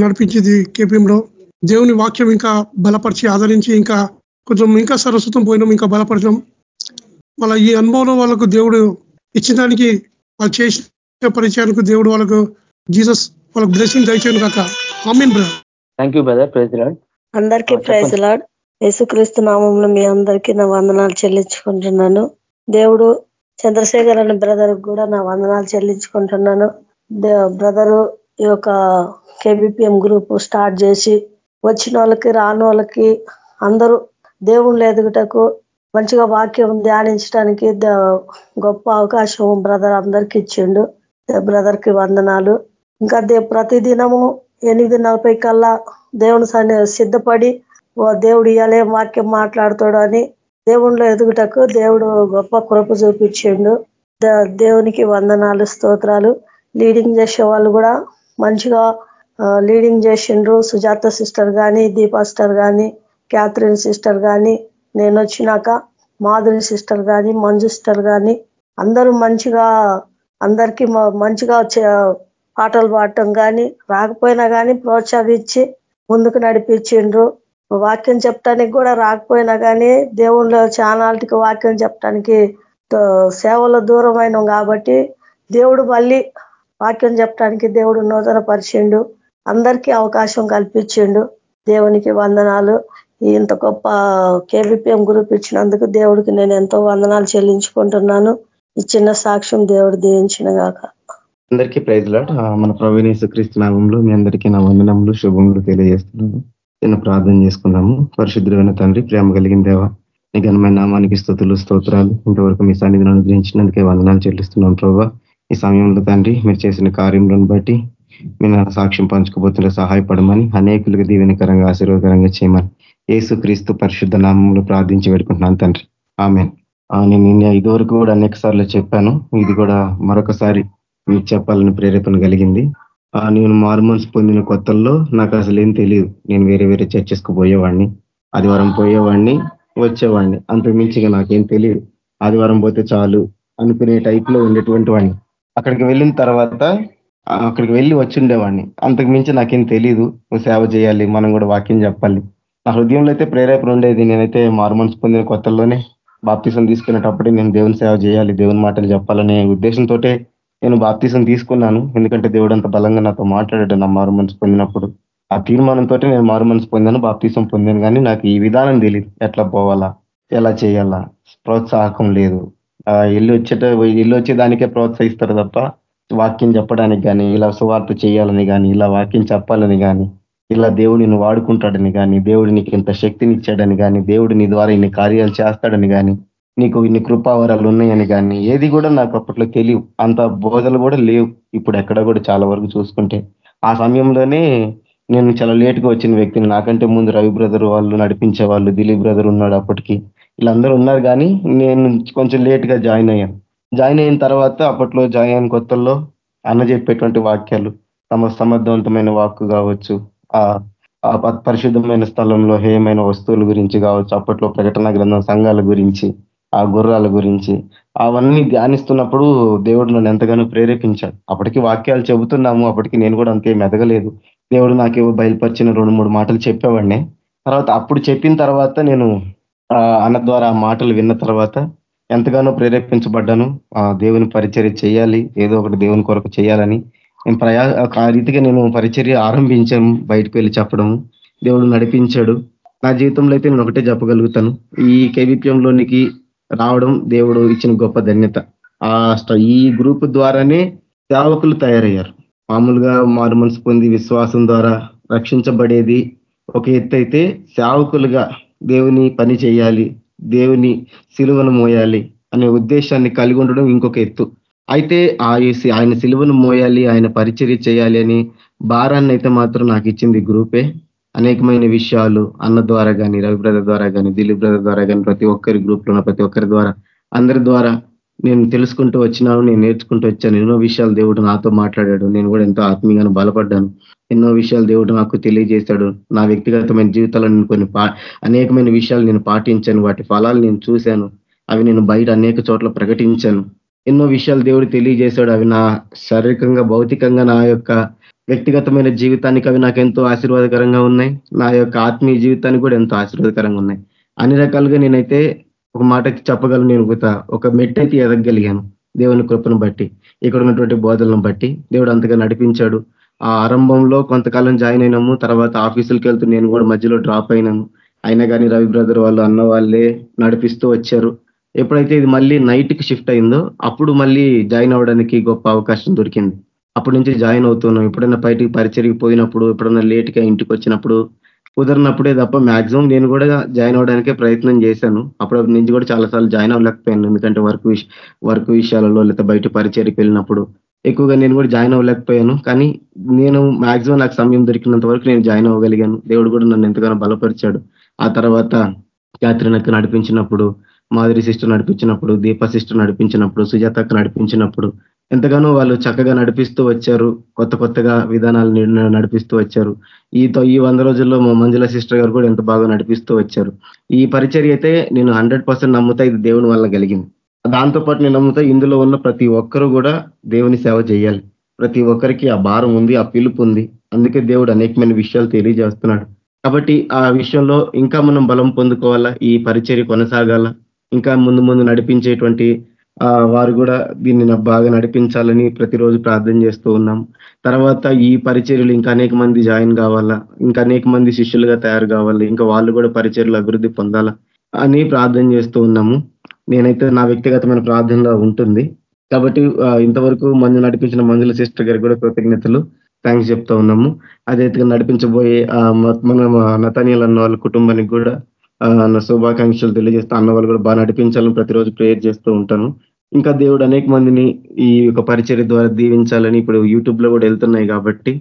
E: నడిపించేది కేపీఎంలో. దేవుని వాక్యం ఇంకా బలపరిచి ఆదరించి ఇంకా కొంచెం ఇంకా సరస్వతం పోయినాం ఇంకా బలపరచడం వాళ్ళ ఈ అనుభవంలో వాళ్ళకు దేవుడు ఇచ్చిన దానికి వాళ్ళు చేసిన పరిచయానికి దేవుడు వాళ్ళకు జీసస్ వాళ్ళకు బ్లెసింగ్ దయచేయను కాక amen brother
F: thank you brother praise lord
I: అందరికీ ప్రైజ్ లాడ్ యేసుక్రీస్తు నామంలో మీ అందరికీ నా వందనాలు చెల్లించుకుంటున్నాను. దేవుడు చంద్రశేఖర్ అనే బ్రదర్ కూడా నా వందనాలు చెల్లించుకుంటున్నాను. బ్రదరు ఈ యొక్క కేబిపిఎం గ్రూప్ స్టార్ట్ చేసి వచ్చిన వాళ్ళకి రాని వాళ్ళకి అందరూ దేవుళ్ళు ఎదుగుటకు మంచిగా వాక్యం ధ్యానించడానికి గొప్ప అవకాశం బ్రదర్ అందరికి ఇచ్చిండు. బ్రదర్కి వందనాలు. ఇంకా ప్రతి దినము ఎనిమిది నలభై కల్లా దేవుని సిద్ధపడి ఓ దేవుడు ఇయాలే వాక్యం మాట్లాడుతాడు అని దేవుళ్ళు ఎదుగుటకు దేవుడు గొప్ప కృప చూపించిండు. దేవునికి వందనాలు స్తోత్రాలు. లీడింగ్ చేసే వాళ్ళు కూడా మంచిగా లీడింగ్ చేసిండ్రు సుజాత సిస్టర్ కానీ దీపాస్టర్ కానీ క్యాథరిన్ సిస్టర్ కానీ నేను వచ్చినాక మాధురి సిస్టర్ కానీ మంజు సిస్టర్ కానీ అందరూ మంచిగా అందరికీ మంచిగా పాటలు పాడటం కానీ రాకపోయినా కానీ ప్రోత్సహించి ముందుకు నడిపించిండ్రు. వాక్యం చెప్పడానికి కూడా రాకపోయినా కానీ దేవుళ్ళ చానాటికి వాక్యం చెప్పడానికి సేవలు దూరమైనం కాబట్టి దేవుడు మళ్ళీ వాక్యం చెప్పడానికి దేవుడు నూతన పరిచిండు అందరికీ అవకాశం కల్పించిండు. దేవునికి వందనాలు. ఇంత గొప్ప కేవీపీఎం గ్రూప్ ఇచ్చినందుకు దేవుడికి నేను ఎంతో వందనాలు చెల్లించుకుంటున్నాను. ఈ చిన్న సాక్ష్యం దేవుడు దీవించిన గాక.
J: అందరికీ ప్రైజ్లాట్ మన ప్రవీణేశ క్రీస్తు నామంలో మీ అందరికీ నా వందనములు శుభములు తెలియజేస్తున్నాను. చిన్న ప్రార్థన చేసుకున్నాము పరిశుద్ధమైన తండ్రి ప్రేమ కలిగిన దేవ నీ ఘనమైన నామానికి స్థుతులు స్తోత్రాలు ఇంతవరకు మీ సన్నిధిని అనుగ్రహించినందుకే వందనాలు చెల్లిస్తున్నాం ప్రభావ ఈ సమయంలో తండ్రి మీరు చేసిన కార్యములను బట్టి మీ సాక్ష్యం పంచుకోబోతుంటే సహాయపడమని అనేకులకు దీవెనకరంగా ఆశీర్వదకరంగా చేయమని ఏసు క్రీస్తు పరిశుద్ధ నామంలో ప్రార్థించి పెట్టుకుంటున్నాను తండ్రి. ఆమె నేను ఇదివరకు కూడా అనేక సార్లు చెప్పాను. ఇది కూడా మరొకసారి మీకు చెప్పాలని ప్రేరేపణ కలిగింది. నేను మార్మన్స్ పొందిన కొత్తల్లో నాకు అసలు ఏం తెలియదు నేను వేరే వేరే చర్చెస్కు పోయేవాడిని ఆదివారం పోయేవాడిని వచ్చేవాడిని. అంతకుమించిగా నాకేం తెలియదు ఆదివారం పోతే చాలు అనుకునే టైప్లో ఉండేటువంటి వాడిని. అక్కడికి వెళ్ళిన తర్వాత అక్కడికి వెళ్ళి వచ్చిండేవాడిని. అంతకు మించి నాకేం తెలియదు నువ్వు సేవ చేయాలి మనం కూడా వాక్యం చెప్పాలి. నా హృదయంలో అయితే ప్రేరేపణ ఉండేది. నేనైతే మార్మన్స్ పొందిన కొత్తల్లోనే బాప్తీసం తీసుకునేటప్పుడే నేను దేవుని సేవ చేయాలి దేవుని మాటలు చెప్పాలనే ఉద్దేశంతో నేను బాప్తీసం తీసుకున్నాను. ఎందుకంటే దేవుడు అంత బలంగా నాతో మాట్లాడాడు నా మారు మనసు పొందినప్పుడు. ఆ తీర్మానంతో నేను మారు మనసు పొందాను బాప్తీసం పొందాను. కానీ నాకు ఈ విధానం తెలియదు ఎట్లా పోవాలా? ఎలా చేయాలా? ప్రోత్సాహకం లేదు. ఇల్లు వచ్చేట ఇల్లు వచ్చేదానికే ప్రోత్సహిస్తారు తప్ప వాక్యం చెప్పడానికి కానీ ఇలా సువార్త చేయాలని కానీ ఇలా వాక్యం చెప్పాలని కానీ ఇలా దేవుడిని వాడుకుంటాడని కానీ దేవుడు నీకు ఇంత శక్తిని ఇచ్చాడని కానీ దేవుడు నీ ద్వారా ఇన్ని కార్యాలు చేస్తాడని కానీ నీకు ఇన్ని కృపావరాలు ఉన్నాయని కానీ ఏది కూడా నాకు అప్పట్లో తెలియవు. అంత బోధలు కూడా లేవు. ఇప్పుడు ఎక్కడ కూడా చాలా వరకు చూసుకుంటే. ఆ సమయంలోనే నేను చాలా లేట్గా వచ్చిన వ్యక్తిని నాకంటే ముందు రవి బ్రదర్ వాళ్ళు నడిపించే వాళ్ళు దిలీప్ బ్రదర్ ఉన్నాడు అప్పటికి. వీళ్ళందరూ ఉన్నారు కానీ నేను కొంచెం లేట్గా జాయిన్ అయ్యాను. జాయిన్ అయిన తర్వాత అప్పట్లో జాయిన్ అయిన కొత్తల్లో అన్న చెప్పేటువంటి వాక్యాలు తమ సమర్థవంతమైన వాక్కు కావచ్చు ఆ పరిశుద్ధమైన స్థలంలో హేయమైన వస్తువుల గురించి కావచ్చు అప్పట్లో ప్రకటన గ్రంథం సంఘాల గురించి ఆ గుర్రాల గురించి అవన్నీ ధ్యానిస్తున్నప్పుడు దేవుడు నన్ను ఎంతగానో ప్రేరేపించాడు. అప్పటికి వాక్యాలు చెబుతున్నాము అప్పటికి నేను కూడా అంతే మెదగలేదు. దేవుడు నాకేవో బయలుపరిచిన రెండు మూడు మాటలు చెప్పేవాడిని. తర్వాత అప్పుడు చెప్పిన తర్వాత నేను అన్న ద్వారా ఆ మాటలు విన్న తర్వాత ఎంతగానో ప్రేరేపించబడ్డాను. ఆ దేవుని పరిచర్య చేయాలి. ఏదో ఒకటి దేవుని కొరకు చేయాలని. నేను ప్రయా ఆ రీతిగా నేను పరిచర్య ఆరంభించాను బయటకు వెళ్ళి చెప్పడం దేవుడు నడిపించాడు. నా జీవితంలో అయితే నేను ఒకటే చెప్పగలుగుతాను. ఈ కేవీపీఎంలోనికి రావడం దేవుడు ఇచ్చిన గొప్ప ధన్యత. ఆ ఈ గ్రూప్ ద్వారానే సేవకులు తయారయ్యారు. మామూలుగా మారు మనసు పొంది విశ్వాసం ద్వారా రక్షించబడేది ఒక ఎత్తు అయితే సేవకులుగా దేవుని పని చేయాలి. దేవుని సిలువను మోయాలి అనే ఉద్దేశాన్ని కలిగి ఉండడం ఇంకొక ఎత్తు. అయితే ఆయన సిలువను మోయాలి ఆయన పరిచర్య చేయాలి అని భారాన్ని అయితే మాత్రం నాకు ఇచ్చింది గ్రూపే. అనేకమైన విషయాలు అన్న ద్వారా కానీ రవి బ్రదర్ ద్వారా కానీ దిలీప్ బ్రదర్ ద్వారా కానీ ప్రతి ఒక్కరి గ్రూప్లో ప్రతి ఒక్కరి ద్వారా అందరి ద్వారా నేను తెలుసుకుంటూ వచ్చినాను నేను నేర్చుకుంటూ వచ్చాను. ఎన్నో విషయాలు దేవుడు నాతో మాట్లాడాడు. నేను కూడా ఎంతో ఆత్మీయంగా బలపడ్డాను. ఎన్నో విషయాలు దేవుడు నాకు తెలియజేశాడు. నా వ్యక్తిగతమైన జీవితాల్లో నేను కొన్ని అనేకమైన విషయాలు నేను పాటించాను. వాటి ఫలాలు నేను చూశాను. అవి నేను బయట అనేక చోట్ల ప్రకటించాను. ఎన్నో విషయాలు దేవుడు తెలియజేశాడు. అవి నా శారీరకంగా భౌతికంగా నా యొక్క వ్యక్తిగతమైన జీవితానికి అవి నాకు ఎంతో ఆశీర్వాదకరంగా ఉన్నాయి. నా యొక్క ఆత్మీయ జీవితానికి కూడా ఎంతో ఆశీర్వాదకరంగా ఉన్నాయి. అన్ని రకాలుగా నేనైతే ఒక మాటకి చెప్పగలను నేను ఒక మెట్టయితే ఎదగగలిగాను దేవుని కృపను బట్టి ఇక్కడ ఉన్నటువంటి బోధలను బట్టి. దేవుడు అంతగా నడిపించాడు. ఆ ఆరంభంలో కొంతకాలం జాయిన్ అయినాము తర్వాత ఆఫీసులకు వెళ్తూ నేను కూడా మధ్యలో డ్రాప్ అయినాను. అయినా కానీ రవి బ్రదర్ వాళ్ళు అన్న వాళ్ళే నడిపిస్తూ వచ్చారు. ఎప్పుడైతే ఇది మళ్ళీ నైట్కి షిఫ్ట్ అయిందో అప్పుడు మళ్ళీ జాయిన్ అవ్వడానికి గొప్ప అవకాశం దొరికింది. అప్పటి నుంచి జాయిన్ అవుతున్నాం. ఎప్పుడైనా బయటికి పరిచయకి పోయినప్పుడు ఎప్పుడైనా లేట్గా ఇంటికి వచ్చినప్పుడు కుదరినప్పుడే తప్ప మ్యాక్సిమం నేను కూడా జాయిన్ అవ్వడానికే ప్రయత్నం చేశాను. అప్పుడు నుంచి కూడా చాలాసార్లు జాయిన్ అవ్వలేకపోయాను. ఎందుకంటే వర్క్ వర్క్ విషయాలలో లేకపోతే బయట పరిచయకి వెళ్ళినప్పుడు ఎక్కువగా నేను కూడా జాయిన్ అవ్వలేకపోయాను. కానీ నేను మ్యాక్సిమం నాకు సమయం దొరికినంత వరకు నేను జాయిన్ అవ్వగలిగాను. దేవుడు కూడా నన్ను ఎంతగానో బలపరిచాడు. ఆ తర్వాత యాత్రనకు నడిపించినప్పుడు మాధురి సిస్టర్ నడిపించినప్పుడు దీప సిస్టర్ నడిపించినప్పుడు సుజాతకు నడిపించినప్పుడు ఎంతగానో వాళ్ళు చక్కగా నడిపిస్తూ వచ్చారు. కొత్త కొత్తగా విధానాలు నడిపిస్తూ వచ్చారు. ఈతో ఈ వంద రోజుల్లో మా మంజుల సిస్టర్ గారు కూడా ఎంత బాగా నడిపిస్తూ వచ్చారు. ఈ పరిచర్య అయితే నేను హండ్రెడ్ నమ్ముతా ఇది దేవుని వల్ల కలిగింది. దాంతోపాటు నేను నమ్ముతా ఇందులో ఉన్న ప్రతి ఒక్కరూ కూడా దేవుని సేవ చేయాలి. ప్రతి ఒక్కరికి ఆ భారం ఉంది ఆ పిలుపు ఉంది. అందుకే దేవుడు అనేకమైన విషయాలు తెలియజేస్తున్నాడు. కాబట్టి ఆ విషయంలో ఇంకా మనం బలం పొందుకోవాలా? ఈ పరిచర్య కొనసాగాల? ఇంకా ముందు ముందు నడిపించేటువంటి వారు కూడా దీన్ని బాగా నడిపించాలని ప్రతిరోజు ప్రార్థన చేస్తూ ఉన్నాం. తర్వాత ఈ పరిచర్యలు ఇంకా అనేక మంది జాయిన్ కావాలా ఇంకా అనేక మంది శిష్యులుగా తయారు కావాలి ఇంకా వాళ్ళు కూడా పరిచర్లు అభివృద్ధి పొందాలా అని ప్రార్థన చేస్తూ ఉన్నాము. నేనైతే నా వ్యక్తిగతమైన ప్రార్థనలో ఉంటుంది. కాబట్టి ఇంతవరకు మందు నడిపించిన మంజుల సిస్టర్ గారికి కూడా కృతజ్ఞతలు. థ్యాంక్స్ చెప్తా ఉన్నాము. అదే నడిపించబోయే మన నతనీయులు అన్న వాళ్ళ కుటుంబానికి కూడా శుభాకాంక్షలు తెలియజేస్తూ. అన్న వాళ్ళు కూడా బాగా నడిపించాలని ప్రతిరోజు ప్రేయర్ చేస్తూ ఉంటాను. ఇంకా దేవుడు అనేక మందిని ఈ యొక్క పరిచర్య ద్వారా దీవించాలని ఇప్పుడు యూట్యూబ్లో కూడా వెళ్తున్నాయి కాబట్టి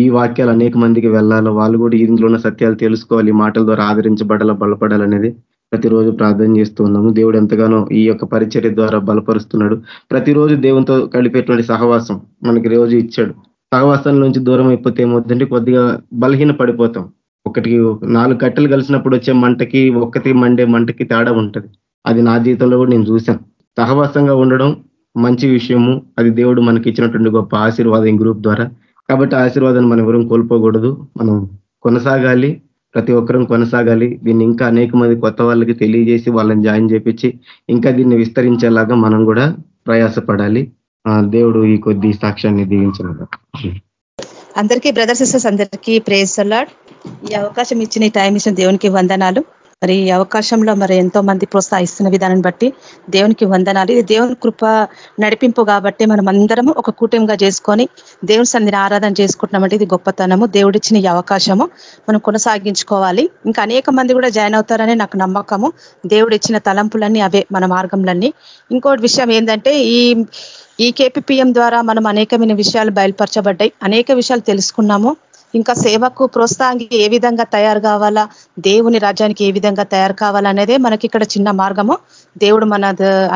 J: ఈ వాక్యాలు అనేక మందికి వెళ్ళాలి. వాళ్ళు కూడా ఇందులో ఉన్న సత్యాలు తెలుసుకోవాలి. మాటల ద్వారా ఆదరించబడాల బలపడాలనేది ప్రతిరోజు ప్రార్థన చేస్తూ ఉన్నాము. దేవుడు ఎంతగానో ఈ యొక్క పరిచర్య ద్వారా బలపరుస్తున్నాడు. ప్రతిరోజు దేవునితో కలిపేటువంటి సహవాసం మనకి రోజు ఇచ్చాడు. సహవాసం నుంచి దూరం అయిపోతే ఏమవుతుందంటే కొద్దిగా బలహీన పడిపోతాం ఒకటికి నాలుగు కట్టెలు కలిసినప్పుడు వచ్చే మంటకి ఒక్కటి మండే మంటకి తేడా ఉంటుంది. అది నా జీవితంలో కూడా నేను చూశాను. సహవాసంగా ఉండడం మంచి విషయము. అది దేవుడు మనకి ఇచ్చినటువంటి గొప్ప ఆశీర్వాదం గ్రూప్ ద్వారా. కాబట్టి ఆశీర్వాదాన్ని మనం ఎవరూ కోల్పోకూడదు. మనం కొనసాగాలి. ప్రతి ఒక్కరూ కొనసాగాలి. దీన్ని ఇంకా అనేక మంది కొత్త వాళ్ళకి తెలియజేసి వాళ్ళని జాయిన్ చేపించి ఇంకా దీన్ని విస్తరించేలాగా మనం కూడా ప్రయాసపడాలి. దేవుడు ఈ కొద్ది సాక్ష్యాన్ని దీవించిన
K: అందరికీ బ్రదర్ సిస్టర్స్ అందరికీ ప్రేస్ అలాడ్ ఈ అవకాశం ఇచ్చిన టైం ఇచ్చిన దేవునికి వందనాలు. మరి ఈ అవకాశంలో మరి ఎంతో మంది ప్రోత్సహిస్తున్న విధానం బట్టి దేవునికి వందనాలు. ఇది దేవుని కృప నడిపింపు కాబట్టి మనం అందరము ఒక కూటమిగా చేసుకొని దేవుని సంధిని ఆరాధన చేసుకుంటున్నామంటే ఇది గొప్పతనము. దేవుడిచ్చిన ఈ అవకాశము మనం కొనసాగించుకోవాలి. ఇంకా అనేక మంది కూడా జాయిన్ అవుతారని నాకు నమ్మకము. దేవుడు ఇచ్చిన తలంపులన్నీ అవే మన మార్గంలన్నీ. ఇంకోటి విషయం ఏంటంటే ఈ ఈ కేపీఎం ద్వారా మనం అనేకమైన విషయాలు బయలుపరచబడ్డాయి. అనేక విషయాలు తెలుసుకున్నాము. ఇంకా సేవకు ప్రోత్సాహానికి ఏ విధంగా తయారు కావాలా దేవుని రాజ్యానికి ఏ విధంగా తయారు కావాలనేదే మనకి ఇక్కడ చిన్న మార్గము. దేవుడు మన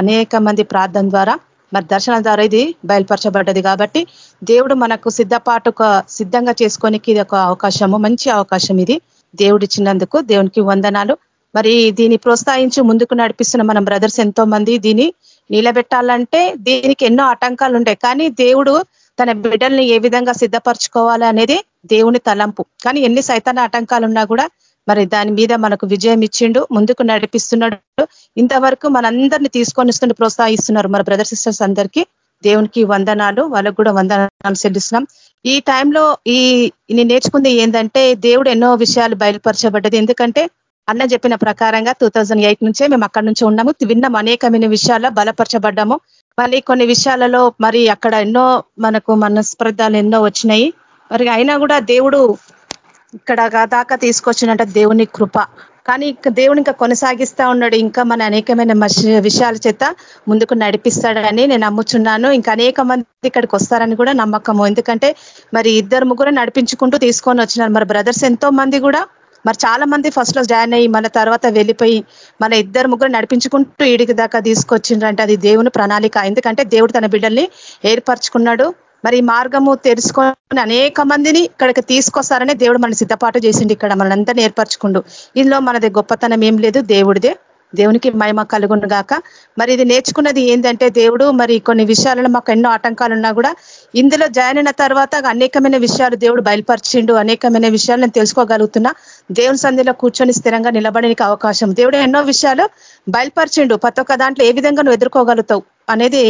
K: అనేక మంది ప్రార్థన ద్వారా మరి దర్శనం ద్వారా ఇది బయలుపరచబడ్డది కాబట్టి దేవుడు మనకు సిద్ధపాటు సిద్ధంగా చేసుకోనికి ఇది ఒక అవకాశము మంచి అవకాశం ఇది. దేవుడు ఇచ్చినందుకు దేవునికి వందనాలు. మరి దీన్ని ప్రోత్సహించి ముందుకు నడిపిస్తున్న మన బ్రదర్స్ ఎంతో మంది దీన్ని నిలబెట్టాలంటే దీనికి ఎన్నో ఆటంకాలు ఉంటాయి. కానీ దేవుడు తన బిడ్డల్ని ఏ విధంగా సిద్ధపరచుకోవాలి అనేది దేవుని తలంపు. కానీ ఎన్ని సైతాన ఆటంకాలు ఉన్నా కూడా మరి దాని మీద మనకు విజయం ఇచ్చిండు ముందుకు నడిపిస్తున్నాడు. ఇంతవరకు మనందరిని తీసుకొని వస్తుండే ప్రోత్సహిస్తున్నారు మన బ్రదర్ సిస్టర్స్ అందరికీ. దేవునికి వందనాలు వాళ్ళకు కూడా వందనాలు చెల్లిస్తున్నాం. ఈ టైంలో ఈ నేను నేర్చుకుంది ఏంటంటే దేవుడు ఎన్నో విషయాలు బయలుపరచబడ్డది. ఎందుకంటే అన్న చెప్పిన ప్రకారంగా టూ నుంచే మేము అక్కడి నుంచి ఉన్నాము. విన్నాం అనేకమైన విషయాల్లో బలపరచబడ్డాము. మళ్ళీ కొన్ని విషయాలలో మరి అక్కడ ఎన్నో మనకు మనస్పర్ధాలు ఎన్నో వచ్చినాయి. మరి అయినా కూడా దేవుడు ఇక్కడ దాకా తీసుకొచ్చినట్ట దేవుని కృప. కానీ దేవుడు ఇంకా కొనసాగిస్తా ఉన్నాడు. ఇంకా మన అనేకమైన విషయాల చేత ముందుకు నడిపిస్తాడని నేను నమ్ముచున్నాను. ఇంకా అనేక మంది ఇక్కడికి వస్తారని కూడా నమ్మకము. ఎందుకంటే మరి ఇద్దరు ముగ్గురు నడిపించుకుంటూ తీసుకొని వచ్చినారు. మరి బ్రదర్స్ ఎంతో మంది కూడా మరి చాలా మంది ఫస్ట్లో జాయిన్ అయ్యి మన తర్వాత వెళ్ళిపోయి మన ఇద్దరు ముగ్గురు నడిపించుకుంటూ ఈడికి దాకా తీసుకొచ్చిండ్రంటే అది దేవుని ప్రణాళిక. ఎందుకంటే దేవుడు తన బిడ్డల్ని ఏర్పరచుకున్నాడు. మరి మార్గము తెలుసుకొని అనేక మందిని ఇక్కడికి తీసుకొస్తారని దేవుడు మన సిద్ధపాటు చేసిండు ఇక్కడ మనందరినీ ఏర్పరచుకుండు. ఇందులో మనది గొప్పతనం ఏం లేదు దేవుడిదే. దేవునికి మహిమ కలుగును గాక. మరి ఇది నేర్చుకున్నది ఏంటంటే దేవుడు మరి కొన్ని విషయాలలో మాకు ఎన్నో ఆటంకాలు ఉన్నా కూడా ఇందులో జాయిన్ అయిన తర్వాత అనేకమైన విషయాలు దేవుడు బయలుపరిచిండు అనేకమైన విషయాలు నేను తెలుసుకోగలుగుతున్నా. దేవుని సంధిలో కూర్చొని స్థిరంగా నిలబడడానికి అవకాశం. దేవుడు ఎన్నో విషయాలు బయలుపరిచిండు. ప్రతి ఒక్క దాంట్లో ఏ విధంగా నువ్వు ఎదుర్కోగలుగుతావు అనేది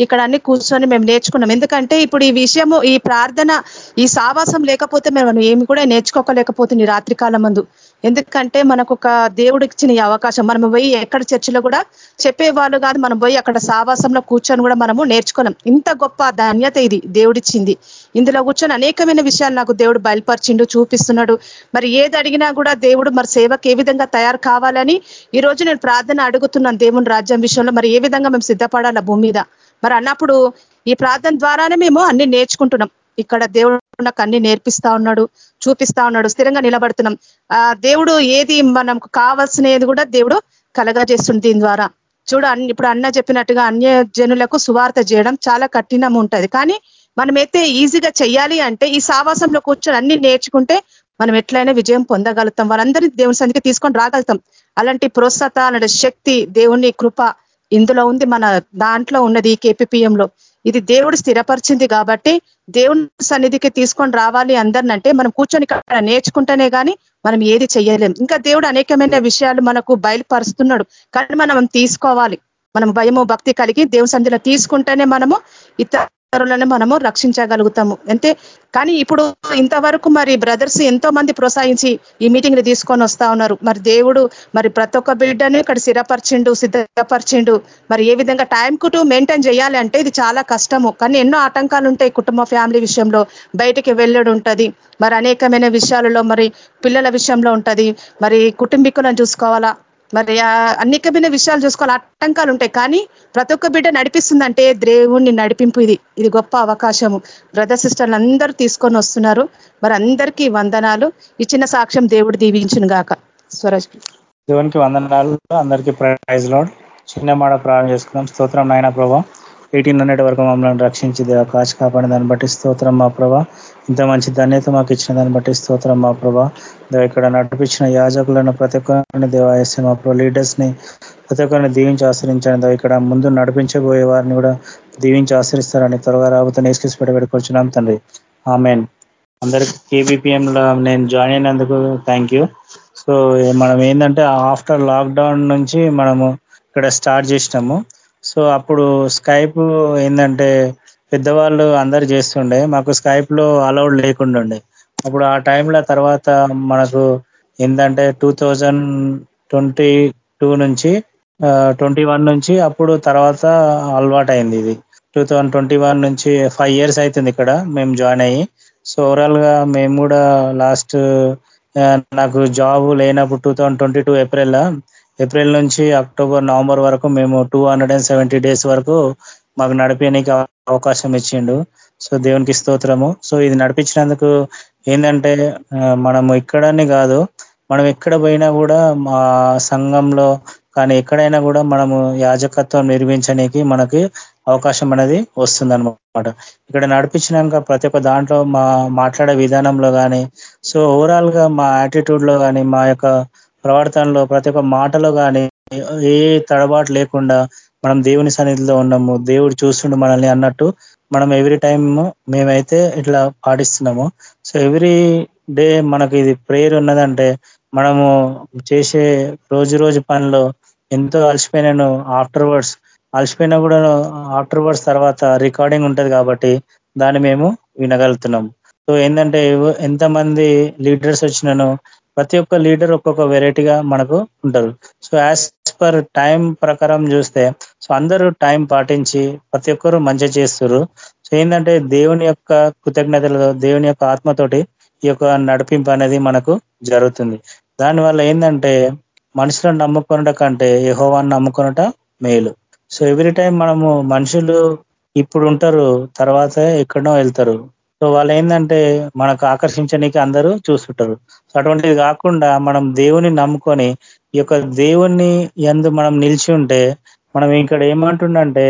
K: ఇక్కడ అన్ని కూర్చొని మేము నేర్చుకున్నాం. ఎందుకంటే ఇప్పుడు ఈ విషయము ఈ ప్రార్థన ఈ సావాసం లేకపోతే మేము ఏమి కూడా నేర్చుకోకలేకపోతుంది రాత్రి కాలం మందు. ఎందుకంటే మనకు ఒక దేవుడు ఇచ్చిన అవకాశం. మనం పోయి ఎక్కడ చర్చిలో కూడా చెప్పేవాళ్ళు కాదు. మనం పోయి అక్కడ సావాసంలో కూర్చొని కూడా మనము నేర్చుకున్నాం. ఇంత గొప్ప ధాన్యత ఇది దేవుడిచ్చింది. ఇందులో కూర్చొని అనేకమైన విషయాలు నాకు దేవుడు బయలుపరిచిండు చూపిస్తున్నాడు. మరి ఏది అడిగినా కూడా దేవుడు మరి సేవకు ఏ విధంగా తయారు కావాలని ఈ రోజు నేను ప్రార్థన అడుగుతున్నాను దేవుని రాజ్యం విషయంలో. మరి ఏ విధంగా మేము సిద్ధపడాల భూమి మీద? మరి అన్నప్పుడు ఈ ప్రార్థన ద్వారానే మేము అన్ని నేర్చుకుంటున్నాం. ఇక్కడ దేవుడు నాకు అన్ని నేర్పిస్తా ఉన్నాడు చూపిస్తా ఉన్నాడు స్థిరంగా నిలబడుతున్నాం. ఆ దేవుడు ఏది మనకు కావాల్సినది కూడా దేవుడు కలగజేస్తుంది దీని ద్వారా. చూడు ఇప్పుడు అన్న చెప్పినట్టుగా అన్య జనులకు సువార్త చేయడం చాలా కఠినం ఉంటుంది. కానీ మనమైతే ఈజీగా చెయ్యాలి అంటే ఈ సావాసంలో కూర్చొని అన్ని నేర్చుకుంటే మనం ఎట్లయినా విజయం పొందగలుగుతాం. వారందరినీ దేవుని సందికి తీసుకొని రాగలుగుతాం. అలాంటి ప్రోత్సాహ శక్తి దేవుని కృప ఇందులో ఉంది మన దాంట్లో ఉన్నది ఈ కేపీపీఎంలో. ఇది దేవుడు స్థిరపరిచింది కాబట్టి దేవుని సన్నిధికి తీసుకొని రావాలి అందరినంటే మనం కూర్చొని ఇక్కడ నేర్చుకుంటేనే కానీ మనం ఏది చేయలేం ఇంకా దేవుడు అనేకమైన విషయాలు మనకు బయలుపరుస్తున్నాడు. కానీ మనం తీసుకోవాలి. మనం భయము భక్తి కలిగి దేవుని సన్నిధిలో తీసుకుంటేనే మనము ఇతర ఇతరులను మనము రక్షించగలుగుతాము. అంతే కానీ ఇప్పుడు ఇంతవరకు మరి బ్రదర్స్ ఎంతో మంది ప్రోత్సహించి ఈ మీటింగ్ని తీసుకొని వస్తా ఉన్నారు. మరి దేవుడు మరి ప్రతి ఒక్క బిడ్డను ఇక్కడ స్థిరపరిచిండు సిద్ధపరిచిండు. మరి ఏ విధంగా టైం కు మెయింటైన్ చేయాలి అంటే ఇది చాలా కష్టము. కానీ ఎన్నో ఆటంకాలు ఉంటాయి కుటుంబ ఫ్యామిలీ విషయంలో. బయటికి వెళ్ళడు ఉంటది. మరి అనేకమైన విషయాలలో మరి పిల్లల విషయంలో ఉంటది. మరి కుటుంబీకులను చూసుకోవాలా? మరి అనేకమైన విషయాలు చూసుకోవాలి. ఆటంకాలు ఉంటాయి. కానీ ప్రతి ఒక్క బిడ్డ నడిపిస్తుందంటే దేవుణ్ణి నడిపింపు ఇది. ఇది గొప్ప అవకాశము. బ్రదర్ సిస్టర్లు అందరూ తీసుకొని వస్తున్నారు. మరి అందరికీ వందనాలు. ఇచ్చిన సాక్ష్యం దేవుడు దీవించును గాక. స్వరాజ్.
L: దేవునికి వందనాలు. అందరికీ ప్రైజ్లో చిన్న మాట ప్రారంభం చేసుకుందాం. స్తోత్రం నాయన ప్రభావ ఎయిటీన్ హండ్రెడ్ వరకు మమ్మల్ని రక్షించి కాచి కాపాడిన దాన్ని బట్టి స్తోత్రం మా ప్రభా. ఇంత మంచి ధన్యత మాకు ఇచ్చిన దాన్ని బట్టి స్తోత్రం మా ప్రభా. ఇక్కడ నడిపించిన యాజకులను ప్రతి ఒక్కరిని దేవాయస్య మా ప్రభు లీడర్స్ని ప్రతి ఒక్కరిని దీవించి ఆశ్రయించండి. ఇక్కడ ముందు నడిపించబోయే వారిని కూడా దీవించి ఆశ్రయిస్తారని త్వరగా రాబోతున్న నేసుకేసి పెట్టుకొచ్చున్నాం తండ్రి. ఆమెన్. అందరికి కేబిపిఎం లో నేను జాయిన్ అయినందుకు థ్యాంక్ యూ. సో మనం ఏంటంటే ఆఫ్టర్ లాక్డౌన్ నుంచి మనము ఇక్కడ స్టార్ట్ చేసినాము. సో అప్పుడు స్కైప్ ఏంటంటే పెద్దవాళ్ళు అందరు చేస్తుండే. మాకు స్కైప్లో అలౌడ్ లేకుండే అప్పుడు ఆ టైంలో తర్వాత మనకు ఏంటంటే టూ ట్వంటీ టూ నుంచి ట్వంటీ వన్ నుంచి అప్పుడు తర్వాత అలవాటు అయింది ఇది. టూ ట్వంటీ వన్ నుంచి ఫైవ్ ఇయర్స్ అవుతుంది ఇక్కడ మేము జాయిన్ అయ్యి. సో ఓవరాల్గా మేము కూడా లాస్ట్ నాకు జాబ్ లేనప్పుడు టూ థౌజండ్ ట్వంటీ టూ ఏప్రిల్లో ఏప్రిల్ నుంచి అక్టోబర్ నవంబర్ వరకు మేము టూ డేస్ వరకు మాకు నడిపేయడానికి అవకాశం ఇచ్చిండు. సో దేవునికి స్తోత్రము. సో ఇది నడిపించినందుకు ఏంటంటే మనము ఇక్కడనే కాదు మనం ఎక్కడ పోయినా కూడా మా సంఘంలో కానీ ఎక్కడైనా కూడా మనము యాజకత్వం నిర్మించడానికి మనకి అవకాశం అనేది వస్తుందన్నమాట. ఇక్కడ నడిపించినాక ప్రతి ఒక్క దాంట్లో మా మాట్లాడే విధానంలో కానీ సో ఓవరాల్గా మా యాటిట్యూడ్లో కానీ మా యొక్క ప్రవర్తనలో ప్రతి ఒక్క మాటలో కానీ ఏ తడబాటు లేకుండా మనం దేవుని సన్నిధిలో ఉన్నాము దేవుడు చూస్తుండు మనల్ని అన్నట్టు మనం ఎవ్రీ టైమ్ మేమైతే ఇట్లా పాటిస్తున్నాము. సో ఎవ్రీ డే మనకి ఇది ప్రేయర్ ఉన్నదంటే మనము చేసే రోజు రోజు పనిలో ఎంతో అలసిపోయినాను ఆఫ్టర్ వర్డ్స్ అలసిపోయినా కూడా ఆఫ్టర్ వర్డ్స్ తర్వాత రికార్డింగ్ ఉంటుంది కాబట్టి దాన్ని మేము వినగలుగుతున్నాం సో ఏంటంటే ఎంతమంది లీడర్స్ వచ్చినాను ప్రతి ఒక్క లీడర్ ఒక్కొక్క వెరైటీగా మనకు ఉంటారు. సో యాజ్ పర్ టైం ప్రకారం చూస్తే సో అందరూ టైం పాటించి ప్రతి ఒక్కరు మంచి చేస్తారు సో ఏంటంటే దేవుని యొక్క కృతజ్ఞతలతో దేవుని యొక్క ఆత్మతోటి ఈ యొక్క నడిపింపు అనేది మనకు జరుగుతుంది. దానివల్ల ఏంటంటే మనుషులను నమ్ముకొనట కంటే యహోవాన్ని నమ్ముకొనట మేలు. సో ఎవ్రీ టైం మనము మనుషులు ఇప్పుడు ఉంటారు తర్వాత ఎక్కడో వెళ్తారు. సో వాళ్ళు ఏంటంటే మనకు ఆకర్షించడానికి అందరూ చూస్తుంటారు. సో అటువంటిది కాకుండా మనం దేవుని నమ్ముకొని ఈ యొక్క దేవుణ్ణి ఎందు మనం నిలిచి ఉంటే మనం ఇక్కడ ఏమంటుండంటే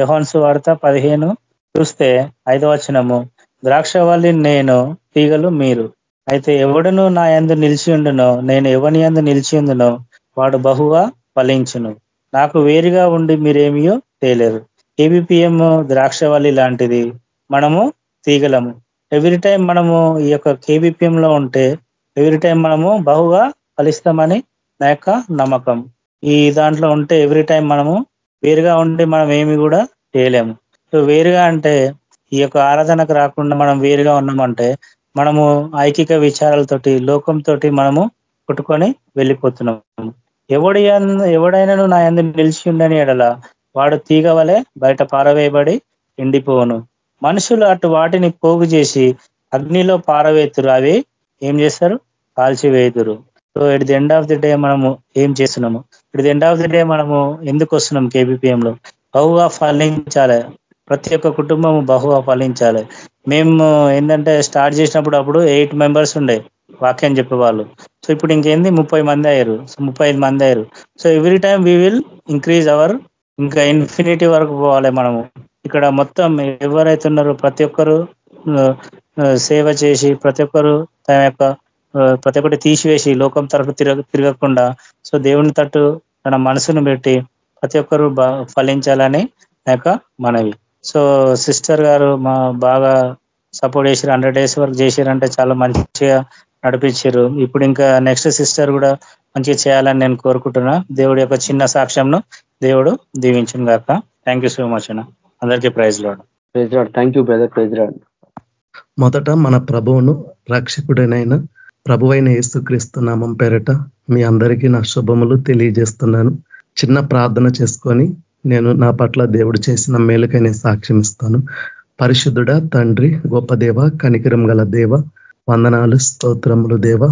L: యహోన్స్ వార్త పదిహేను చూస్తే ఐదు వచనము ద్రాక్షవల్లి నేను తీగలు మీరు. అయితే ఎవడును నా ఎందు నిలిచి ఉండునో నేను ఎవని ఎందు నిలిచి ఉందునో వాడు బహుగా ఫలించును. నాకు వేరుగా ఉండి మీరేమియో తేలేరు. ఏబిపిఎం ద్రాక్షవల్లి లాంటిది. మనము తీగలము ఎవ్రీ టైం మనము ఈ యొక్క కేబిపిఎం లో ఉంటే ఎవ్రీ టైం మనము బహుగా ఫలిస్తామని నా యొక్క నమ్మకం. ఈ దాంట్లో ఉంటే ఎవ్రీ టైం మనము వేరుగా ఉండి మనం ఏమి కూడా చేయలేము. సో వేరుగా అంటే ఈ యొక్క ఆరాధనకు రాకుండా మనం వేరుగా ఉన్నామంటే మనము ఐకిక విచారాలతోటి లోకంతో మనము కొట్టుకొని వెళ్ళిపోతున్నాము. ఎవడి ఎవడైనాను నా ఎందు నిలిచి ఉండని ఎడల వాడు తీగ వలె బయట పారవేయబడి ఎండిపోను మనుషులు అటు వాటిని పోగు చేసి అగ్నిలో పారవేతురు. అవి ఏం చేస్తారు? కాల్చివేతురు so it the end of the day మనము ఏం చేస్తున్నాము? It the end of the day మనము ఎందుకు వస్తున్నాం కేబిపిఎంలో బహుగా ఫలించాలి. ప్రతి ఒక్క కుటుంబం బహుగా ఫలించాలి. మేము ఏంటంటే స్టార్ట్ చేసినప్పుడు అప్పుడు ఎయిట్ మెంబర్స్ ఉండే వాక్యం చెప్పేవాళ్ళు. సో ఇప్పుడు ఇంకేంది? ముప్పై మంది అయ్యారు. సో ముప్పై మంది అయ్యారు. So every time we will increase our ఇంకా ఇన్ఫినిటీ వరకు పోవాలి మనము. ఇక్కడ మొత్తం ఎవరైతే ఉన్నారో ప్రతి ఒక్కరు సేవ చేసి ప్రతి ఒక్కరు తన యొక్క ప్రతి ఒక్కటి తీసివేసి లోకం తరపు తిరగ తిరగకుండా సో దేవుని తట్టు తన మనసును పెట్టి ప్రతి ఒక్కరు ఫలించాలని నా మనవి. సో సిస్టర్ గారు మా బాగా సపోర్ట్ చేసారు హండ్రెడ్ డేస్ వరకు చేశారంటే చాలా మంచిగా నడిపించారు ఇప్పుడు ఇంకా నెక్స్ట్ సిస్టర్ కూడా మంచిగా చేయాలని నేను కోరుకుంటున్నా. దేవుడి యొక్క చిన్న సాక్ష్యంను దేవుడు దీవించిన గాక. థ్యాంక్ సో మచ్ అన్న. అందరికీ praise lord.
F: Praise lord. Thank you brother praise lord
D: మొదట మన ప్రభువును రక్షకుడైన ప్రభువైన యేసుక్రీస్తు నామం పేరట మీ అందరికీ నా శుభములు తెలియజేస్తున్నాను. చిన్న ప్రార్థన చేసుకొని నేను నా పట్ల దేవుడు చేసిన మేలుకైన సాక్ష్యం ఇస్తాను. పరిశుద్ధుడ తండ్రి గొప్ప దేవ కనికరం గల దేవ వందనాలు స్తోత్రములు దేవ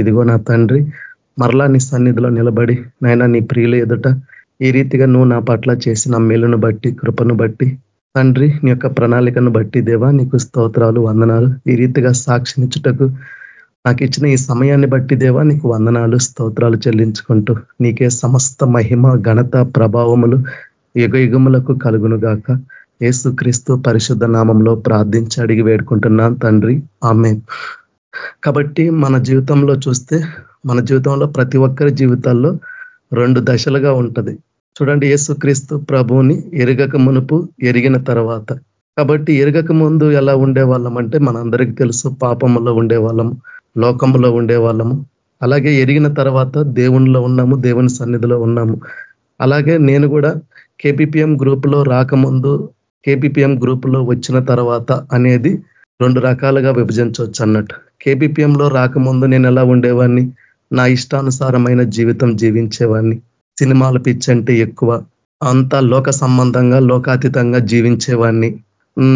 D: ఇదిగో నా తండ్రి మరలా నీ సన్నిధిలో నిలబడి నైనా నీ ప్రియుల ఎదుట ఈ రీతిగా నువ్వు నా పట్ల చేసిన మేలును బట్టి కృపను బట్టి తండ్రి నీ యొక్క ప్రణాళికను బట్టి దేవా నీకు స్తోత్రాలు వందనాలు. ఈ రీతిగా సాక్షినిచ్చుటకు నాకు ఇచ్చిన ఈ సమయాన్ని బట్టి దేవా నీకు వందనాలు స్తోత్రాలు చెల్లించుకుంటూ నీకే సమస్త మహిమ ఘనత ప్రభావములు యుగయుగములకు కలుగునుగాక. కలుగును గాక ఏసుక్రీస్తు పరిశుద్ధ నామంలో ప్రార్థించి అడిగి వేడుకుంటున్నాను తండ్రి. ఆమె కాబట్టి మన జీవితంలో చూస్తే మన జీవితంలో ప్రతి ఒక్కరి జీవితాల్లో రెండు దశలుగా ఉంటది. చూడండి యేసుక్రీస్తు ప్రభువుని ఎరగక మునుపు ఎరిగిన తర్వాత. కాబట్టి ఎరగక ముందు ఎలా ఉండేవాళ్ళం అంటే మనందరికీ తెలుసు పాపములో ఉండేవాళ్ళము లోకంలో ఉండేవాళ్ళము. అలాగే ఎరిగిన తర్వాత దేవునిలో ఉన్నాము దేవుని సన్నిధిలో ఉన్నాము. అలాగే నేను కూడా కేపీపీఎం గ్రూపులో రాకముందు కేపీపీఎం గ్రూపులో వచ్చిన తర్వాత అనేది రెండు రకాలుగా విభజించవచ్చు అన్నట్టు. కేపీపీఎంలో రాకముందు నేను ఎలా ఉండేవాడిని నా ఇష్టానుసారమైన జీవితం జీవించేవాడిని సినిమాల పిచ్చంటే ఎక్కువ. అంతా లోక సంబంధంగా లోకాతీతంగా జీవించేవాడిని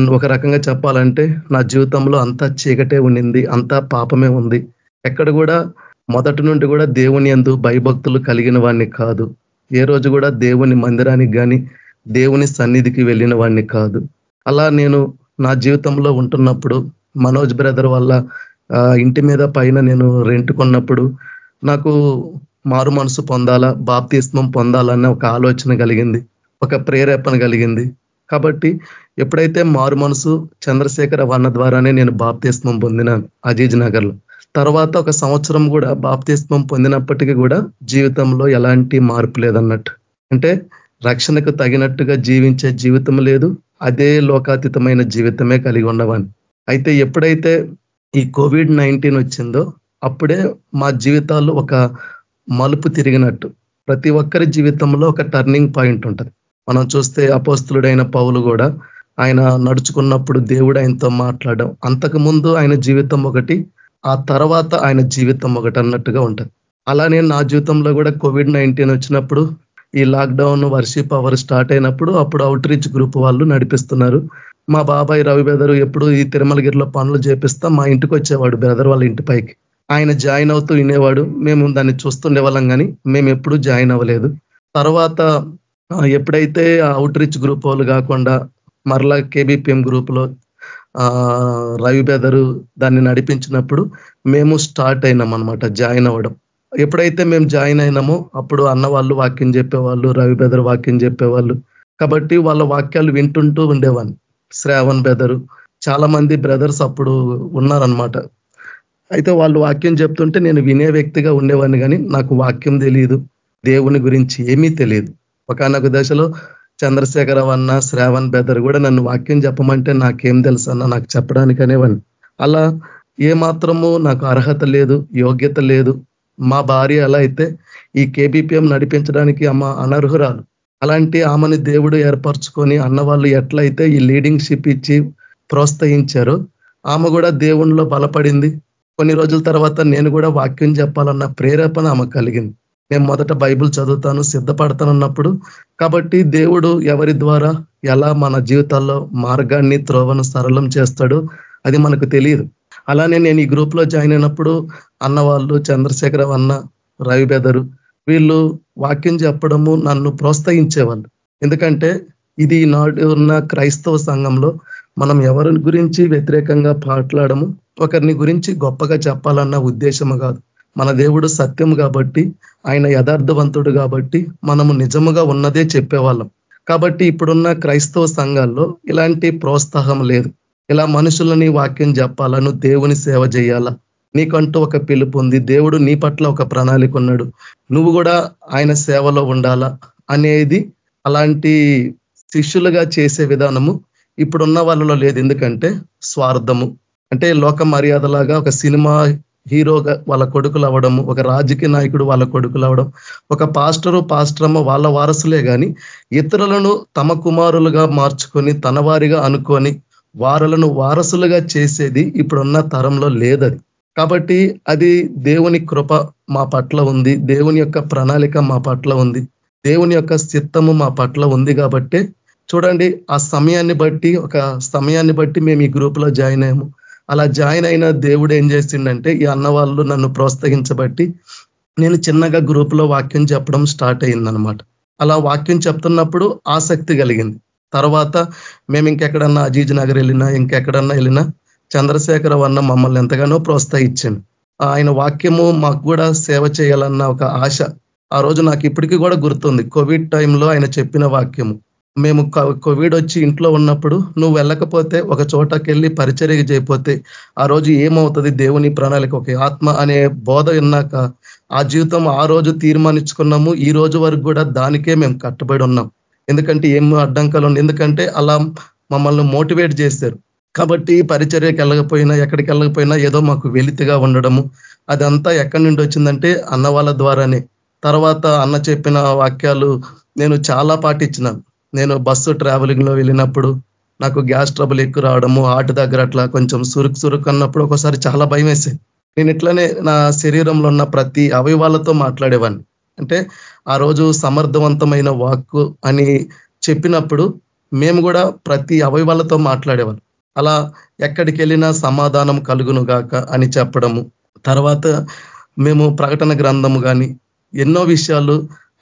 D: ఒక రకంగా చెప్పాలంటే నా జీవితంలో అంతా చీకటే ఉండింది అంతా పాపమే ఉంది. ఎక్కడ కూడా మొదటి నుండి కూడా దేవుని ఎందు భయభక్తులు కలిగిన వాడిని కాదు. ఏ రోజు కూడా దేవుని మందిరానికి కానీ దేవుని సన్నిధికి వెళ్ళిన వాడిని కాదు. అలా నేను నా జీవితంలో ఉంటున్నప్పుడు మనోజ్ బ్రదర్ వల్ల ఇంటి మీద పైన నేను రెంట్ కొన్నప్పుడు నాకు మారు మనసు పొందాలా? బాప్తిస్మం పొందాలన్న ఒక ఆలోచన కలిగింది. ఒక ప్రేరేపణ కలిగింది. కాబట్టి ఎప్పుడైతే మారు మనసు చంద్రశేఖర వర్ణ ద్వారానే నేను బాప్తిస్మం పొందినాను అజీజ్ నగర్లో. తర్వాత ఒక సంవత్సరం కూడా బాప్తిస్మం పొందినప్పటికీ కూడా జీవితంలో ఎలాంటి మార్పు లేదన్నట్టు. అంటే రక్షణకు తగినట్టుగా జీవించే జీవితం లేదు. అదే లోకాతీతమైన జీవితమే కలిగి ఉండవని అయితే ఎప్పుడైతే ఈ కోవిడ్ నైన్టీన్ వచ్చిందో అప్పుడే మా జీవితాల్లో ఒక మలుపు తిరిగినట్టు. ప్రతి ఒక్కరి జీవితంలో ఒక టర్నింగ్ పాయింట్ ఉంటుంది. మనం చూస్తే అపోస్తులుడైన పౌలు కూడా ఆయన నడుచుకున్నప్పుడు దేవుడు ఆయనతో మాట్లాడడం. అంతకు ముందు ఆయన జీవితం ఒకటి ఆ తర్వాత ఆయన జీవితం ఒకటి అన్నట్టుగా ఉంటుంది. అలానే నా జీవితంలో కూడా కోవిడ్ నైన్టీన్ వచ్చినప్పుడు ఈ లాక్డౌన్ వర్షిప్ అవర్ స్టార్ట్ అయినప్పుడు అప్పుడు అవుట్ రీచ్ గ్రూప్ వాళ్ళు నడిపిస్తున్నారు. మా బాబాయ్ రవి బ్రదర్ ఎప్పుడు ఈ తిరుమలగిరిలో పనులు చేపిస్తా మా ఇంటికి వచ్చేవాడు బ్రదర్ వాళ్ళ ఇంటి పైకి. ఆయన జాయిన్ అవుతూ వినేవాడు. మేము దాన్ని చూస్తుండే వాళ్ళం కానీ మేము ఎప్పుడు జాయిన్ అవ్వలేదు. తర్వాత ఎప్పుడైతే అవుట్ రీచ్ గ్రూప్ వాళ్ళు కాకుండా మరలా కేబీపీఎం గ్రూప్లో రవి బెదరు దాన్ని నడిపించినప్పుడు మేము స్టార్ట్ అయినాం అనమాట జాయిన్ అవ్వడం. ఎప్పుడైతే మేము జాయిన్ అయినామో అప్పుడు అన్న వాళ్ళు వాక్యం చెప్పేవాళ్ళు రవి బెదర్ వాక్యం చెప్పేవాళ్ళు. కాబట్టి వాళ్ళ వాక్యాలు వింటుంటూ ఉండేవాన్ని. శ్రావణ్ బెదరు చాలా మంది బ్రదర్స్ అప్పుడు ఉన్నారనమాట అయితే వాళ్ళు వాక్యం చెప్తుంటే నేను వినే వ్యక్తిగా ఉండేవాడిని కానీ నాకు వాక్యం తెలియదు దేవుని గురించి ఏమీ తెలియదు ఒకనొక దశలో చంద్రశేఖర అన్న శ్రావణ్ బెదర్ కూడా నన్ను వాక్యం చెప్పమంటే నాకేం తెలుసు అన్న నాకు చెప్పడానికి అనేవాడిని. అలా ఏ మాత్రము నాకు అర్హత లేదు యోగ్యత లేదు. మా భార్య ఎలా అయితే ఈ కేబీపీఎం నడిపించడానికి అమ్మ అనర్హురాలు. అలాంటి ఆమెని దేవుడు ఏర్పరచుకొని అన్నవాళ్ళు ఎట్లయితే ఈ లీడింగ్ షిప్ ఇచ్చి ప్రోత్సహించారో ఆమె కూడా దేవుణ్ణిలో బలపడింది. కొన్ని రోజుల తర్వాత నేను కూడా వాక్యం చెప్పాలన్న ప్రేరేపణ ఆమె కలిగింది. నేను మొదట బైబుల్ చదువుతాను సిద్ధపడతానన్నప్పుడు. కాబట్టి దేవుడు ఎవరి ద్వారా ఎలా మన జీవితాల్లో మార్గాన్ని త్రోవను సరళం చేస్తాడో అది మనకు తెలియదు. అలానే నేను ఈ గ్రూప్లో జాయిన్ అయినప్పుడు అన్నవాళ్ళు చంద్రశేఖర అన్న రవి బెదరు వీళ్ళు వాక్యం చెప్పడము నన్ను ప్రోత్సహించేవాళ్ళు. ఎందుకంటే ఇది నాడు ఉన్న క్రైస్తవ సంఘంలో మనం ఎవరి గురించి వ్యతిరేకంగా పాట్లాడము ఒకరిని గురించి గొప్పగా చెప్పాలన్న ఉద్దేశము కాదు. మన దేవుడు సత్యం కాబట్టి ఆయన యథార్థవంతుడు కాబట్టి మనము నిజముగా ఉన్నదే చెప్పేవాళ్ళం. కాబట్టి ఇప్పుడున్న క్రైస్తవ సంఘాల్లో ఇలాంటి ప్రోత్సాహం లేదు. ఇలా మనుషులని వాక్యం చెప్పాలను దేవుని సేవ చేయాలా? నీకంటూ ఒక పిలుపు ఉంది. దేవుడు నీ పట్ల ఒక ప్రణాళిక ఉన్నాడు. నువ్వు కూడా ఆయన సేవలో ఉండాలా? అనేది అలాంటి శిష్యులుగా చేసే విధానము ఇప్పుడున్న వాళ్ళలో లేదు. ఎందుకంటే స్వార్థము. అంటే లోక మర్యాదలాగా ఒక సినిమా హీరోగా వాళ్ళ కొడుకులు అవ్వడము ఒక రాజకీయ నాయకుడు వాళ్ళ కొడుకులు అవ్వడం ఒక పాస్టరు పాస్టరమ్మ వాళ్ళ వారసులే కానీ ఇతరులను తమ కుమారులుగా మార్చుకొని తన వారిగా అనుకొని వారులను వారసులుగా చేసేది ఇప్పుడున్న తరంలో లేదది. కాబట్టి అది దేవుని కృప మా పట్ల ఉంది దేవుని యొక్క ప్రణాళిక మా పట్ల ఉంది దేవుని యొక్క చిత్తము మా పట్ల ఉంది కాబట్టి చూడండి ఆ సమయాన్ని బట్టి ఒక సమయాన్ని బట్టి మేము ఈ గ్రూప్లో జాయిన్ అయ్యాము. అలా జాయిన్ అయిన దేవుడు ఏం చేసిండంటే ఈ అన్న వాళ్ళు నన్ను ప్రోత్సహించబట్టి నేను చిన్నగా గ్రూప్లో వాక్యం చెప్పడం స్టార్ట్ అయిందనమాట అలా వాక్యం చెప్తున్నప్పుడు ఆసక్తి కలిగింది. తర్వాత మేము ఇంకెక్కడన్నా అజీజ్ నగర్ వెళ్ళినా ఇంకెక్కడన్నా వెళ్ళినా చంద్రశేఖర వన్న మమ్మల్ని ఎంతగానో ప్రోత్సహించింది. ఆయన వాక్యము మాకు కూడా సేవ చేయాలన్న ఒక ఆశ ఆ రోజు నాకు ఇప్పటికీ కూడా గుర్తుంది. కోవిడ్ టైంలో ఆయన చెప్పిన వాక్యము. మేము కోవిడ్ వచ్చి ఇంట్లో ఉన్నప్పుడు నువ్వు వెళ్ళకపోతే ఒక చోటకెళ్ళి పరిచర్య చేయపోతే ఆ రోజు ఏమవుతుంది? దేవుని ప్రణాళిక ఒక ఆత్మ అనే బోధ విన్నాక ఆ జీవితం ఆ రోజు తీర్మానించుకున్నాము. ఈ రోజు వరకు కూడా దానికే మేము కట్టుబడి ఉన్నాం. ఎందుకంటే ఏం అడ్డంకాలు ఎందుకంటే అలా మమ్మల్ని మోటివేట్ చేశారు. కాబట్టి పరిచర్యకి వెళ్ళకపోయినా ఎక్కడికి వెళ్ళకపోయినా ఏదో మాకు వెలితిగా ఉండడము. అదంతా ఎక్కడి నుండి వచ్చిందంటే అన్న వాళ్ళ ద్వారానే. తర్వాత అన్న చెప్పిన వాక్యాలు నేను చాలా పాటించినాను. నేను బస్సు ట్రావెలింగ్లో వెళ్ళినప్పుడు నాకు గ్యాస్ ట్రబుల్ ఎక్కువ రావడము హార్ట్ దగ్గర అట్లా కొంచెం సురుకు సురుకు అన్నప్పుడు ఒకసారి చాలా భయం వేసేది. నేను ఇట్లనే నా శరీరంలో ఉన్న ప్రతి అవయవాలతో మాట్లాడేవాడిని అంటే ఆ రోజు సమర్థవంతమైన వాక్కు అని చెప్పినప్పుడు మేము కూడా ప్రతి అవయవాలతో మాట్లాడేవాళ్ళం అలా ఎక్కడికి వెళ్ళినా సమాధానం కలుగును గాక అని చెప్పడము. తర్వాత మేము ప్రకటన గ్రంథము కానీ ఎన్నో విషయాలు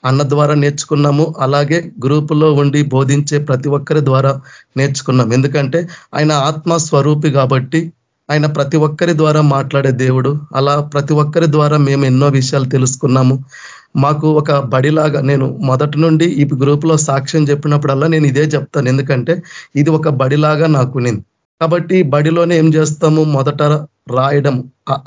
D: అన్న ద్వారా నేర్చుకున్నాము. అలాగే గ్రూపులో ఉండి బోధించే ప్రతి ఒక్కరి ద్వారా నేర్చుకున్నాం. ఎందుకంటే ఆయన ఆత్మ స్వరూపి కాబట్టి ఆయన ప్రతి ఒక్కరి ద్వారా మాట్లాడే దేవుడు. అలా ప్రతి ఒక్కరి ద్వారా మేము ఎన్నో విషయాలు తెలుసుకున్నాము. మాకు ఒక బడిలాగా నేను మొదటి నుండి ఈ గ్రూప్లో సాక్ష్యం చెప్పినప్పుడల్లా నేను ఇదే చెప్తాను. ఎందుకంటే ఇది ఒక బడిలాగా నాకు నింది కాబట్టి బడిలోనే ఏం చేస్తాము? మొదట రాయడం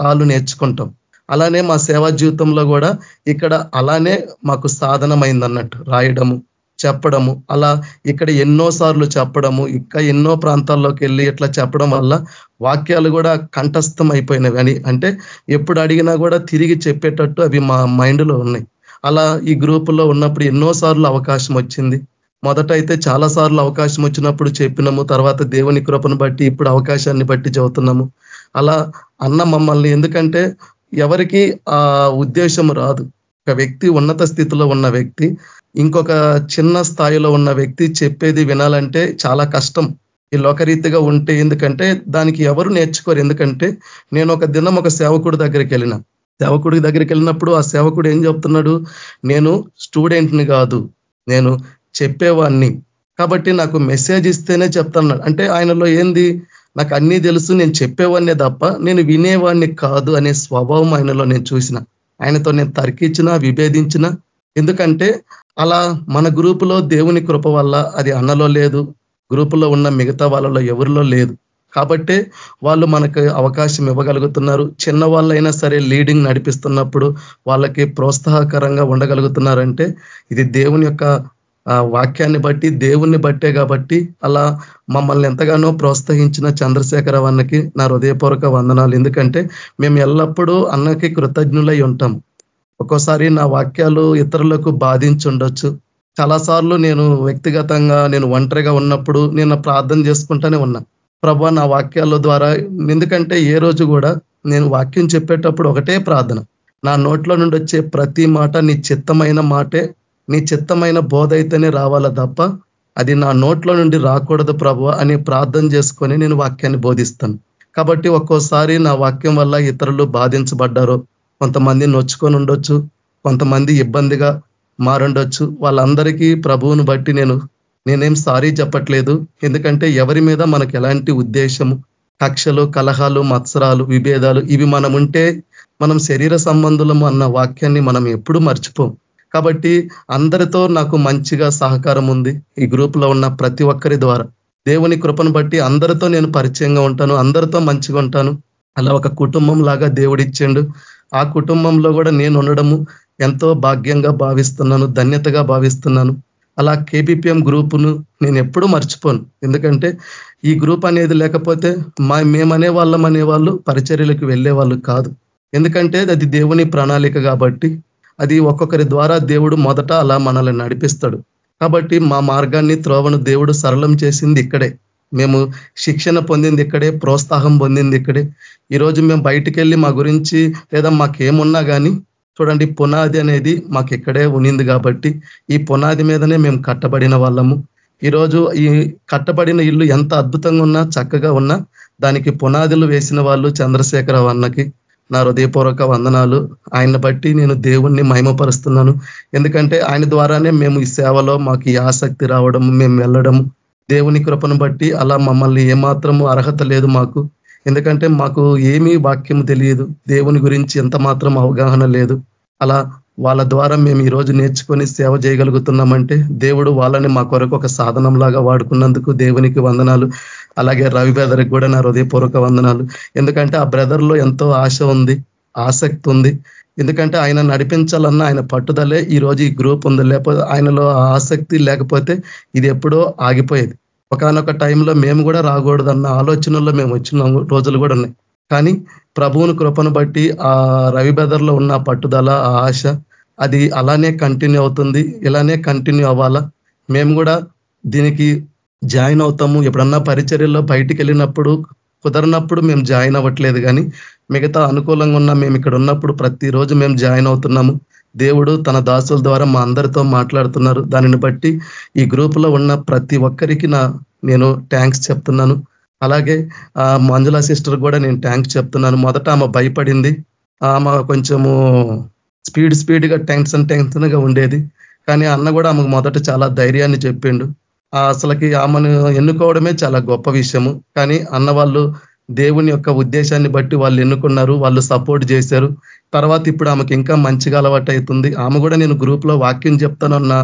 D: ఆలు నేర్చుకుంటాం. అలానే మా సేవా జీవితంలో కూడా ఇక్కడ అలానే మాకు సాధనమైంది అన్నట్టు రాయడము చెప్పడము అలా ఇక్కడ ఎన్నో సార్లు చెప్పడము ఇంకా ఎన్నో ప్రాంతాల్లోకి వెళ్ళి ఇట్లా చెప్పడం వల్ల వాక్యాలు కూడా కంఠస్థం అయిపోయినవి అని అంటే ఎప్పుడు అడిగినా కూడా తిరిగి చెప్పేటట్టు అవి మా మైండ్లో ఉన్నాయి. అలా ఈ గ్రూపులో ఉన్నప్పుడు ఎన్నో సార్లు అవకాశం వచ్చింది. మొదట అయితే చాలా సార్లు అవకాశం వచ్చినప్పుడు చెప్పినాము తర్వాత దేవుని కృపను బట్టి ఇప్పుడు అవకాశాన్ని బట్టి చదువుతున్నాము. అలా అన్న మమ్మల్ని ఎందుకంటే ఎవరికి ఆ ఉద్దేశం రాదు. ఒక వ్యక్తి ఉన్నత స్థితిలో ఉన్న వ్యక్తి ఇంకొక చిన్న స్థాయిలో ఉన్న వ్యక్తి చెప్పేది వినాలంటే చాలా కష్టం. ఈ లోకరీతిగా ఉంటే ఎందుకంటే దానికి ఎవరు నేర్చుకోరు. ఎందుకంటే నేను ఒక దినం ఒక సేవకుడి దగ్గరికి వెళ్ళిన. సేవకుడి దగ్గరికి వెళ్ళినప్పుడు ఆ సేవకుడు ఏం చెప్తున్నాడు? నేను స్టూడెంట్ని కాదు. నేను చెప్పేవాడిని కాబట్టి నాకు మెసేజ్ ఇస్తేనే చెప్తాను అంటే ఆయనలో ఏంది? నాకు అన్నీ తెలుసు నేను చెప్పేవాడినే తప్ప నేను వినేవాడిని కాదు అనే స్వభావం ఆయనలో నేను చూసిన. ఆయనతో నేను తర్కించిన విభేదించిన ఎందుకంటే అలా మన గ్రూపులో దేవుని కృప వల్ల అది అన్నలో లేదు గ్రూపులో ఉన్న మిగతా వాళ్ళలో ఎవరిలో లేదు. కాబట్టే వాళ్ళు మనకు అవకాశం ఇవ్వగలుగుతున్నారు. చిన్న వాళ్ళైనా సరే లీడింగ్ నడిపిస్తున్నప్పుడు వాళ్ళకి ప్రోత్సాహకరంగా ఉండగలుగుతున్నారంటే ఇది దేవుని యొక్క ఆ వాక్యాన్ని బట్టి దేవుణ్ణి బట్టే కాబట్టి అలా మమ్మల్ని ఎంతగానో ప్రోత్సహించిన చంద్రశేఖర అన్నకి నా హృదయపూర్వక వందనాలు. ఎందుకంటే మేము ఎల్లప్పుడూ అన్నకి కృతజ్ఞులై ఉంటాం. ఒక్కోసారి నా వాక్యాలు ఇతరులకు బాధించుండొచ్చు. చాలాసార్లు నేను వ్యక్తిగతంగా నేను ఒంటరిగా ఉన్నప్పుడు నేను ప్రార్థన చేసుకుంటూనే ఉన్నా. ప్రభా నా వాక్యాల ద్వారా ఎందుకంటే ఏ రోజు కూడా నేను వాక్యం చెప్పేటప్పుడు ఒకటే ప్రార్థన. నా నోట్లో నుండి వచ్చే ప్రతి మాట నీ చిత్తమైన మాటే నీ చిత్తమైన బోధ అయితేనే రావాలా తప్ప అది నా నోట్లో నుండి రాకూడదు ప్రభు అని ప్రార్థన చేసుకొని నేను వాక్యాన్ని బోధిస్తాను. కాబట్టి ఒక్కోసారి నా వాక్యం వల్ల ఇతరులు బాధించబడ్డారు కొంతమంది నొచ్చుకొని ఉండొచ్చు కొంతమంది ఇబ్బందిగా మారుండొచ్చు. వాళ్ళందరికీ ప్రభువును బట్టి నేను నేనేం సారీ చెప్పట్లేదు. ఎందుకంటే ఎవరి మీద మనకు ఎలాంటి ఉద్దేశము? కక్షలు కలహాలు మత్సరాలు విభేదాలు ఇవి మనం ఉంటే మనం శరీర సంబంధులము అన్న వాక్యాన్ని మనం ఎప్పుడూ మర్చిపోం. కాబట్టి అందరితో నాకు మంచిగా సహకారం ఉంది ఈ గ్రూప్లో ఉన్న ప్రతి ఒక్కరి ద్వారా. దేవుని కృపను బట్టి అందరితో నేను పరిచయంగా ఉంటాను అందరితో మంచిగా ఉంటాను. అలా ఒక కుటుంబం లాగా దేవుడిచ్చిండు ఆ కుటుంబంలో కూడా నేను ఉండడము ఎంతో భాగ్యంగా భావిస్తున్నాను ధన్యతగా భావిస్తున్నాను. అలా కేబిపిఎం గ్రూపును నేను ఎప్పుడూ మర్చిపోను. ఎందుకంటే ఈ గ్రూప్ అనేది లేకపోతే మా మేమనే వాళ్ళం అనేవాళ్ళు పరిచర్యలకు వెళ్ళే వాళ్ళు కాదు. ఎందుకంటే అది దేవుని ప్రణాళిక కాబట్టి అది ఒక్కొక్కరి ద్వారా దేవుడు మొదట అలా మనల్ని నడిపిస్తాడు. కాబట్టి మా మార్గాన్ని త్రోవను దేవుడు సరళం చేసింది ఇక్కడే. మేము శిక్షణ పొందింది ఇక్కడే ప్రోత్సాహం పొందింది ఇక్కడే. ఈరోజు మేము బయటికి వెళ్ళి మా గురించి లేదా మాకేమున్నా కానీ చూడండి పునాది అనేది మాకు ఇక్కడే ఉనింది కాబట్టి ఈ పునాది మీదనే మేము కట్టబడిన వాళ్ళము. ఈరోజు ఈ కట్టబడిన ఇల్లు ఎంత అద్భుతంగా ఉన్నా చక్కగా ఉన్నా దానికి పునాదులు వేసిన వాళ్ళు చంద్రశేఖర అన్నకి. నా హృదయపూర్వక వందనాలు. ఆయన బట్టి నేను దేవుణ్ణి మహిమపరుస్తున్నాను. ఎందుకంటే ఆయన ద్వారానే మేము ఈ సేవలో మాకు ఈ ఆసక్తి రావడం మేము వెళ్ళడం. దేవుని కృపను బట్టి అలా మమ్మల్ని ఏమాత్రము అర్హత లేదు మాకు. ఎందుకంటే మాకు ఏమీ వాక్యం తెలియదు. దేవుని గురించి ఎంత మాత్రం అవగాహన లేదు. అలా వాళ్ళ ద్వారా మేము ఈరోజు నేర్చుకొని సేవ చేయగలుగుతున్నామంటే దేవుడు వాళ్ళని మా కొరకు ఒక సాధనంలాగా వాడుకున్నందుకు దేవునికి వందనాలు. అలాగే రవి బ్రదర్కి కూడా నా హృదయపూర్వక వందనాలు. ఎందుకంటే ఆ బ్రదర్లో ఎంతో ఆశ ఉంది ఆసక్తి ఉంది. ఎందుకంటే ఆయన నడిపించాలన్న ఆయన పట్టుదలే ఈ రోజు ఈ గ్రూప్ ఉంది. లేకపోతే ఆయనలో ఆసక్తి లేకపోతే ఇది ఎప్పుడో ఆగిపోయేది. ఒకనొక టైంలో మేము కూడా రాకూడదన్న ఆలోచనల్లో మేము వచ్చిన రోజులు కూడా ఉన్నాయి. కానీ ప్రభువుని కృపను బట్టి ఆ రవి బెదర్లో ఉన్న పట్టుదల ఆ ఆశ అది అలానే కంటిన్యూ అవుతుంది. ఇలానే కంటిన్యూ అవ్వాలా? మేము కూడా దీనికి జాయిన్ అవుతాము. ఎప్పుడన్నా పరిచర్యల్లో బయటికి వెళ్ళినప్పుడు కుదరనప్పుడు మేము జాయిన్ అవ్వట్లేదు కానీ మిగతా అనుకూలంగా ఉన్న మేము ఇక్కడ ఉన్నప్పుడు ప్రతిరోజు మేము జాయిన్ అవుతున్నాము. దేవుడు తన దాసుల ద్వారా మా అందరితో మాట్లాడుతున్నారు. దానిని బట్టి ఈ గ్రూపులో ఉన్న ప్రతి ఒక్కరికి నా నేను థ్యాంక్స్ చెప్తున్నాను. అలాగే మంజులా సిస్టర్ కూడా నేను థ్యాంక్స్ చెప్తున్నాను. మొదట ఆమె భయపడింది. ఆమె కొంచెము స్పీడ్ స్పీడ్గా టెన్షన్ టెన్షన్గా ఉండేది. కానీ అన్న కూడా ఆమెకు మొదట చాలా ధైర్యాన్ని చెప్పిండు. అసలుకి ఆమెను ఎన్నుకోవడమే చాలా గొప్ప విషయము. కానీ అన్న వాళ్ళు దేవుని యొక్క ఉద్దేశాన్ని బట్టి వాళ్ళు ఎన్నుకున్నారు వాళ్ళు సపోర్ట్ చేశారు. తర్వాత ఇప్పుడు ఆమెకి ఇంకా మంచిగా అలవాటు అవుతుంది. ఆమె కూడా నేను గ్రూప్లో వాక్యం చెప్తానన్న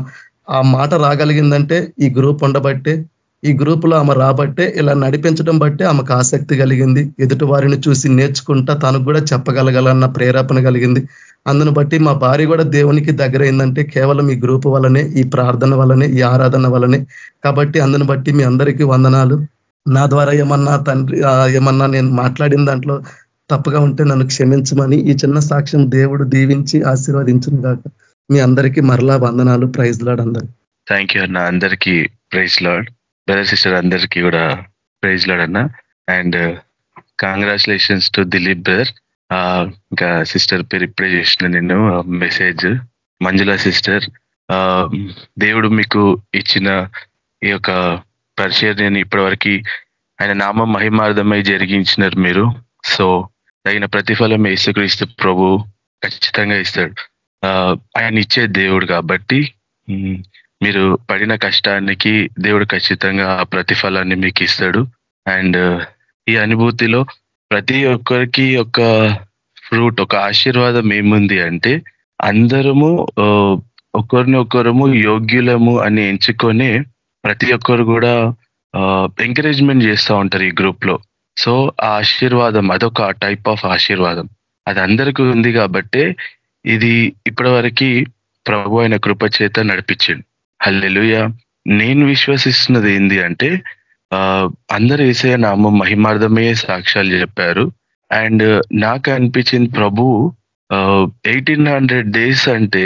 D: ఆ మాట రాగలిగిందంటే ఈ గ్రూప్ ఉండబట్టే ఈ గ్రూప్లో ఆమె రాబట్టే ఇలా నడిపించడం బట్టే ఆమెకు ఆసక్తి కలిగింది. ఎదుటి వారిని చూసి నేర్చుకుంటా తనకు కూడా చెప్పగలగాలన్న ప్రేరేపణ కలిగింది. అందును బట్టి మా భార్య కూడా దేవునికి దగ్గరైందంటే కేవలం ఈ గ్రూప్ వల్లనే ఈ ప్రార్థన వల్లనే ఈ ఆరాధన వల్లనే. కాబట్టి అందును బట్టి మీ అందరికీ వందనాలు. నా ద్వారా ఏమన్నా తండ్రి ఏమన్నా నేను మాట్లాడిన దాంట్లో తప్పుగా ఉంటే నన్ను క్షమించమని ఈ చిన్న సాక్ష్యం దేవుడు దీవించి ఆశీర్వదించిన కాక మీ అందరికీ మరలా వందనాలు. ప్రైజ్ లాడ్ అందరు.
M: థ్యాంక్ యూ అన్న. అందరికీ ప్రైజ్ లాడ్. బ్రదర్ సిస్టర్ అందరికీ కూడా ప్రైజ్ లాడ్ అన్న. And congratulations to Dilip brother ఇంకా సిస్టర్ పేరు ఇప్పుడే చేసిన నేను మెసేజ్ మంజుల సిస్టర్ దేవుడు మీకు ఇచ్చిన ఈ యొక్క పరిచర్యని ఇప్పటివరకు ఆయన నామం మహిమార్థమై జరిగించినారు మీరు. సో తగిన ప్రతిఫలం యేసుక్రీస్తు ప్రభు ఖచ్చితంగా ఇస్తాడు. ఆయన ఇచ్చే దేవుడు కాబట్టి మీరు పడిన కష్టానికి దేవుడు ఖచ్చితంగా ఆ ప్రతిఫలాన్ని మీకు ఇస్తాడు. అండ్ ఈ అనుభూతిలో ప్రతి ఒక్కరికి ఒక ఫ్రూట్ ఒక ఆశీర్వాదం ఏముంది అంటే అందరము ఒకరిని ఒకరము యోగ్యులము అని ఎంచుకొని ప్రతి ఒక్కరు కూడా ఎంకరేజ్మెంట్ చేస్తూ ఉంటారు ఈ గ్రూప్లో సో ఆ ఆశీర్వాదం అదొక టైప్ ఆఫ్ ఆశీర్వాదం. అది అందరికీ ఉంది కాబట్టి ఇది ఇప్పటి ప్రభు అయిన కృప చేత నడిపించింది హల్లెలుయ నేను విశ్వసిస్తున్నది ఏంది అంటే అందరు వేసే నామం మహిమార్థమే సాక్ష్యాలు చెప్పారు. అండ్ నాకు అనిపించింది ప్రభు ఎయిటీన్ హండ్రెడ్ డేస్ అంటే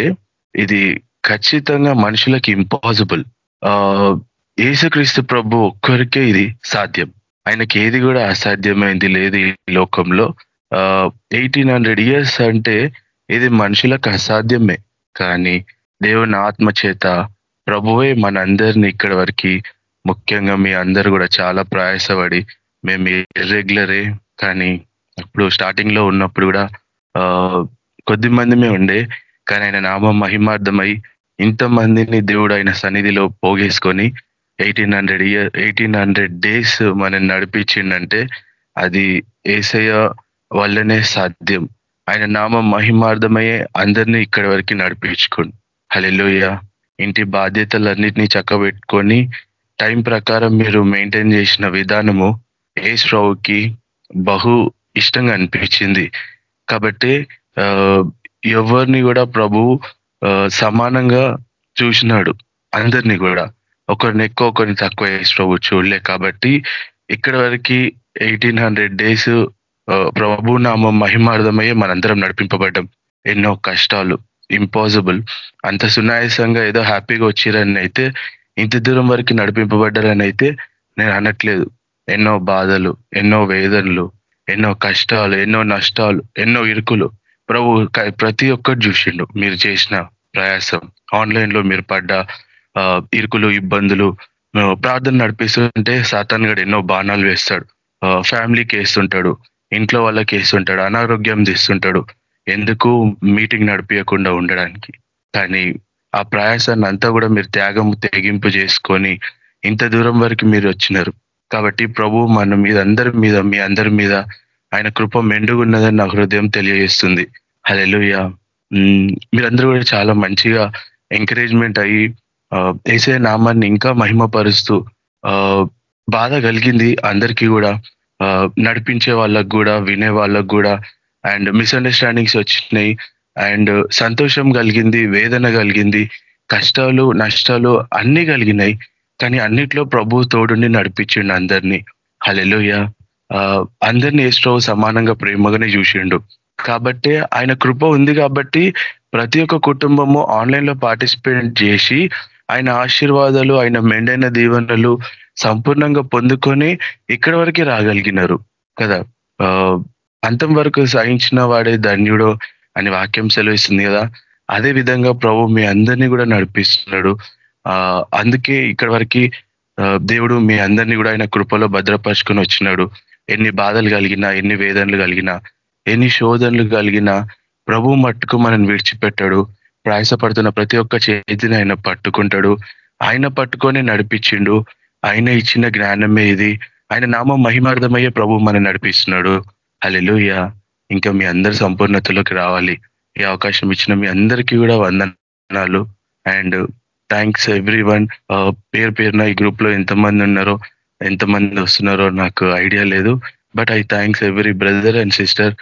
M: ఇది ఖచ్చితంగా మనుషులకు ఇంపాసిబుల్. ఏసుక్రీస్తు ప్రభు ఒక్కరికే ఇది సాధ్యం. ఆయనకి ఏది కూడా అసాధ్యమైంది లేదు ఈ లోకంలో. ఎయిటీన్ హండ్రెడ్ ఇయర్స్ అంటే ఇది మనుషులకు అసాధ్యమే. కానీ దేవుని ఆత్మ చేత ప్రభువే మనందరినీ ఇక్కడ వరకు ముఖ్యంగా మీ అందరు కూడా చాలా ప్రయాసపడి మేము ఇర్రెగ్యులరే కానీ అప్పుడు స్టార్టింగ్లో ఉన్నప్పుడు కూడా కొద్ది మందిమే ఉండే కానీ ఆయన నామం మహిమార్థమై ఇంతమందిని దేవుడు ఆయన సన్నిధిలో పోగేసుకొని eighteen hundred year eighteen hundred days మనం నడిపించిండంటే అది ఏసయ్య వల్లనే సాధ్యం. ఆయన నామం మహిమార్థమయ్యే అందరినీ ఇక్కడి వరకు నడిపించుకోండి. హలెలుయ ఇంటి బాధ్యతలన్నింటినీ చక్కబెట్టుకొని టైం ప్రకారం మీరు మెయింటైన్ చేసిన విధానము ఏజ్ ప్రభుకి బహు ఇష్టంగా అనిపించింది. కాబట్టి ఎవరిని కూడా ప్రభు సమానంగా చూసినాడు. అందరినీ కూడా. ఒకరిని ఎక్కువ ఒకరిని తక్కువ ఏజ్ ప్రభు చూడలే. కాబట్టి ఇక్కడ వరకు ఎయిటీన్ హండ్రెడ్ డేస్ ప్రభు నామం మహిమార్థమయ్యే మనందరం నడిపింపబడ్డం ఎన్నో కష్టాలు ఇంపాసిబుల్. అంత సునాయాసంగా ఏదో హ్యాపీగా వచ్చిరని అయితే ఇంత దూరం వరకు నడిపింపబడ్డారని అయితే నేను అనట్లేదు. ఎన్నో బాధలు ఎన్నో వేదనలు ఎన్నో కష్టాలు ఎన్నో నష్టాలు ఎన్నో ఇరుకులు. ప్రభు ప్రతి ఒక్కటి చూసిండు. మీరు చేసిన ప్రయాసం. ఆన్లైన్లో మీరు పడ్డ ఇరుకులు ఇబ్బందులు ప్రార్థన నడిపిస్తుంటే సాతాన్ గడు ఎన్నో బాణాలు వేస్తాడు. ఫ్యామిలీకి వేస్తుంటాడు ఇంట్లో వాళ్ళకి వేస్తుంటాడు అనారోగ్యం తీస్తుంటాడు. ఎందుకు మీటింగ్ నడిపించకుండా ఉండడానికి? కానీ ఆ ప్రయాసాన్ని అంతా కూడా మీరు త్యాగం తెగింపు చేసుకొని ఇంత దూరం వరకు మీరు వచ్చినారు. కాబట్టి ప్రభు మన మీద అందరి మీద మీ అందరి మీద ఆయన కృప మెండుగున్నదని నా హృదయం తెలియజేస్తుంది. హలెలుయ మీరందరూ కూడా చాలా మంచిగా ఎంకరేజ్మెంట్ అయ్యి వేసే నామాన్ని ఇంకా మహిమపరుస్తూ బాధ కలిగింది అందరికీ కూడా నడిపించే వాళ్ళకు కూడా వినే వాళ్ళకు కూడా అండ్ మిస్అండర్స్టాండింగ్స్ వచ్చినాయి. అండ్ సంతోషం కలిగింది వేదన కలిగింది కష్టాలు నష్టాలు అన్ని కలిగినాయి. కానీ అన్నిట్లో ప్రభు తోడుని నడిపించిండు అందరినీ. హలెలుయ అందరినీ ఏస్ట్రో సమానంగా ప్రేమగానే చూసిండు. కాబట్టి ఆయన కృప ఉంది కాబట్టి ప్రతి ఒక్క కుటుంబము ఆన్లైన్లో పార్టిసిపేట్ చేసి ఆయన ఆశీర్వాదాలు ఆయన మెండైన దీవెనలు సంపూర్ణంగా పొందుకొని ఇక్కడి వరకే రాగలిగినారు. కదా? అంతం వరకు సహించిన వాడే ధన్యుడు అని వాక్యం సెలవిస్తుంది కదా. అదే విధంగా ప్రభు మీ అందరినీ కూడా నడిపిస్తున్నాడు. ఆ అందుకే ఇక్కడ వరకు దేవుడు మీ అందరినీ కూడా ఆయన కృపలో భద్రపరుచుకొని వచ్చినాడు. ఎన్ని బాధలు కలిగినా ఎన్ని వేదనలు కలిగినా ఎన్ని శోధనలు కలిగినా ప్రభు మట్టుకు మనం విడిచిపెట్టాడు. ప్రయాసపడుతున్న ప్రతి ఒక్క చేతిని ఆయన పట్టుకుంటాడు. ఆయన పట్టుకొని నడిపించిండు. ఆయన ఇచ్చిన జ్ఞానమే ఇది. ఆయన నామం మహిమార్థమయ్యే ప్రభు మనం నడిపిస్తున్నాడు. అలెలుయ ఇంకా మీ అందరి సంపూర్ణతలోకి రావాలి. ఈ అవకాశం ఇచ్చిన మీ అందరికీ కూడా వందనాలు. అండ్ థ్యాంక్స్ ఎవ్రీ వన్ పేరు పేరున ఈ గ్రూప్లో ఎంతమంది ఉన్నారో ఎంతమంది వస్తున్నారో నాకు ఐడియా లేదు. But I thanks every brother and sister.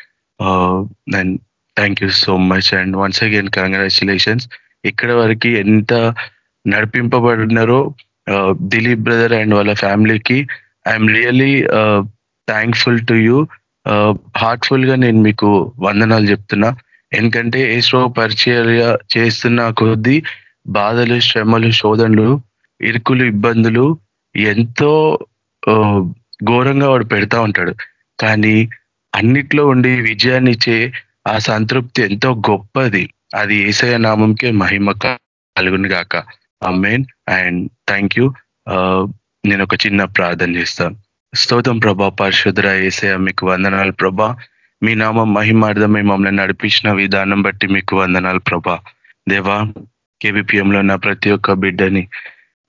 M: And thank you so much. And once again congratulations. ఇక్కడ వరకు ఎంత నడిపింపబడినారో దిలీప్ బ్రదర్ అండ్ వాళ్ళ ఫ్యామిలీకి I'm really thankful to you. హార్ట్ఫుల్గా నేను మీకు వందనాలు చెప్తున్నా. ఎందుకంటే ఏసో పరిచర్య చేస్తున్న కొద్దీ బాధలు శ్రమలు శోధనలు ఇరుకులు ఇబ్బందులు ఎంతో ఘోరంగా వాడు పెడతా ఉంటాడు. కానీ అన్నిట్లో ఉండి విజయాన్ని ఇచ్చే ఆ సంతృప్తి ఎంతో గొప్పది. అది ఏసయ నామంకే మహిమ కలుగుని గాక. Amen and thank you. నేను ఒక చిన్న ప్రార్థన చేస్తాను. స్తోతం ప్రభా పరిశుద్ర ఏసయ మీకు వందనాలు ప్రభా. మీ నామం మహిమార్థమై మమ్మల్ని నడిపించిన విధానం బట్టి మీకు వందనాలు ప్రభా. దేవా కేబిపిఎంలో ఉన్న ప్రతి ఒక్క బిడ్డని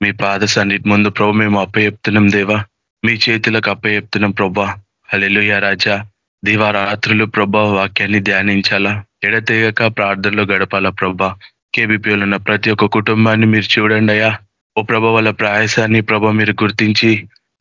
M: మీ పాద సన్నిటి ముందు ప్రభు మేము అప్పయెప్తున్నాం దేవా. మీ చేతులకు అప్పయెప్తున్నాం ప్రభా. హలెలుయ రాజా దివారాత్రులు ప్రభా వాక్యాన్ని ధ్యానించాలా? ఎడతెగక ప్రార్థనలో గడపాలా ప్రభా. కేబిపిఎల్ ఉన్న ప్రతి ఒక్క కుటుంబాన్ని మీరు చూడండి అయ్యా. ఓ ప్రభ వాళ్ళ ప్రయాసాన్ని ప్రభ మీరు గుర్తించి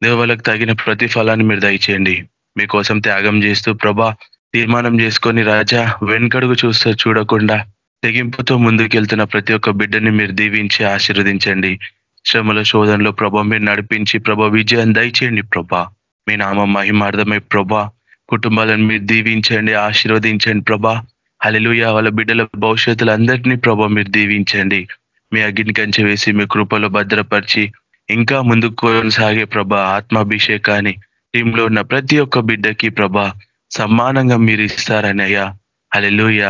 M: దేవ వాళ్ళకి తగిన ప్రతిఫలాన్ని మీరు దయచేయండి. మీకోసం త్యాగం చేస్తూ ప్రభా తీర్మానం చేసుకొని రాజా వెనుకడుగు చూస్తూ చూడకుండా తెగింపుతో ముందుకెళ్తున్న ప్రతి ఒక్క బిడ్డని మీరు దీవించి ఆశీర్వదించండి. శ్రమల శోధనలో ప్రభ మీరు నడిపించి ప్రభ విజయం దయచేయండి ప్రభా. మీ నామ మహిమార్థమై ప్రభా కుటుంబాలను మీరు దీవించండి ఆశీర్వదించండి ప్రభా. హలెలుయ వాళ్ళ బిడ్డల భవిష్యత్తులందరినీ ప్రభా మీరు దీవించండి. మీ అగ్ని కంచె వేసి మీ కృపలో భద్రపరిచి ఇంకా ముందుకు కొనసాగే ప్రభా ఆత్మాభిషేకాన్ని టీంలో ఉన్న ప్రతి ఒక్క బిడ్డకి ప్రభా సమానంగా మీరు ఇస్తారని అయ్యా. హలెలుయ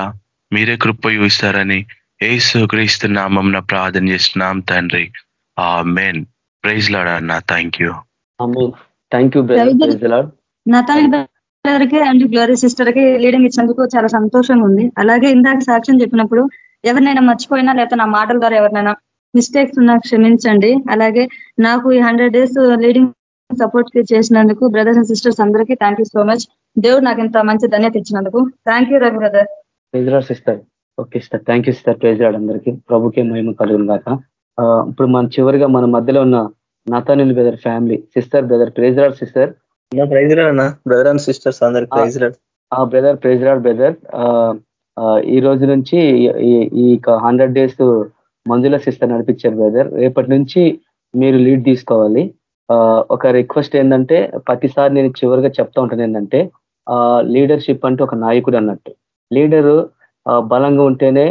M: మీరే కృప ఇస్తారని ఏసు క్రీస్తు నామం ప్రార్థన చేస్తున్నాం తండ్రి. ఆ మెయిన్ ప్రైజ్ లాడ్ అన్న థ్యాంక్ యూ.
F: థ్యాంక్ యూ
A: బ్రదర్కి అండ్ గ్లోరీ సిస్టర్కి లీడింగ్ ఇచ్చినందుకు చాలా సంతోషంగా ఉంది. అలాగే ఇందాక సాక్ష్యం చెప్పినప్పుడు ఎవరినైనా మర్చిపోయినా లేకపోతే నా మాటల ద్వారా ఎవరినైనా మిస్టేక్స్ ఉన్నా క్షమించండి. అలాగే నాకు ఈ హండ్రెడ్ డేస్ లీడింగ్ సపోర్ట్ చేసినందుకు బ్రదర్స్ అండ్ సిస్టర్స్ అందరికీ థ్యాంక్ సో మచ్. దేవుడు నాకు ఇంత మంచి ధన్యత ఇచ్చినందుకు. Thank you Ravi brother.
F: Sister. Okay sister thank you sister. Praise అందరికీ. ప్రభుకే మహిమ కలుగును కాక ఇప్పుడు మన చివరిగా మన మధ్యలో ఉన్న Nathaniel brother family. Sister brother praise lord sister.
B: Praise brother and sisters అందరికి praise lord
F: brother praise lord brother. ఈ రోజు నుంచి ఈ హండ్రెడ్ డేస్ మంజుల సిస్టర్ నడిపించారు బ్రదర్ రేపటి నుంచి మీరు లీడ్ తీసుకోవాలి. ఒక రిక్వెస్ట్ ఏంటంటే ప్రతిసారి నేను చివరిగా చెప్తా ఉంటాను ఏంటంటే లీడర్షిప్ అంటే ఒక నాయకుడు అన్నట్టు. లీడరు బలంగా ఉంటేనే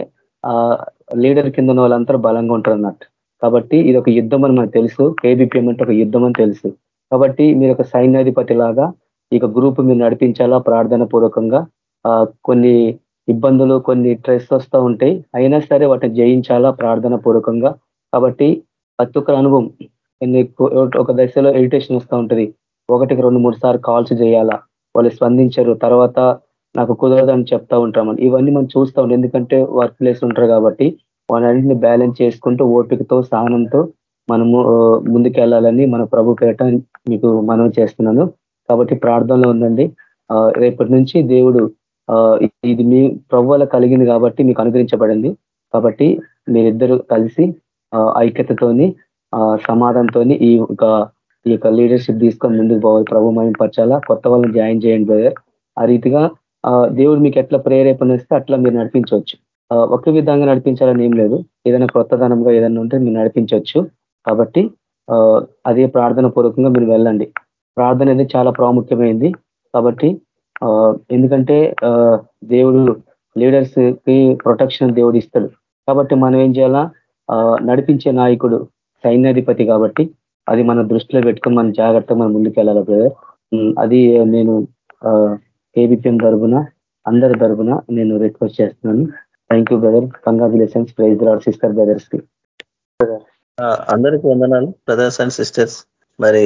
F: లీడర్ కింద ఉన్న వాళ్ళంతా బలంగా ఉంటారు అన్నట్టు. కాబట్టి ఇది ఒక యుద్ధం అని మనకు తెలుసు. కేబీపీఎం అంటే ఒక యుద్ధం అని తెలుసు. కాబట్టి మీరు ఒక సైన్యాధిపతి లాగా ఇక గ్రూప్ మీరు నడిపించాలా ప్రార్థన పూర్వకంగా కొన్ని ఇబ్బందులు కొన్ని ట్రెస్ వస్తూ ఉంటాయి. అయినా సరే వాటిని జయించాలా ప్రార్థన పూర్వకంగా? కాబట్టి ప్రతి ఒక్కరి అనుభవం ఒక దశలో ఇరిటేషన్ వస్తూ ఉంటుంది. ఒకటికి రెండు మూడు సార్లు కాల్స్ చేయాలా? వాళ్ళు స్పందించరు. తర్వాత నాకు కుదరదని చెప్తా ఉంటామని ఇవన్నీ మనం చూస్తూ ఉంటాం. ఎందుకంటే వర్క్ ప్లేస్ ఉంటారు కాబట్టి వాటన్నింటిని బ్యాలెన్స్ చేసుకుంటూ ఓపికతో సహనంతో మనము ముందుకెళ్ళాలని మన ప్రభు పేట మీకు మనం చేస్తున్నాను. కాబట్టి ప్రార్థనలో ఉందండి రేపటి నుంచి దేవుడు ఇది మీ ప్రవ్వల కలిగింది కాబట్టి మీకు అనుగ్రహించబడింది. కాబట్టి మీరిద్దరు కలిసి ఐక్యతతోని సమాధానంతో ఈ యొక్క ఈ యొక్క లీడర్షిప్ తీసుకొని ముందుకు పోవాలి. ప్రభు మయంపరచాలా కొత్త వాళ్ళని జాయిన్ చేయండి బ్రదర్ ఆ రీతిగా దేవుడు మీకు ఎట్లా ప్రేరేపణ ఇస్తే అట్లా మీరు నడిపించవచ్చు. ఒక విధంగా నడిపించాలని ఏం లేదు. ఏదైనా కొత్తదనంగా ఏదైనా ఉంటే మీరు నడిపించవచ్చు. కాబట్టి అదే ప్రార్థన పూర్వకంగా మీరు వెళ్ళండి. ప్రార్థన అనేది చాలా ప్రాముఖ్యమైంది. కాబట్టి ఎందుకంటే దేవుడు లీడర్స్కి ప్రొటెక్షన్ దేవుడు ఇస్తాడు. కాబట్టి మనం ఏం చేయాలా? నడిపించే నాయకుడు సైన్యాధిపతి కాబట్టి అది మన దృష్టిలో పెట్టుకొని మనం జాగ్రత్తగా మనం ముందుకెళ్ళాలి బ్రదర్ అది నేను కేబిపిఎం తరఫున అందరి తరఫున నేను రిక్వెస్ట్ చేస్తున్నాను. Thank you brother congratulations praise lord sister బ్రదర్స్కి.
B: అందరికీ వందనాలు బ్రదర్స్ అండ్ సిస్టర్స్ మరి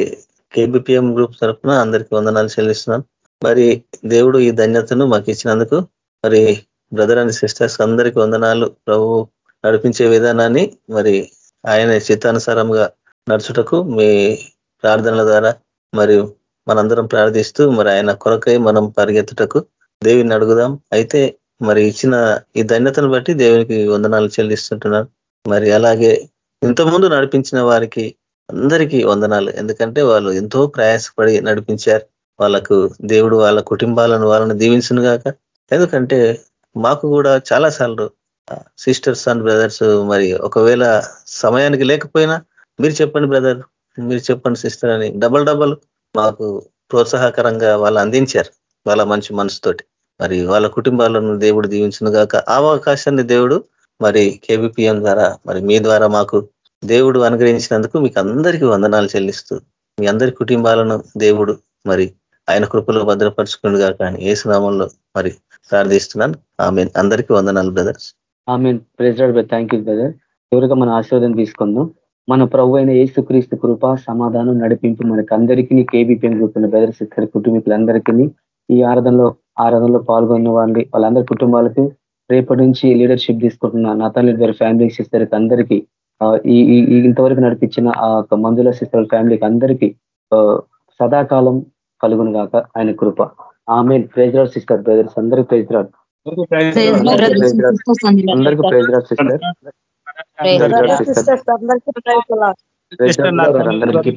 B: కేబిపిఎం గ్రూప్ తరఫున అందరికీ వందనాలు చెల్లిస్తున్నాను. మరి దేవుడు ఈ ధన్యతను మాకు ఇచ్చినందుకు మరి బ్రదర్ అండ్ సిస్టర్స్ అందరికీ వందనాలు. ప్రభు నడిపించే విధానాన్ని మరి ఆయన చిత్తానుసారంగా నడుచుటకు మీ ప్రార్థనల ద్వారా మరి మనందరం ప్రార్థిస్తూ మరి ఆయన కొరకై మనం పరిగెత్తుటకు దేవిని అడుగుదాం. అయితే మరి ఇచ్చిన ఈ ధన్యతను బట్టి దేవునికి వందనాలు చెల్లిస్తుంటున్నాను. మరి అలాగే ఇంతకుముందు నడిపించిన వారికి అందరికీ వందనాలు. ఎందుకంటే వాళ్ళు ఎంతో ప్రయాసపడి నడిపించారు. వాళ్ళకు దేవుడు వాళ్ళ కుటుంబాలను వాళ్ళని దీవించును గాక. ఎందుకంటే మాకు కూడా చాలా సార్లు సిస్టర్స్ అండ్ బ్రదర్స్ మరి ఒకవేళ సమయానికి లేకపోయినా మీరు చెప్పండి బ్రదర్ మీరు చెప్పండి సిస్టర్ అని డబల్ డబల్ మాకు ప్రోత్సాహకరంగా వాళ్ళు అందించారు వాళ్ళ మంచి మనసుతోటి. మరి వాళ్ళ కుటుంబాలను దేవుడు దీవించును గాక. ఆ అవకాశాన్ని దేవుడు మరి కేబిపిఎం ద్వారా మరి మీ ద్వారా మాకు దేవుడు అనుగ్రహించినందుకు మీకు అందరికీ వందనాలు చెల్లిస్తూ మీ అందరి కుటుంబాలను దేవుడు మరి ఆయన కృపలో భద్రపరుచుకుని గాక అని ఏ స్నామంలో మరి ప్రార్థిస్తున్నాను. ఆమె అందరికీ వందనాలు బ్రదర్స్.
F: ఆమె ప్రెసిడెంట్ థ్యాంక్ యూ బ్రదర్ చివరిగా మన ఆశీర్వాదం తీసుకుందాం. మన ప్రభు అయిన ఏసుక్రీస్తు కృప సమాధానం నడిపింపు మనకి అందరికీ కేబీపీఎం చూపుతున్న బ్రదర్స్ ఇక్కడ కుటుంబీకులందరికీ ఈ ఆరాధనలో ఆరాధనలో పాల్గొన్న వాళ్ళని వాళ్ళందరి కుటుంబాలకు రేపటి నుంచి లీడర్షిప్ తీసుకుంటున్న నా తల్లి ఇద్దరు ఫ్యామిలీ సిస్టర్కి అందరికీ ఈ ఇంతవరకు నడిపించిన ఆ మందుల సిస్టర్ ఫ్యామిలీకి అందరికీ సదాకాలం కలుగును గాక ఆయన కృప. ఆమె ప్రేజరాడ్ సిస్టర్ బ్రదర్స్. అందరికి ప్రేజరాడ్ అందరికి ప్రేజరాడ్ సిస్టర్
I: సిస్టర్స్ అందరికీ ప్రైజ్
F: అందరికీ